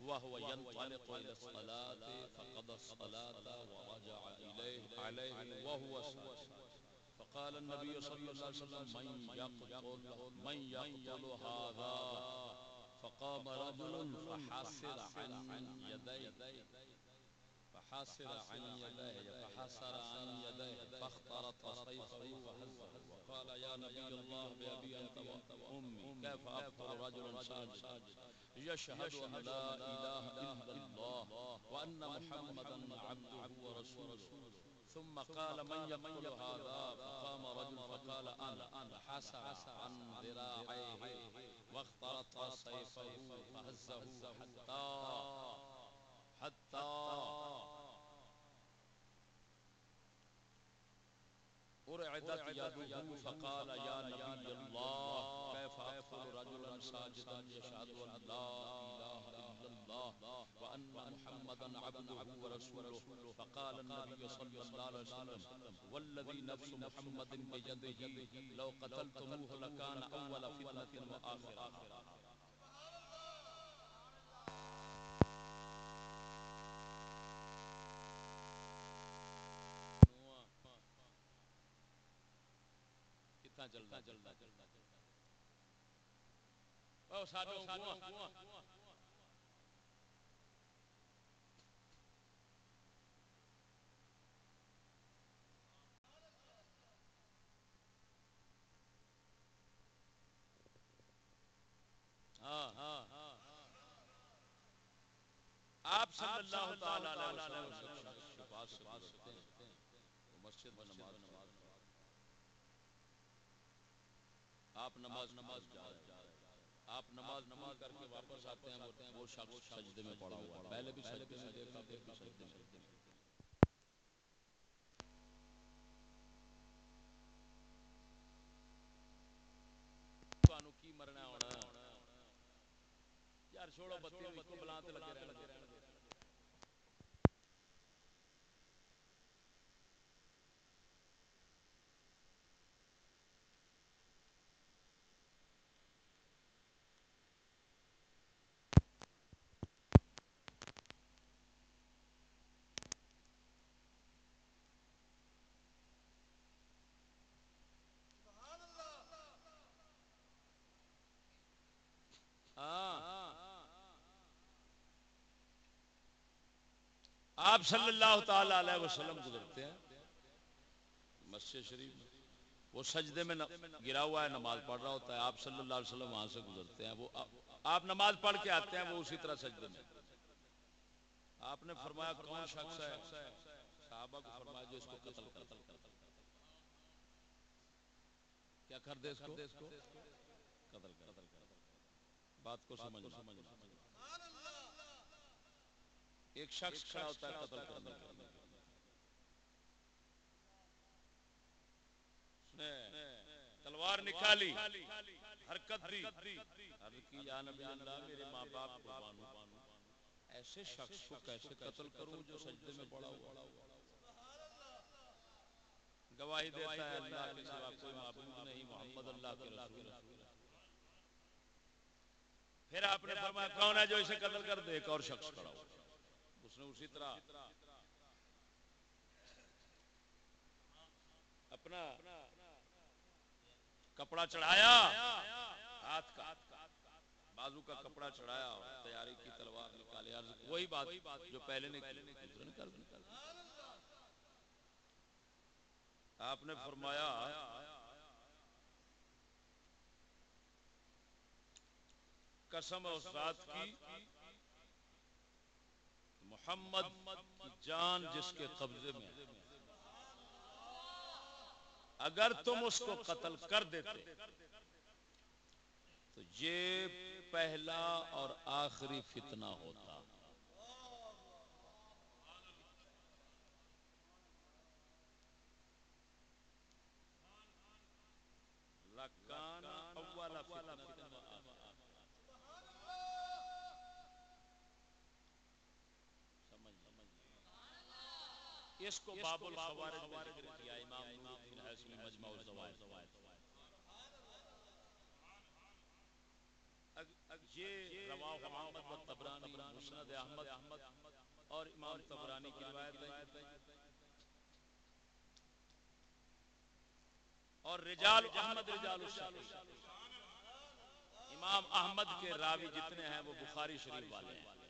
وهو ينطلق الى الصلاه فقضى الصلاه ورجع اليه عليه وهو ساجد۔ فقال النبي صلى الله عليه وسلم من يقتل من يقتل هذا فقام رجل فحاسر عن يديه. فحاسر عن يديه فحاسر عن يديه فاخترط سيفه وقال يا نبي الله بأبي أنت وأمي كيف أقتل رجلا ساجدا؟ يشهد أن لا إله إلا الله وأن محمدا عبده ورسوله. ثم قال من يقتل هذا فقام رجل فقال انا انا حسى عن ذراعيه واخترط سيفه فهزه حتى حتى. ارعدت يده فقال يا نبي الله، كيف اقتل رجلا ساجدا يشهد ان لا اله الله وان محمدا عبده ورسوله. فقال النبي صلى الله عليه وسلم، والذي نفس محمد بيده، لو قتلتموه لكان اول فتنه واخرها کتنا چلتا چلتا چلتا چلتا آپ صلی اللہ تعالی علیہ وسلم کے پاس سے گزرتے ہیں۔ مسجد میں نماز نماز آپ نماز نماز جا رہے آپ نماز نماز کر کے واپس آتے ہیں۔ وہ شخص سجدے میں پڑا ہوا پہلے بھی سجدے میں دیکھا، پھر بھی سجدے میں کی مرنا ہونا۔ یار چھوڑو بتی کو بلاتے لگے رہنے آپ صلی اللہ تعالی علیہ وسلم گزرتے ہیں، مسجد شریف میں، وہ سجدے میں گرا ہوا ہے، نماز پڑھ رہا ہوتا ہے، آپ صلی اللہ علیہ وسلم وہاں سے گزرتے ہیں، وہ آپ نماز پڑھ کے آتے ہیں، وہ اسی طرح سجدے میں۔ آپ نے فرمایا کون شخص ہے؟ صحابہ کو فرمایا جو اس کو قتل قتل کیا کر دے اس کو؟ قتل قتل بات کو سمجھ سمجھ ایک شخص کھڑا ہوتا ہے قتل کرنے کے لیے۔ تلوار نکالی حرکت دی۔ عرض کی یا نبی اللہ میرے ماں باپ کو بانو ایسے شخص کو کیسے قتل کروں جو سجدے میں پڑا ہوا گواہی دیتا ہے اللہ کے سوا کوئی معبود نہیں محمد اللہ کے رسول۔ پھر آپ نے فرمایا کون ہے جو اسے قتل کر دے؟ ایک اور شخص کھڑا ہو۔ نے اسی طرح۔ اپنا کپڑا چڑھایا۔ ہاتھ کا۔ بازو کا کپڑا چڑھایا اور تیاری کی تلوار نکالے وہی بات جو پہلے نے آپ نے فرمایا، قسم اس رات کی محمد کی جان جس کے قبضے میں اگر تم اس کو قتل کر دیتے، تو یہ پہلا اور آخری فتنہ ہوتا لکان اول فتنہ اس کو باب الخوارج میں ذکر کیا امام نور الدین حیثمی مجمع الزوائد۔ یہ رواہ محمد و تبرانی مسند احمد اور امام تبرانی کی روایت ہے۔ اور رجال احمد رجال الصحیح امام احمد کے راوی جتنے ہیں وہ بخاری شریف والے ہیں۔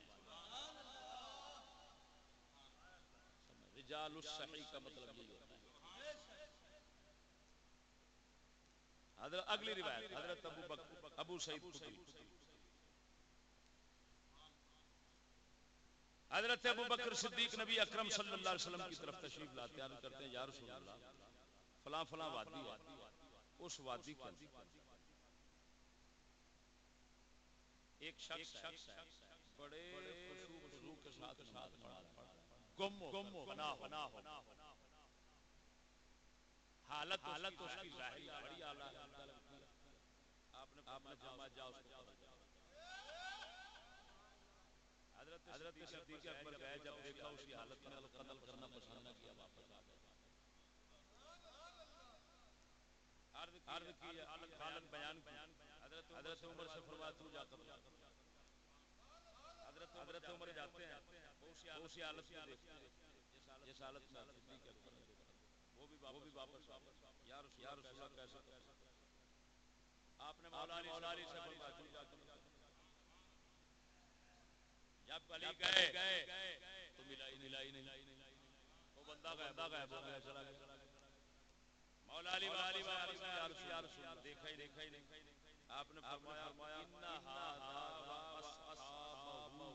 رجال الصحیح کا مطلب یہی ہوتا ہے۔ حضرت اگلی روایت، حضرت ابو بکر، ابو سعید خدری حضرت ابو بکر صدیق نبی اکرم صلی اللہ علیہ وسلم کی طرف تشریف لاتے ہیں کرتے ہیں، یا رسول اللہ، فلاں فلاں وادی ہے۔ اس وادی کے ایک شخص ہے، بڑے خشوع خضوع کے ساتھ نماز پڑھا گم گم بنا بنا حالت حالت اس کی ظاہری بڑی اعلی آپ نے آپ نے جمع جا اس کو حضرت حضرت صدیق اکبر گئے جب دیکھا اس کی حالت میں قتل کرنا پسند نہ کیا واپس آ گئے عرض کی حالت بیان کی۔ حضرت عمر سے فرمایا تو جا کر حضرت حضرت عمر جاتے ہیں۔ اسی حالت میں دیکھتے ہیں جس حالت میں صدیق اکبر نے دیکھا وہ بھی وہ بھی واپس یا رسول اللہ کیسے آپ نے مولا علی سے فرمایا تو جب علی گئے تو ملائی ملائی نہیں وہ بندہ گیا بندہ گیا گیا چلا گیا مولا علی والی والی یا رسول یا رسول دیکھا ہی دیکھا ہی نہیں۔ آپ نے فرمایا ان ھذا واصحابہ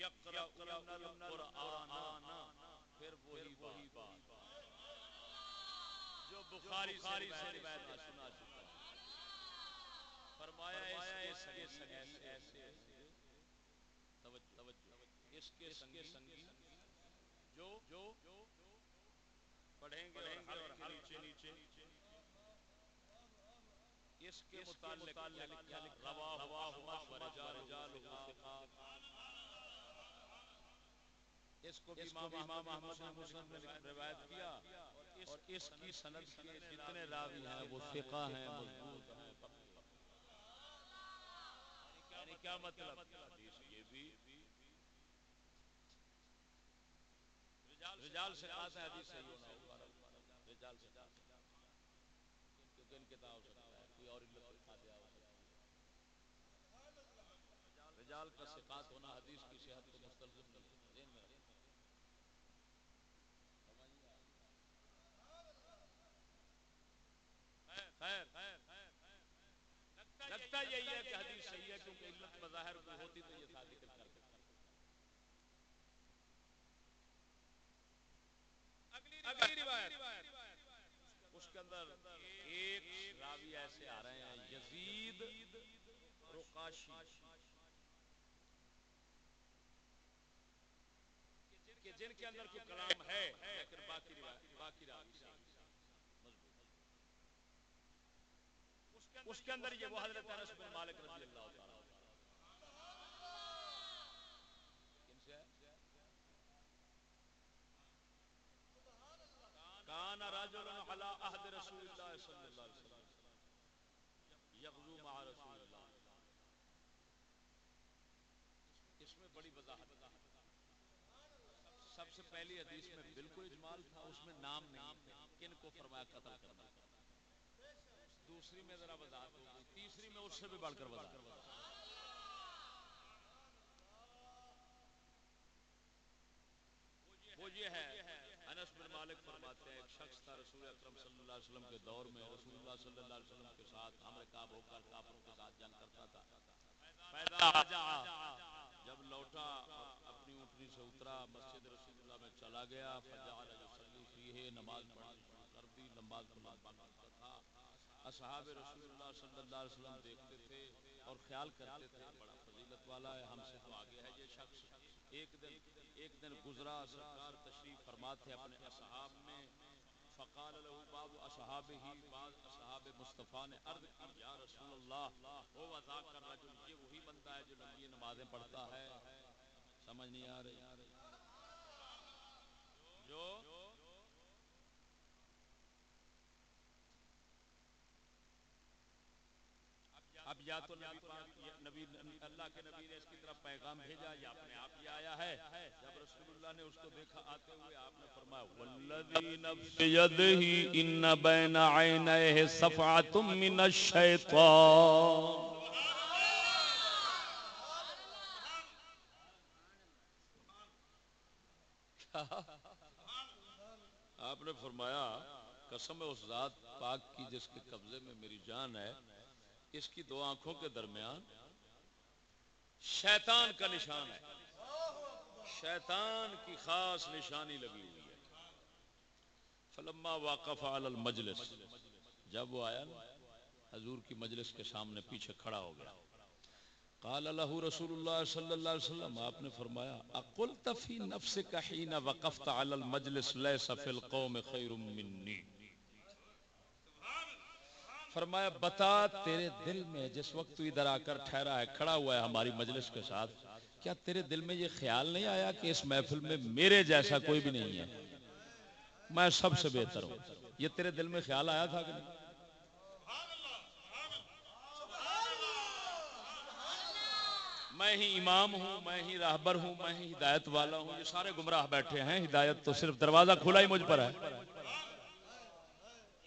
یقرؤون القرآن پھر وہی وہی بات جو بخاری سے روایت سنا چکا فرمایا اس کے سنگی ایسے توجہ اس کے سنگی جو جو پڑھیں گے اور ہر نیچے نیچے اس کے متعلق رواہ رواہ رجال اس کو امام امام احمد نے مسلم نے روایت کیا اور اس کی سند کے جتنے راوی ہیں وہ فقہ ہیں مضبوط ہیں۔ یعنی کیا مطلب؟ حدیث یہ بھی رجال سے خاص ہے حدیث صحیح ہونا ہوگا۔ رجال سے کیونکہ ان کے ہو سکتا ہے کوئی اور علت دکھا دیا ہو سکتا ہے۔ رجال کا سکات ہونا حدیث کی صحت کو مستلزم نہیں ہے ذہن میں رکھیں خیر. لگتا یہی ہے کہ حدیث صحیح ہے کیونکہ علت بظاہر ہوتی تو یہ کر اگلی روایت۔ اس کے اندر ایک راوی ایسے آ رہے ہیں یزید رقاشی۔ کہ جن کے اندر کوئی کلام ہے لیکن باقی روایت باقی راوی۔ اس کے اندر یہ وہ حضرت انس بن مالک رضی اللہ تعالی کن سے ہے رجل على عهد رسول الله صلى الله عليه وسلم۔ يغزو مع رسول الله اس میں بڑی وضاحت سب سے پہلی حدیث میں بالکل اجمال تھا، اس میں نام نہیں کن کو فرمایا قتل کرنا دوسری میں ذرا وضاحت ہو گئی۔ تیسری میں اس سے بھی بڑھ کر وضاحت۔ وہ یہ ہے، انس بن مالک فرماتے ہیں، ایک شخص تھا رسول اکرم صلی اللہ علیہ وسلم کے دور میں، رسول اللہ صلی اللہ علیہ وسلم کے ساتھ ہم رکاب ہو کر کافروں کے ساتھ جنگ کرتا تھا۔ جب لوٹا اپنی اونٹنی سے اترا، مسجد رسول اللہ میں چلا گیا۔ فجعل یصلی فیہ، نماز پڑھنی کر دی، نماز لمبا کرتا تھا اصحاب رسول اللہ صلی اللہ علیہ وسلم دیکھتے تھے اور خیال کرتے تھے، بڑا فضیلت والا ہے، ہم سے تو آگے ہے یہ شخص۔ ایک دن ایک دن گزرا، سرکار تشریف فرما تھے اپنے اصحاب میں، فقال له بعض اصحابه بعض اصحاب مصطفی نے عرض کی، یا رسول اللہ وہ وذاک الرجل یہ وہی بندہ ہے جو لمبی نمازیں پڑھتا ہے۔ سمجھ نہیں آ رہی۔ جو اب یا تو نبی پاک نبی اللہ کے نبی نے اس کی طرف پیغام بھیجا یا اپنے آپ ہی آیا ہے۔ جب رسول اللہ نے اس کو دیکھا آتے ہوئے آپ نے فرمایا والذی نفس یدہ ان بین عینیہ صفعۃ من الشیطان. آپ نے فرمایا قسم اس ذات پاک کی جس کے قبضے میں میری جان ہے۔ اس کی دو آنکھوں کے درمیان شیطان کا نشان ہے۔ شیطان کی خاص نشانی لگی ہوئی ہے۔ فلما واقف علی المجلس، جب وہ آیا حضور کی مجلس کے سامنے پیچھے کھڑا ہو گیا۔ قال له رسول اللہ صلی اللہ علیہ وسلم، آپ نے فرمایا، اقلت فی نفسک حين وقفت علی المجلس ليس فی القوم خیر منی۔ فرمایا، بتا تیرے دل میں جس وقت تو ادھر آ کر ٹھہرا ہے، کھڑا ہوا ہے ہماری مجلس کے ساتھ، کیا تیرے دل میں یہ خیال نہیں آیا کہ اس محفل میں میرے جیسا کوئی بھی نہیں ہے؟ میں سب سے بہتر ہوں۔ یہ تیرے دل میں خیال آیا تھا کہ نہیں؟ میں ہی امام ہوں، میں ہی راہبر ہوں، میں ہی ہدایت والا ہوں، یہ سارے گمراہ بیٹھے ہیں، ہدایت تو صرف دروازہ کھلا ہی مجھ پر ہے۔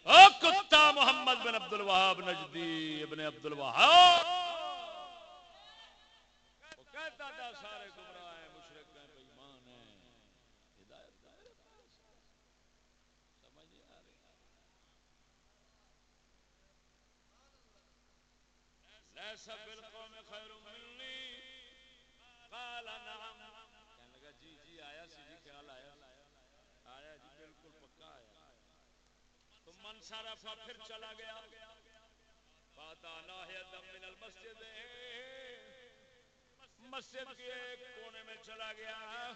او کتا محمد بن عبد الوہاب نجدی ابن عبد الوہاب کہتا تھا سارے گمراہ ہیں ہیں ہیں۔ ہدایت سمجھ نہیں آ رہی۔ بالقوم خیر منی قال نعم کہنے لگا جی جی آیا سی جی خیال آیا آیا جی بالکل پکا آیا تو منصرفہ پھر چلا گیا۔ فاتا ناہیتا من المسجد۔ مسجد کے ایک کونے میں چلا گیا۔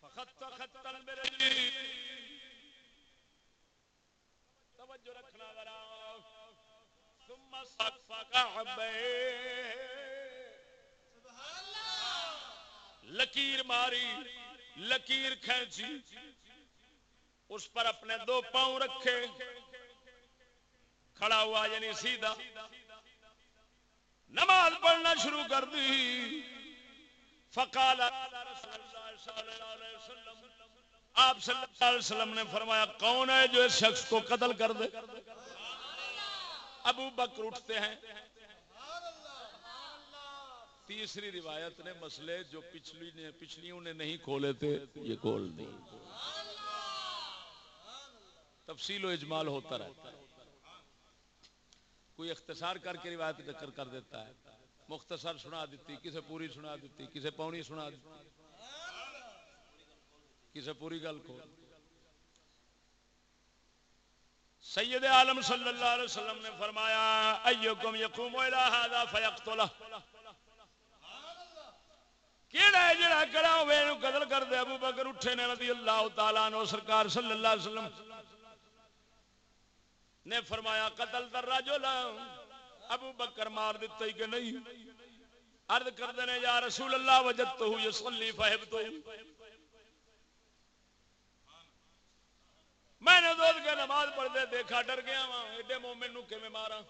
فخط خطا برجلی۔ توجہ رکھنا ذرا۔ ثم صف لکیر ماری، لکیر کھینچی۔ اس پر اپنے دو پاؤں رکھے۔ کھڑا ہوا یعنی سیدھا۔ نماز پڑھنا شروع کر دی۔ فقال آپ صلی اللہ علیہ وسلم نے فرمایا، کون ہے جو اس شخص کو قتل کر دے؟ ابو بکر اٹھتے ہیں۔ تیسری روایت نے مسئلے جو پچھلی نے پچھلیوں نے نہیں کھولے تھے، یہ کھول دی۔ تفصیل و اجمال ہوتا رہتا ہے۔ کوئی اختصار کر کے روایت ذکر کر دیتا ہے۔ مختصر سنا دیتی، کسے پوری سنا دیتی، کسے پونی سنا دیتی۔ کسے پوری گل کھول سید عالم صلی اللہ علیہ وسلم نے فرمایا ایکم یقوم الى هذا فیقتلہ۔ کیڑا ہے جڑا کڑا ہوئے نو قتل کر دے؟ ابو بکر اٹھے نے رضی اللہ تعالیٰ عنہ، سرکار صلی اللہ علیہ وسلم نے فرمایا، قتل در رجل ابو بکر مار دیتا ہی کہ نہیں؟ عرض کر دینے یا رسول اللہ وجدتہو یصلی فہبتو میں نے دودھ کے نماز پڑھتے دیکھا، ڈر گیا وا ایڈے مومن نو کیویں مارا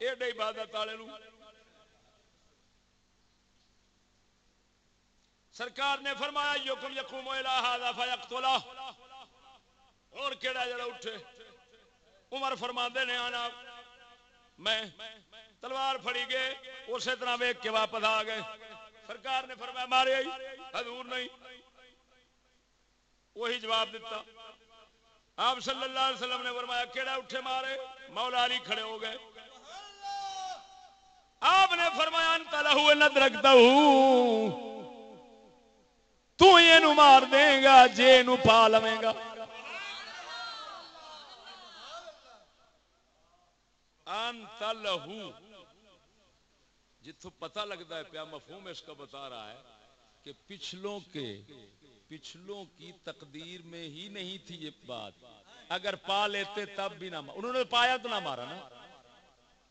ایڈے عبادت والے نو۔ سرکار نے فرمایا، یکم یقوم الہ ھذا فیقتلا اور کیڑا جڑا اٹھے؟ عمر فرماندے نے، آنا، میں تلوار پھڑی گئے، اسی طرح ویک کے واپس آ گئے۔ سرکار نے فرمایا، مارے آئی، حضور نہیں۔ وہی جواب دیتا آپ صلی اللہ علیہ وسلم نے فرمایا، کیڑا اٹھے مارے؟ مولا علی کھڑے ہو گئے۔ آپ نے فرمایا، انت لہو ند رکھتا ہوں تو یہ مار دے گا، جے نو پا لویں گا انت لہو۔ جتوں پتہ لگتا ہے پیا مفہوم اس کا بتا رہا ہے کہ پچھلوں کے پچھلوں کی تقدیر میں ہی نہیں تھی یہ بات۔ اگر پا لیتے تب بھی نہ انہوں نے پایا تو نہ مارا نا۔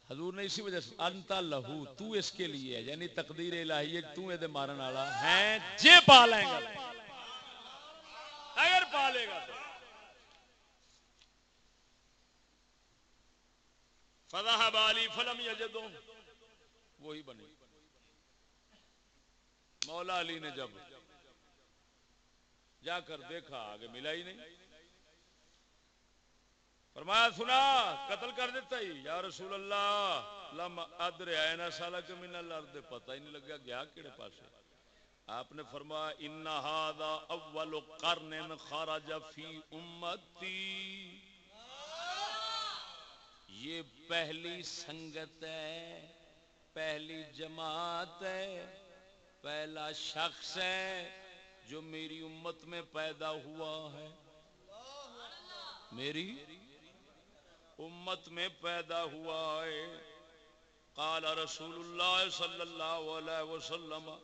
حضور نے اسی وجہ سے انتا لہو، تو اس کے لیے یعنی تقدیر الہی ہے تو اے دے مارن والا۔ ہے جے پا لیں گا اگر پا لے گا تو۔ فذهب علی فلم یجدو. وہی بنی. مولا علی نے جب جا کر دیکھا، آگے ملا ہی نہیں۔ فرمایا، سنا، قتل کر دیتا ہی۔ یا رسول اللہ، لم ادر اینا سالا کہ من الارض۔ پتہ ہی نہیں لگا گیا کیڑے پاسے۔ آپ نے فرمایا، ان هذا اول قرن خرج فی امتی۔ یہ پہلی سنگت ہے، پہلی جماعت ہے، پہلا شخص ہے جو میری امت میں پیدا ہوا ہے۔ میری امت میں پیدا ہوا ہے۔ قال رسول اللہ صلی اللہ علیہ وسلم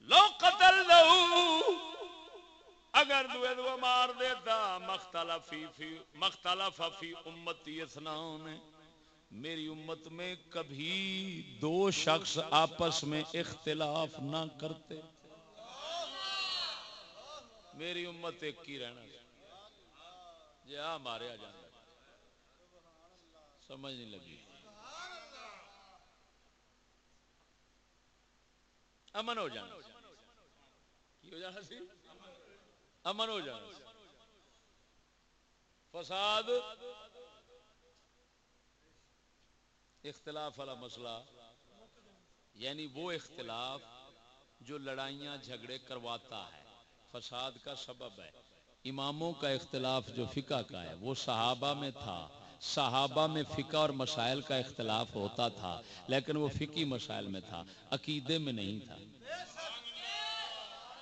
لو قتل لو اگر دوے دو مار دیتا مختلف فی مختلف فی امتی اثنان میری امت میں کبھی دو شخص آپس میں اختلاف نہ کرتے۔ میری امت ایک کی رہنا جی آ ماریا جانا سمجھ نہیں لگی۔ امن ہو جانا۔ کی ہو جانا سی امن ہو جانا۔ فساد، اختلاف والا مسئلہ۔ یعنی وہ اختلاف جو لڑائیاں جھگڑے کرواتا ہے۔ فساد کا سبب ہے۔ اماموں کا اختلاف جو فقہ کا ہے، وہ صحابہ میں تھا۔ صحابہ میں فقہ اور مسائل کا اختلاف ہوتا تھا، لیکن وہ فقی مسائل میں تھا، عقیدے میں نہیں تھا۔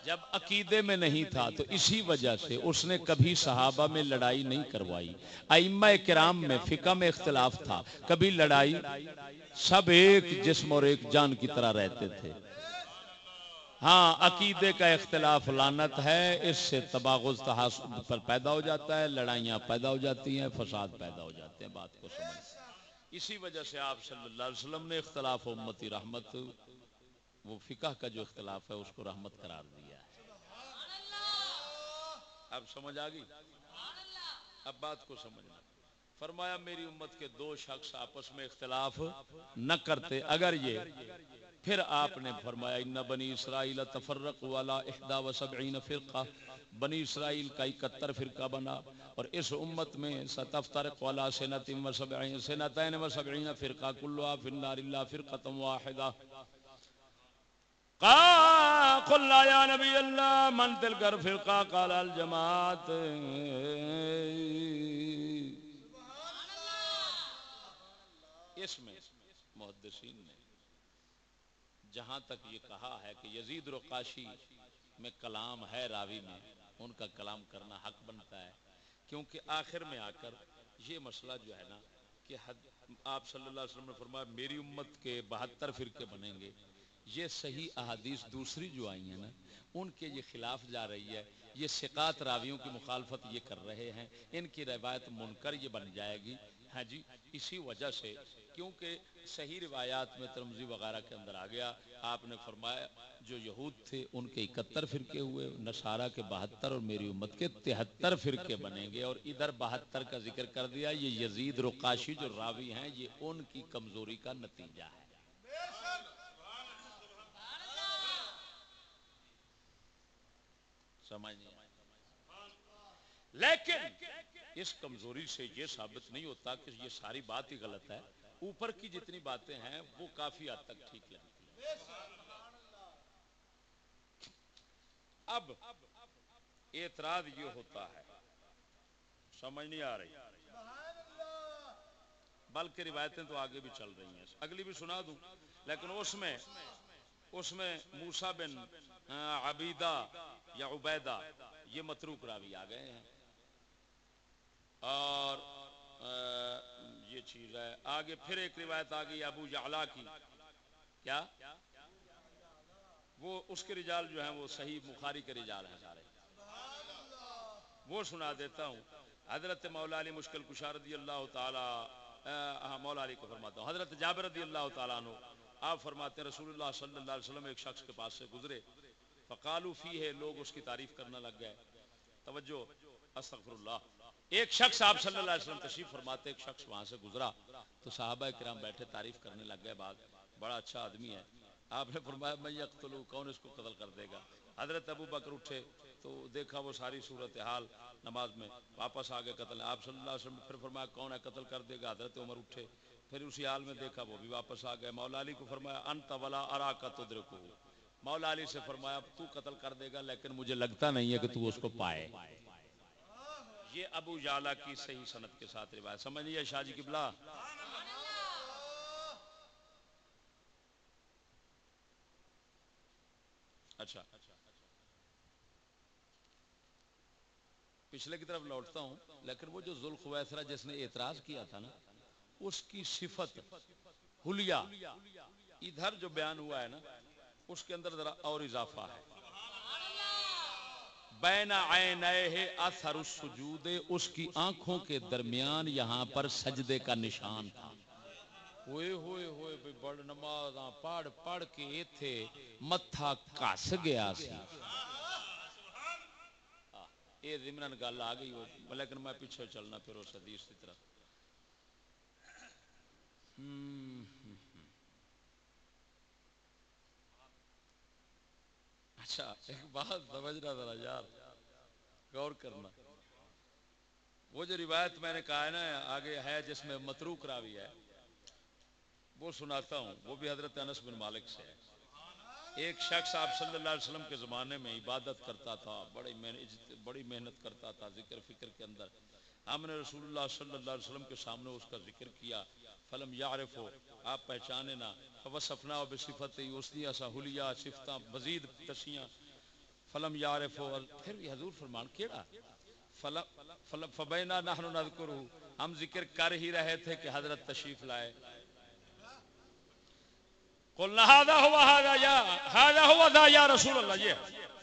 جب عقیدے میں نہیں تھا تو اسی وجہ سے اس نے کبھی صحابہ میں لڑائی نہیں کروائی۔ ائمہ کرام میں فقہ میں اختلاف تھا۔ کبھی لڑائی، سب ایک جسم اور ایک جان کی طرح رہتے تھے۔ ہاں عقیدے کا اختلاف لانت ہے، اس سے تباغز پر پیدا ہو جاتا ہے، لڑائیاں پیدا ہو جاتی ہیں، فساد پیدا ہو جاتے ہیں، بات کو سمجھ۔ اسی وجہ سے آپ صلی اللہ علیہ وسلم نے اختلاف امتی رحمت، وہ فقہ کا جو اختلاف ہے، اس کو رحمت قرار دیا۔ ہے اب سمجھ آ گئی اب بات کو سمجھنا۔ فرمایا، میری امت کے دو شخص آپس میں اختلاف نہ کرتے۔ اگر یہ، پھر آپ نے فرمایا، ان بنی اسرائیل تفرق والا احدا و سبعین فرقہ۔ بنی اسرائیل کا اکتر فرقہ بنا اور اس امت میں ستفترق والا سنت و سبعین۔ سنتین و سبعین فرقہ کلوا فی النار اللہ فرقہ واحدہ۔ قل یا نبی اللہ، من تلکر فرقہ، قال الجماعت۔ اس میں محدثین نے جہاں تک یہ کہا ہے کہ یزید رقاشی میں کلام ہے راوی میں، ان کا کلام کرنا حق بنتا ہے۔ کیونکہ آخر میں آ کر یہ مسئلہ جو ہے نا کہ آپ صلی اللہ علیہ وسلم نے فرمایا، میری امت کے بہتر فرقے بنیں گے۔ یہ صحیح احادیث دوسری جو آئی ہیں نا، ان کے یہ خلاف جا رہی ہے، یہ سکات راویوں کی مخالفت یہ کر رہے ہیں، ان کی روایت منکر یہ بن جائے گی۔ ہاں جی اسی وجہ سے کیونکہ صحیح روایات میں ترمزی وغیرہ کے اندر آ گیا، آپ نے فرمایا جو یہود تھے، ان کے اکہتر فرقے ہوئے، نصارہ کے بہتر اور میری امت کے تہتر فرقے بنیں گے اور ادھر بہتر کا ذکر کر دیا، یہ یزید رقاشی جو راوی ہیں، یہ ان کی کمزوری کا نتیجہ ہے۔ سمجھ نہیں لیکن اس کمزوری سے یہ ثابت نہیں ہوتا کہ یہ ساری بات ہی غلط ہے۔ اوپر کی جتنی باتیں ہیں وہ کافی حد تک ٹھیک لگتی ہیں۔ اب اعتراض یہ ہوتا ہے۔ سمجھ نہیں آ رہی۔ بلکہ روایتیں تو آگے بھی چل رہی ہیں۔ اگلی بھی سنا دوں۔ لیکن اس میں اس میں موسا بن ہاں، عبیدہ یا عبیدہ، یہ متروک راوی آ گئے ہیں۔ اور یہ چیز ہے۔ آگے پھر ایک روایت آ گئی ابو جعلا کی۔ کیا؟ وہ اس کے رجال جو ہیں، وہ صحیح بخاری کے رجال ہیں سارے۔ وہ سنا دیتا ہوں۔ حضرت مولا علی مشکل کشار رضی اللہ تعالی ہاں، مولا علی کو فرماتا ہوں۔ حضرت جابر رضی اللہ تعالیٰ آپ فرماتے ہیں، رسول اللہ صلی اللہ علیہ وسلم ایک شخص کے پاس سے گزرے۔ فقالو فی ہے، لوگ اس کی تعریف کرنے لگ گئے۔ توجہ استغفر اللہ ایک شخص آپ صلی اللہ علیہ وسلم تشریف فرماتے، ایک شخص وہاں سے گزرا۔ تو صحابہ کرام بیٹھے، تعریف کرنے لگ گئے بعد بڑا اچھا آدمی ہے۔ آپ نے فرمایا، میں یقتلو، کون اس کو قتل کر دے گا؟ حضرت ابو بکر اٹھے، تو دیکھا وہ ساری صورت حال نماز میں واپس آگے قتل۔ آپ صلی اللہ علیہ وسلم پھر فرمایا، کون ہے قتل کر دے گا؟ حضرت عمر اٹھے۔ پھر اسی حال میں دیکھا وہ بھی واپس آ گئے۔ مولا علی کو فرمایا، انت ولا ارا کا تدرکو مولا علی سے فرمایا تو قتل کر دے گا، لیکن مجھے لگتا نہیں ہے کہ تو اس کو پائے۔ یہ ابو جالا کی صحیح صنعت کے ساتھ روایت۔ سمجھ لیے شاہ جی قبلہ؟ اچھا۔ پچھلے کی طرف لوٹتا ہوں، لیکن وہ جو ذوالخویسرا جس نے اعتراض کیا تھا نا، اس کی صفت، حلیہ۔ ادھر جو بیان ہوا ہے نا اس کے اندر ذرا اور اضافہ ہے۔ بین عینیہ اثر السجود، اس کی آنکھوں کے درمیان یہاں پر سجدے کا نشان تھا۔ ہوئے ہوئے ہوئے بھی بڑ نمازاں پڑھ پڑھ کے ایتھے متھا کس گیا سی۔ یہ ضمن گل آ گئی ہو لیکن میں پیچھے چلنا پھر اس حدیث کی طرف۔ ہوں اچھا ایک بات سمجھنا ذرا یار، غور کرنا۔ وہ جو روایت میں نے کہا ہے نا، آگے ہے جس میں متروک راوی ہے، وہ سناتا ہوں۔ وہ بھی حضرت انس بن مالک سے ہے۔ ایک شخص آپ صلی اللہ علیہ وسلم کے زمانے میں عبادت کرتا تھا، بڑی بڑی محنت کرتا تھا ذکر فکر کے اندر۔ ہم نے رسول اللہ صلی اللہ علیہ وسلم کے سامنے اس کا ذکر کیا۔ فلم یعرف ہو آپ پہچانے نہ۔ وصفنا و بصفت اسنی اسا حلیہ صفتہ مزید تسیاں فلم یعرف ہو پھر بھی حضور فرمان، کیڑا؟ فلم فبینا نحن نذکرہ۔ ہم ذکر کر ہی رہے تھے کہ حضرت تشریف لائے۔ قلنا هذا هو هذا يا هذا هو ذا يا رسول الله یہ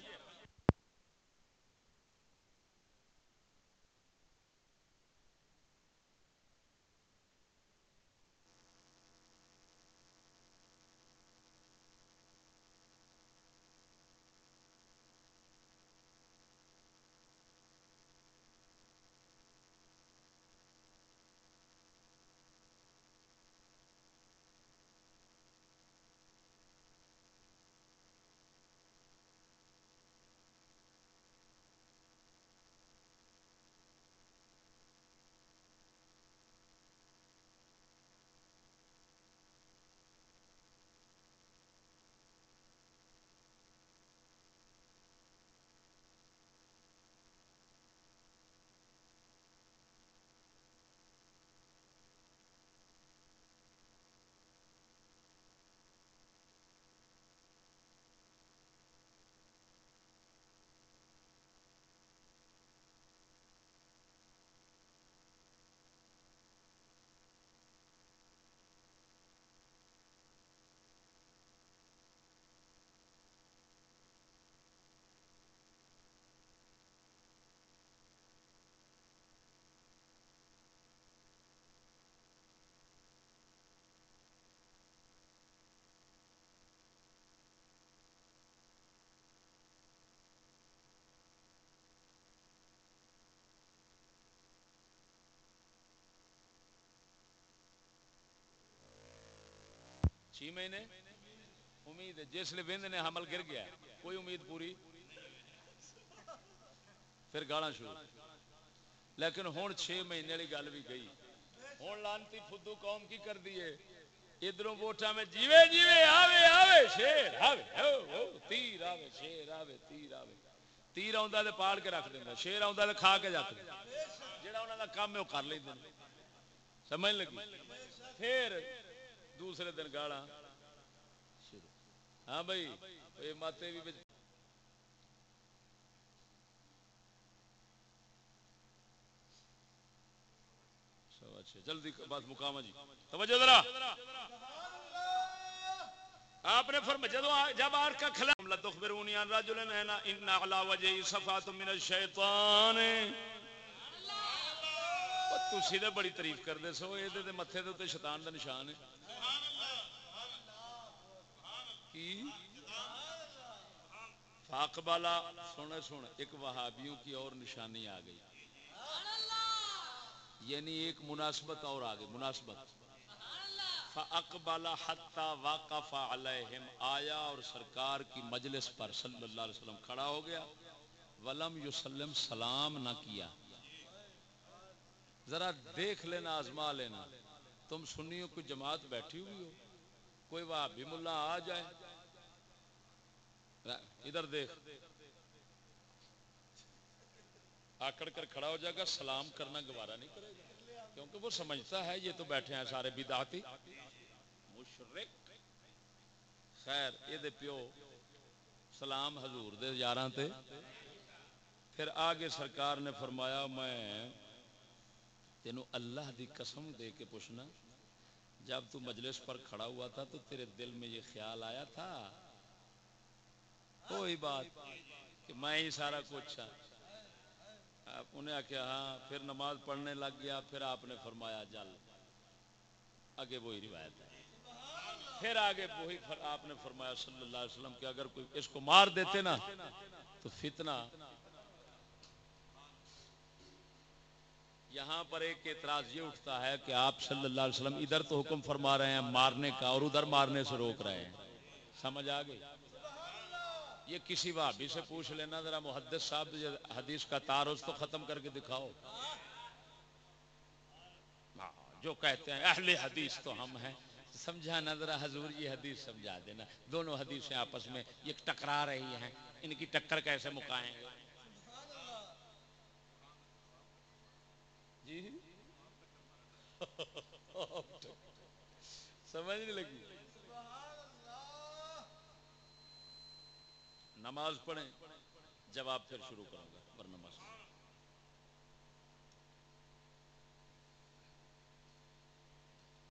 چھ مہینے امید ہے، جس لیے بند نے حمل گر گیا، کوئی امید پوری؟ پھر گالا شروع۔ لیکن ہوں چھ مہینے والی گل بھی گئی۔ ہوں لانتی فدو قوم کی کر دیے ادھر ووٹا میں جیوے جیوے، آوے آوے، شیر، آوے تیر، آوے، شیر، آوے، تیر آوے۔ تیر آندا تے پاڑ کے رکھ دیندا، شیر آندا تے کھا کے رکھ دیندا جڑا انہاں دا کام ہے وہ کر لیندے سمجھ لگی؟ پھر دوسرے دن گالا شروع ہاں بھائی ماتے بھی اچھا جلدی بات مقام جی۔ توجہ ذرا۔ آپ نے فرمایا جدو جب آر کا کھلا لا تخبرونی ان رجل ان ان علی وجهی صفات من الشیطان۔ تسی تے بڑی تعریف کردے سو اے دے متھے دے تے شیطان دا نشان ہے۔ کی؟ فاقبالا سنے سن ایک وہابیوں کی اور نشانی آ گئی۔ یعنی ایک مناسبت اور آگے مناسبت۔ فاقبل حتی علیہم، آیا اور سرکار کی مجلس پر صلی اللہ علیہ وسلم کھڑا ہو گیا۔ ولم یسلم، سلام نہ کیا۔ ذرا دیکھ لینا، آزما لینا۔ تم سنیو کوئی جماعت بیٹھی ہوئی ہو؟ کوئی وہابی ملا آ جائے۔ ادھر دیکھ۔ آکڑ کر کھڑا ہو جائے گا، سلام کرنا گوارا نہیں کرے گا۔ کیونکہ وہ سمجھتا ہے یہ تو بیٹھے ہیں سارے بداتی مشرک خیر، یہ دے پیو، سلام حضور دے یاراں تے۔ پھر آگے سرکار نے فرمایا، میں تینوں اللہ دی قسم دے کے پوچھنا۔ جب تو مجلس پر کھڑا ہوا تھا تو تیرے دل میں یہ خیال آیا تھا۔ کوئی بات کہ میں ہی سارا کچھ ہاں۔ انہیں آخیا ہاں پھر نماز پڑھنے لگ گیا، پھر آپ نے فرمایا، جل۔ آگے وہی روایت ہے۔ پھر آگے وہی آپ نے فرمایا صلی اللہ علیہ وسلم کہ اگر کوئی اس کو مار دیتے نا تو فتنہ یہاں پر ایک اعتراض یہ اٹھتا ہے کہ آپ صلی اللہ علیہ وسلم ادھر تو حکم فرما رہے ہیں مارنے کا اور ادھر مارنے سے روک رہے ہیں۔ سمجھ آ گئی؟ یہ کسی بھابی سے پوچھ لینا، ذرا محدث صاحب حدیث کا تعارض تو ختم کر کے دکھاؤ۔ ہاں، جو کہتے ہیں، اہل حدیث تو ہم ہیں۔ سمجھانا ذرا، حضور یہ حدیث سمجھا دینا۔ دونوں حدیثیں آپس میں یہ ٹکرا رہی ہیں۔ ان کی ٹکر کیسے مکائیں گے جی؟ سمجھ نہیں لگی۔ نماز پڑھیں جواب پھر شروع کروں گا پر نماز